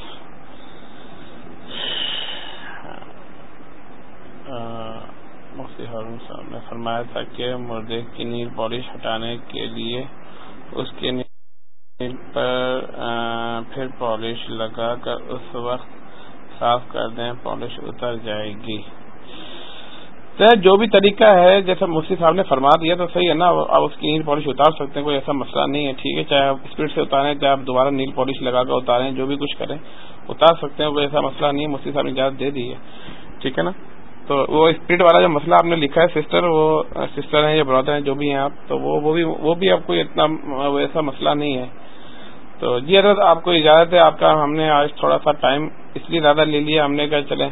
مفتی ہارون صاحب نے فرمایا تھا کہ مردے کی نیل پالش ہٹانے کے لیے اس کے نیل پر پھر پالش لگا کر اس وقت صاف کر دیں، پالش اتر جائے گی۔ جو بھی طریقہ ہے، جیسا مفتی صاحب نے فرما دیا تو صحیح ہے نا، آپ اس کی نیل پالش اتار سکتے ہیں، کوئی ایسا مسئلہ نہیں ہے، ٹھیک ہے، چاہے آپ اسپیڈ سے اتاریں، چاہے آپ دوبارہ نیل پالش لگا کر اتاریں، جو بھی کچھ کریں، اتار سکتے ہیں، کوئی ایسا مسئلہ نہیں ہے، مفتی صاحب نے اجازت دے دی ہے۔ ٹھیک ہے نا؟ تو وہ اسپرٹ والا جو مسئلہ آپ نے لکھا ہے سسٹر وہ سسٹر ہیں یا برادر ہیں، جو بھی ہیں آپ، تو وہ وہ بھی وہ بھی آپ کو اتنا ایسا مسئلہ نہیں ہے۔ تو جی حضرت، آپ کو اجازت ہے، آپ کا ہم نے آج تھوڑا سا ٹائم اس لیے زیادہ لے لیا، ہم نے کہا چلے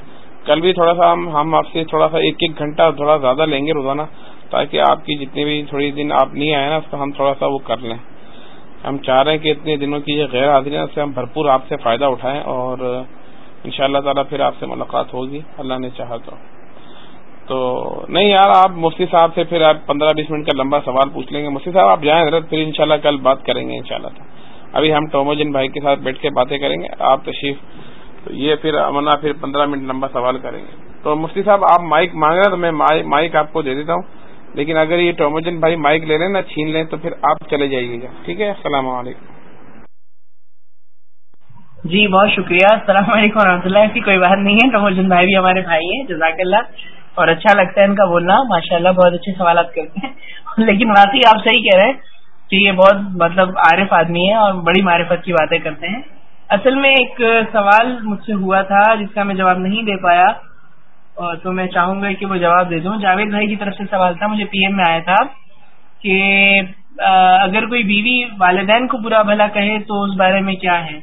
کل بھی تھوڑا سا ہم ہم آپ سے تھوڑا سا ایک ایک گھنٹہ تھوڑا زیادہ لیں گے روزانہ، تاکہ آپ کی جتنی بھی تھوڑی دن آپ نہیں آئے نا، اس کو ہم تھوڑا سا وہ کر لیں۔ ہم چاہ رہے ہیں کہ اتنے دنوں کی یہ غیر حاضری ہے، اس سے ہم بھرپور آپ سے فائدہ اٹھائیں اور ان شاء اللہ تعالیٰ پھر آپ سے ملاقات ہوگی۔ اللہ نے چاہا تو۔ تو نہیں یار، آپ مفتی صاحب سے پھر آپ پندرہ بیس منٹ کا لمبا سوال پوچھ لیں گے۔ مفتی صاحب، آپ جائیں حضرت، پھر انشاءاللہ کل بات کریں گے انشاءاللہ۔ شاء ابھی ہم ٹوموجن بھائی کے ساتھ بیٹھ کے باتیں کریں گے، آپ تشریف۔ یہ پھر امنا پھر پندرہ منٹ لمبا سوال کریں گے۔ تو مفتی صاحب، آپ مائک مانگ رہے تو میں مائک آپ کو دے دیتا ہوں۔ لیکن اگر یہ ٹوموجن بھائی مائک لے لیں نا چھین لیں تو پھر آپ چلے جائیے گا ٹھیک ہے؟ السلام علیکم۔ جی بہت شکریہ۔ السلام علیکم و رحمۃ اللہ۔ ایسی کوئی بات نہیں ہے۔ ٹوموجن بھائی بھی ہمارے بھائی ہیں۔ جزاک اللہ۔ اور اچھا لگتا ہے ان کا بولنا۔ ماشاء اللہ بہت اچھے سوالات کرتے ہیں۔ لیکن واقعی آپ صحیح کہہ رہے ہیں کہ یہ بہت مطلب عارف آدمی ہے اور بڑی معرفت کی باتیں کرتے ہیں۔ اصل میں ایک سوال مجھ سے ہوا تھا جس کا میں جواب نہیں دے پایا۔ اور تو میں چاہوں گا کہ وہ جواب دے دوں۔ جاوید بھائی کی طرف سے سوال تھا، مجھے پی ایم میں آیا تھا کہ اگر کوئی بیوی والدین کو برا بھلا کہے تو اس بارے میں کیا ہے؟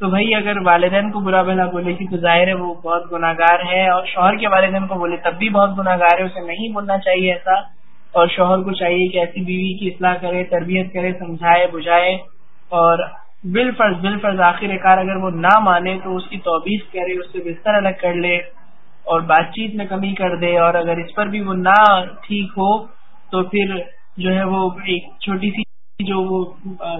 تو بھائی اگر والدین کو برا بھلا بولے گی تو ظاہر ہے وہ بہت گناہ گار ہے اور شوہر کے والدین کو بولے تب بھی بہت گناہ گار ہے، اسے نہیں بولنا چاہیے ایسا۔ اور شوہر کو چاہیے کہ ایسی بیوی کی اصلاح کرے، تربیت کرے، سمجھائے، بجھائے۔ اور بال فرض بال فرض آخر کار اگر وہ نہ مانے تو اس کی توبیس کرے، اس سے بستر الگ کر لے اور بات چیت میں کمی کر دے۔ اور اگر اس پر بھی وہ نہ ٹھیک ہو تو پھر جو ہے وہ ایک چھوٹی سی جو وہ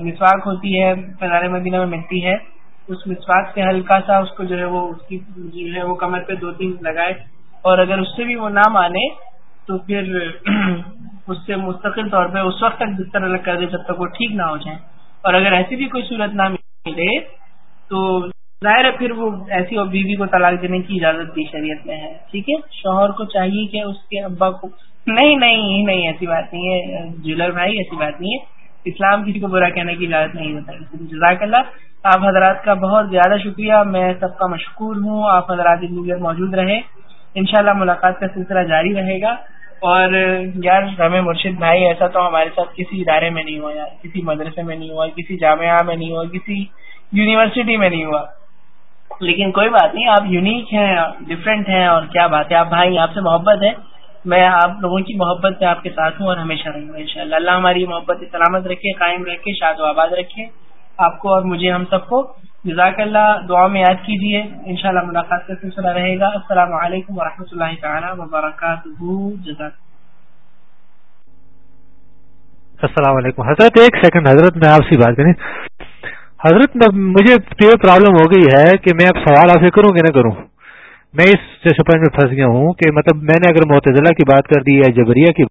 مسواک ہوتی ہے فضار مدینہ میں ملتی ہے۔ اس مسواک سے ہلکا سا اس کو جو ہے وہ اس کی جو ہے وہ کمر پہ دو تین لگائے اور اگر اس سے بھی وہ نہ مانے تو پھر اس سے مستقل طور پہ اس وقت تک بستر الگ کر دے جب تک وہ ٹھیک نہ ہو جائے اور اگر ایسی بھی کوئی صورت نہ ملے تو ظاہر ہے پھر وہ ایسی اور بیوی کو طلاق دینے کی اجازت بھی شریعت میں ہے۔ ٹھیک ہے؟ شوہر کو چاہیے کہ اس کے ابا کو نہیں نہیں نہیں، ایسی بات نہیں ہے۔ جولر بھائی، ایسی بات نہیں ہے۔ اسلام کسی کو برا کہنے کی اجازت نہیں ہوتا جزاک اللہ۔ آپ حضرات کا بہت زیادہ شکریہ، میں سب کا مشکور ہوں۔ آپ حضرات موجود رہے انشاءاللہ ملاقات کا سلسلہ جاری رہے گا۔ اور یار، ہمیں مرشد بھائی، ایسا تو ہمارے ساتھ کسی ادارے میں نہیں ہوا یار، کسی مدرسے میں نہیں ہوا، کسی جامعہ میں نہیں ہوا، کسی یونیورسٹی میں نہیں ہوا۔ لیکن کوئی بات نہیں، آپ یونیک ہیں ڈفرینٹ ہیں، اور کیا بات ہے؟ آپ بھائی، آپ سے محبت ہے۔ میں آپ لوگوں کی محبت سے آپ کے ساتھ ہوں اور ہمیشہ رہوں گا ان شاء اللہ اللہ ہماری محبت سلامت رکھے، قائم رکھے، شاد و آباد رکھے۔ آپ کو اور مجھے، ہم سب کو۔ جزاک اللہ دعا میں یاد کیجیے ان شاء اللہ ملاقات کا سلسلہ رہے گا۔ السلام علیکم و اللہ تعالیٰ وبرکاتہ۔ جزاک السلام علیکم۔ حضرت، ایک سیکنڈ، حضرت میں آپ سے بات کریں۔ حضرت، مجھے پرابلم ہو گئی ہے کہ میں اب سوال آپ سے کروں کہ نہ کروں۔ میں اس سپر میں پھنس گیا ہوں کہ مطلب میں نے اگر معتزلہ کی بات کر دی یا جبریہ کی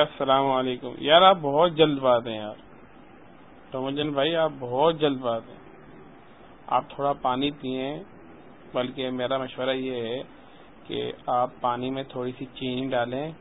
السلام علیکم۔ یار، آپ بہت جلد بات ہیں یار۔ رمجن بھائی، آپ بہت جلد بات ہیں۔ آپ تھوڑا پانی پئیں بلکہ میرا مشورہ یہ ہے کہ آپ پانی میں تھوڑی سی چینی ڈالیں۔